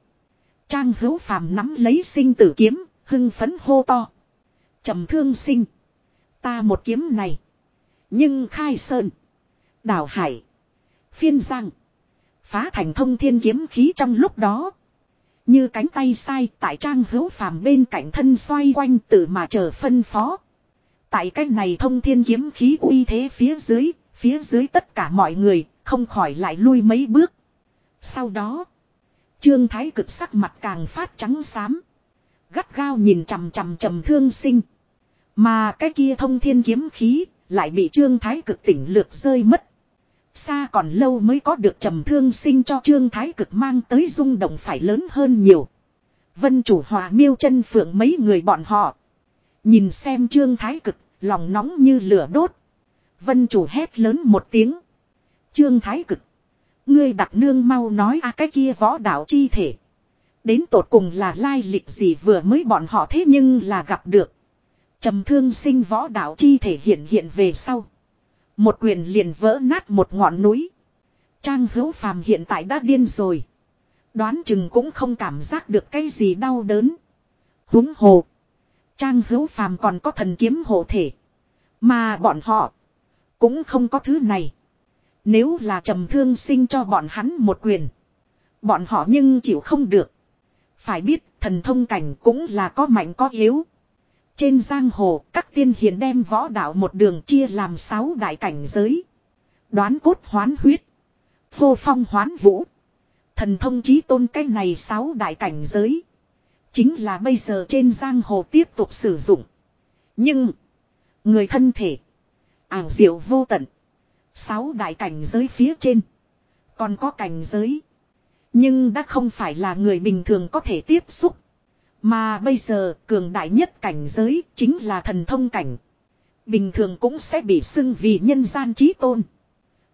A: Trang hữu phàm nắm lấy sinh tử kiếm, hưng phấn hô to. trầm thương sinh. Ta một kiếm này. Nhưng khai sơn. Đảo hải. Phiên giang. Phá thành thông thiên kiếm khí trong lúc đó. Như cánh tay sai tại trang hữu phàm bên cạnh thân xoay quanh tự mà chờ phân phó. Tại cách này thông thiên kiếm khí uy thế phía dưới, phía dưới tất cả mọi người, không khỏi lại lui mấy bước. Sau đó, Trương Thái cực sắc mặt càng phát trắng xám. Gắt gao nhìn chằm chằm trầm thương sinh. Mà cái kia thông thiên kiếm khí, lại bị Trương Thái cực tỉnh lược rơi mất. Xa còn lâu mới có được trầm thương sinh cho Trương Thái cực mang tới rung động phải lớn hơn nhiều. Vân chủ hòa miêu chân phượng mấy người bọn họ. Nhìn xem Trương Thái cực, lòng nóng như lửa đốt. Vân chủ hét lớn một tiếng. Trương Thái cực. Ngươi đặt nương mau nói a cái kia võ đạo chi thể. Đến tột cùng là lai lịch gì vừa mới bọn họ thế nhưng là gặp được. Trầm thương sinh võ đạo chi thể hiện hiện về sau. Một quyền liền vỡ nát một ngọn núi. Trang hữu phàm hiện tại đã điên rồi. Đoán chừng cũng không cảm giác được cái gì đau đớn. Húng hồ. Trang hữu phàm còn có thần kiếm hộ thể. Mà bọn họ. Cũng không có thứ này. Nếu là trầm thương sinh cho bọn hắn một quyền. Bọn họ nhưng chịu không được. Phải biết thần thông cảnh cũng là có mạnh có yếu. Trên giang hồ, các tiên hiền đem võ đạo một đường chia làm sáu đại cảnh giới. Đoán cốt hoán huyết. Vô phong hoán vũ. Thần thông chí tôn cái này sáu đại cảnh giới. Chính là bây giờ trên giang hồ tiếp tục sử dụng. Nhưng, người thân thể, ảo diệu vô tận. Sáu đại cảnh giới phía trên. Còn có cảnh giới. Nhưng đã không phải là người bình thường có thể tiếp xúc. Mà bây giờ cường đại nhất cảnh giới chính là thần thông cảnh. Bình thường cũng sẽ bị xưng vì nhân gian trí tôn.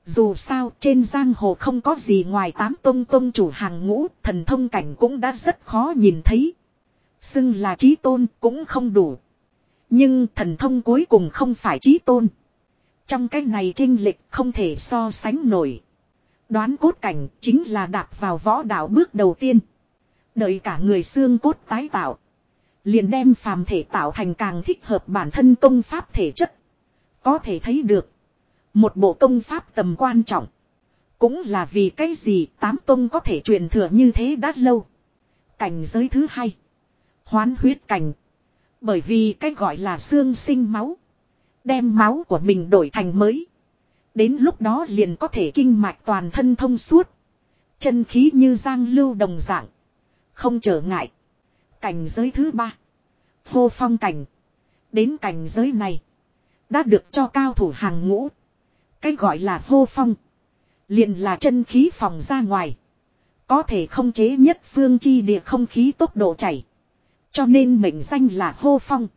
A: Dù sao trên giang hồ không có gì ngoài tám tôn tôn chủ hàng ngũ, thần thông cảnh cũng đã rất khó nhìn thấy. Xưng là trí tôn cũng không đủ. Nhưng thần thông cuối cùng không phải trí tôn. Trong cái này trinh lịch không thể so sánh nổi. Đoán cốt cảnh chính là đạp vào võ đạo bước đầu tiên. Đợi cả người xương cốt tái tạo. Liền đem phàm thể tạo thành càng thích hợp bản thân công pháp thể chất. Có thể thấy được. Một bộ công pháp tầm quan trọng. Cũng là vì cái gì tám tông có thể truyền thừa như thế đã lâu. Cảnh giới thứ hai. Hoán huyết cảnh. Bởi vì cái gọi là xương sinh máu. Đem máu của mình đổi thành mới. Đến lúc đó liền có thể kinh mạch toàn thân thông suốt. Chân khí như giang lưu đồng dạng. Không trở ngại. Cảnh giới thứ ba. Hô phong cảnh. Đến cảnh giới này. Đã được cho cao thủ hàng ngũ. Cái gọi là hô phong. Liền là chân khí phòng ra ngoài. Có thể không chế nhất phương chi địa không khí tốc độ chảy. Cho nên mệnh danh là hô phong.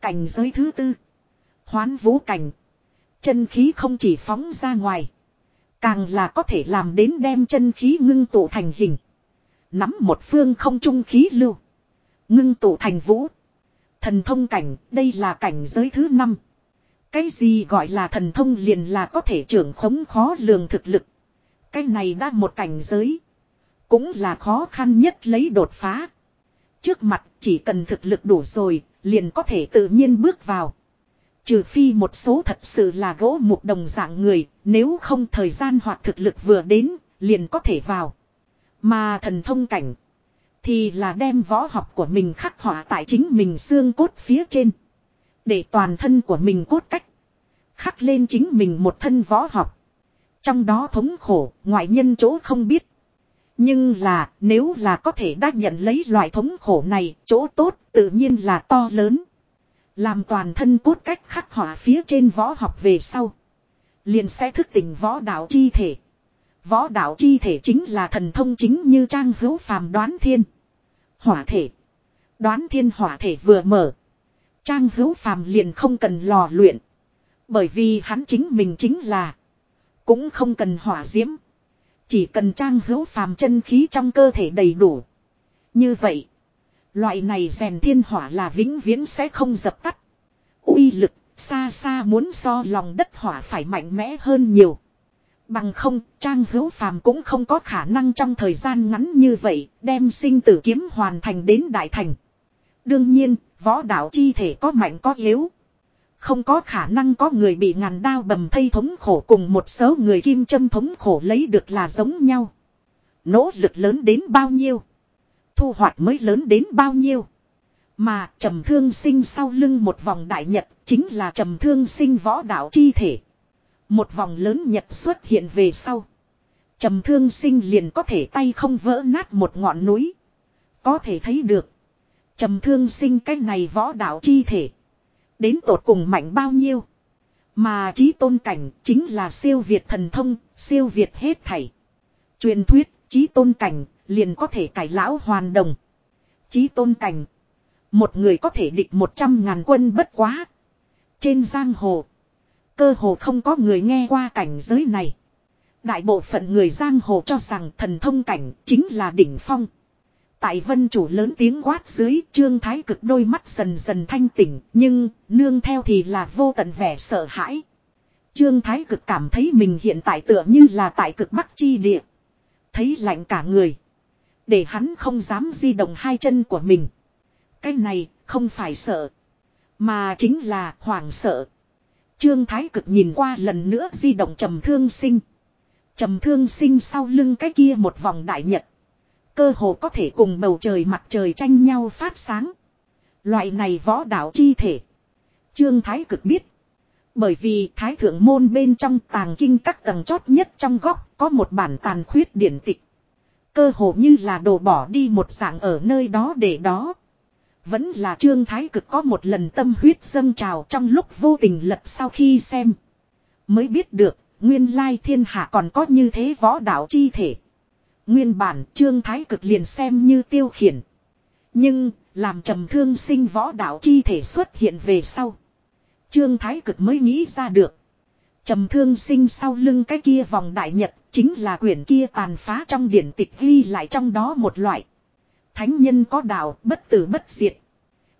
A: Cảnh giới thứ tư. Hoán vũ cảnh. Chân khí không chỉ phóng ra ngoài. Càng là có thể làm đến đem chân khí ngưng tụ thành hình. Nắm một phương không trung khí lưu. Ngưng tụ thành vũ. Thần thông cảnh, đây là cảnh giới thứ năm. Cái gì gọi là thần thông liền là có thể trưởng khống khó lường thực lực. Cái này đã một cảnh giới. Cũng là khó khăn nhất lấy đột phá. Trước mặt chỉ cần thực lực đủ rồi, liền có thể tự nhiên bước vào. Trừ phi một số thật sự là gỗ mục đồng dạng người, nếu không thời gian hoặc thực lực vừa đến, liền có thể vào. Mà thần thông cảnh, thì là đem võ học của mình khắc họa tại chính mình xương cốt phía trên. Để toàn thân của mình cốt cách. Khắc lên chính mình một thân võ học. Trong đó thống khổ, ngoại nhân chỗ không biết. Nhưng là, nếu là có thể đã nhận lấy loại thống khổ này, chỗ tốt tự nhiên là to lớn. Làm toàn thân cốt cách khắc họa phía trên võ học về sau. Liền sẽ thức tỉnh võ đạo chi thể. Võ đạo chi thể chính là thần thông chính như trang hữu phàm đoán thiên. Hỏa thể. Đoán thiên hỏa thể vừa mở. Trang hữu phàm liền không cần lò luyện. Bởi vì hắn chính mình chính là. Cũng không cần hỏa diễm. Chỉ cần trang hữu phàm chân khí trong cơ thể đầy đủ. Như vậy. Loại này rèn thiên hỏa là vĩnh viễn sẽ không dập tắt. uy lực xa xa muốn so lòng đất hỏa phải mạnh mẽ hơn nhiều. Bằng không, Trang Hữu Phàm cũng không có khả năng trong thời gian ngắn như vậy, đem sinh tử kiếm hoàn thành đến đại thành. Đương nhiên, võ đạo chi thể có mạnh có yếu. Không có khả năng có người bị ngàn đao bầm thây thống khổ cùng một số người kim châm thống khổ lấy được là giống nhau. Nỗ lực lớn đến bao nhiêu? Thu hoạch mới lớn đến bao nhiêu? Mà trầm thương sinh sau lưng một vòng đại nhật chính là trầm thương sinh võ đạo chi thể. Một vòng lớn nhật xuất hiện về sau. Trầm thương sinh liền có thể tay không vỡ nát một ngọn núi. Có thể thấy được. Trầm thương sinh cái này võ đạo chi thể. Đến tột cùng mạnh bao nhiêu. Mà trí tôn cảnh chính là siêu việt thần thông, siêu việt hết thảy. Truyền thuyết, trí tôn cảnh, liền có thể cải lão hoàn đồng. chí tôn cảnh. Một người có thể địch một trăm ngàn quân bất quá. Trên giang hồ. Cơ hồ không có người nghe qua cảnh giới này. Đại bộ phận người giang hồ cho rằng thần thông cảnh chính là đỉnh phong. Tại vân chủ lớn tiếng quát dưới, trương thái cực đôi mắt dần dần thanh tỉnh, nhưng nương theo thì là vô tận vẻ sợ hãi. Trương thái cực cảm thấy mình hiện tại tựa như là tại cực bắc chi địa. Thấy lạnh cả người. Để hắn không dám di động hai chân của mình. Cái này không phải sợ. Mà chính là hoảng sợ. Trương Thái cực nhìn qua lần nữa di động trầm thương sinh. Trầm thương sinh sau lưng cái kia một vòng đại nhật. Cơ hồ có thể cùng bầu trời mặt trời tranh nhau phát sáng. Loại này võ đạo chi thể. Trương Thái cực biết. Bởi vì Thái thượng môn bên trong tàng kinh các tầng chót nhất trong góc có một bản tàn khuyết điển tịch. Cơ hồ như là đồ bỏ đi một dạng ở nơi đó để đó. Vẫn là trương thái cực có một lần tâm huyết dâng trào trong lúc vô tình lật sau khi xem. Mới biết được, nguyên lai thiên hạ còn có như thế võ đạo chi thể. Nguyên bản trương thái cực liền xem như tiêu khiển. Nhưng, làm trầm thương sinh võ đạo chi thể xuất hiện về sau. Trương thái cực mới nghĩ ra được. Trầm thương sinh sau lưng cái kia vòng đại nhật chính là quyển kia tàn phá trong điển tịch ghi lại trong đó một loại. Thánh nhân có đạo bất tử bất diệt.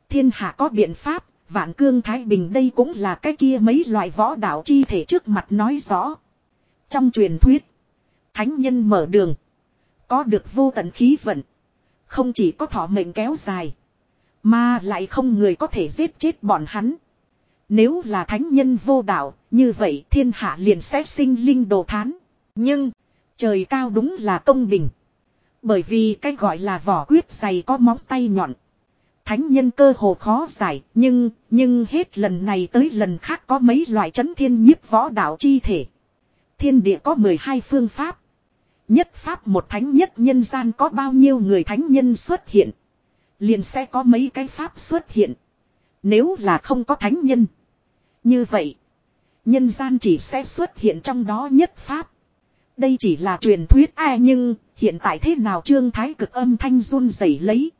A: Thiên hạ có biện pháp, vạn cương thái bình đây cũng là cái kia mấy loại võ đạo chi thể trước mặt nói rõ. Trong truyền thuyết, thánh nhân mở đường. Có được vô tận khí vận. Không chỉ có thọ mệnh kéo dài. Mà lại không người có thể giết chết bọn hắn. Nếu là thánh nhân vô đạo, như vậy thiên hạ liền sẽ sinh linh đồ thán. Nhưng, trời cao đúng là công bình. Bởi vì cái gọi là vỏ quyết dày có móng tay nhọn. Thánh nhân cơ hồ khó giải, nhưng, nhưng hết lần này tới lần khác có mấy loại chấn thiên nhiếp võ đạo chi thể. Thiên địa có 12 phương pháp. Nhất pháp một thánh nhất nhân gian có bao nhiêu người thánh nhân xuất hiện. Liền sẽ có mấy cái pháp xuất hiện. Nếu là không có thánh nhân. Như vậy, nhân gian chỉ sẽ xuất hiện trong đó nhất pháp. Đây chỉ là truyền thuyết ai nhưng hiện tại thế nào trương thái cực âm thanh run rẩy lấy.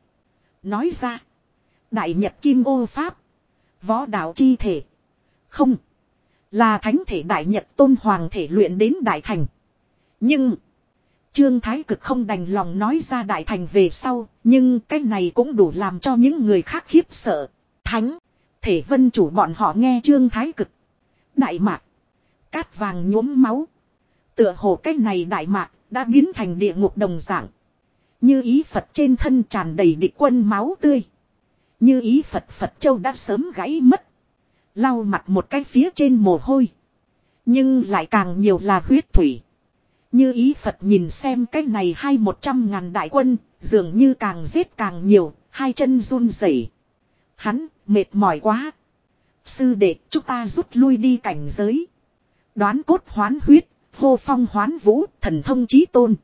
A: Nói ra. Đại Nhật Kim ô Pháp. Võ đạo chi thể. Không. Là thánh thể Đại Nhật Tôn Hoàng thể luyện đến Đại Thành. Nhưng. Trương Thái Cực không đành lòng nói ra Đại Thành về sau. Nhưng cái này cũng đủ làm cho những người khác khiếp sợ. Thánh. Thể vân chủ bọn họ nghe Trương Thái Cực. Đại Mạc. Cát vàng nhuốm máu. Tựa hồ cái này Đại Mạc đã biến thành địa ngục đồng dạng. Như ý Phật trên thân tràn đầy địch quân máu tươi. Như ý Phật Phật Châu đã sớm gãy mất. Lau mặt một cái phía trên mồ hôi. Nhưng lại càng nhiều là huyết thủy. Như ý Phật nhìn xem cái này hai một trăm ngàn đại quân, dường như càng giết càng nhiều, hai chân run rẩy. Hắn, mệt mỏi quá. Sư đệ, chúng ta rút lui đi cảnh giới. Đoán cốt hoán huyết, hô phong hoán vũ, thần thông chí tôn.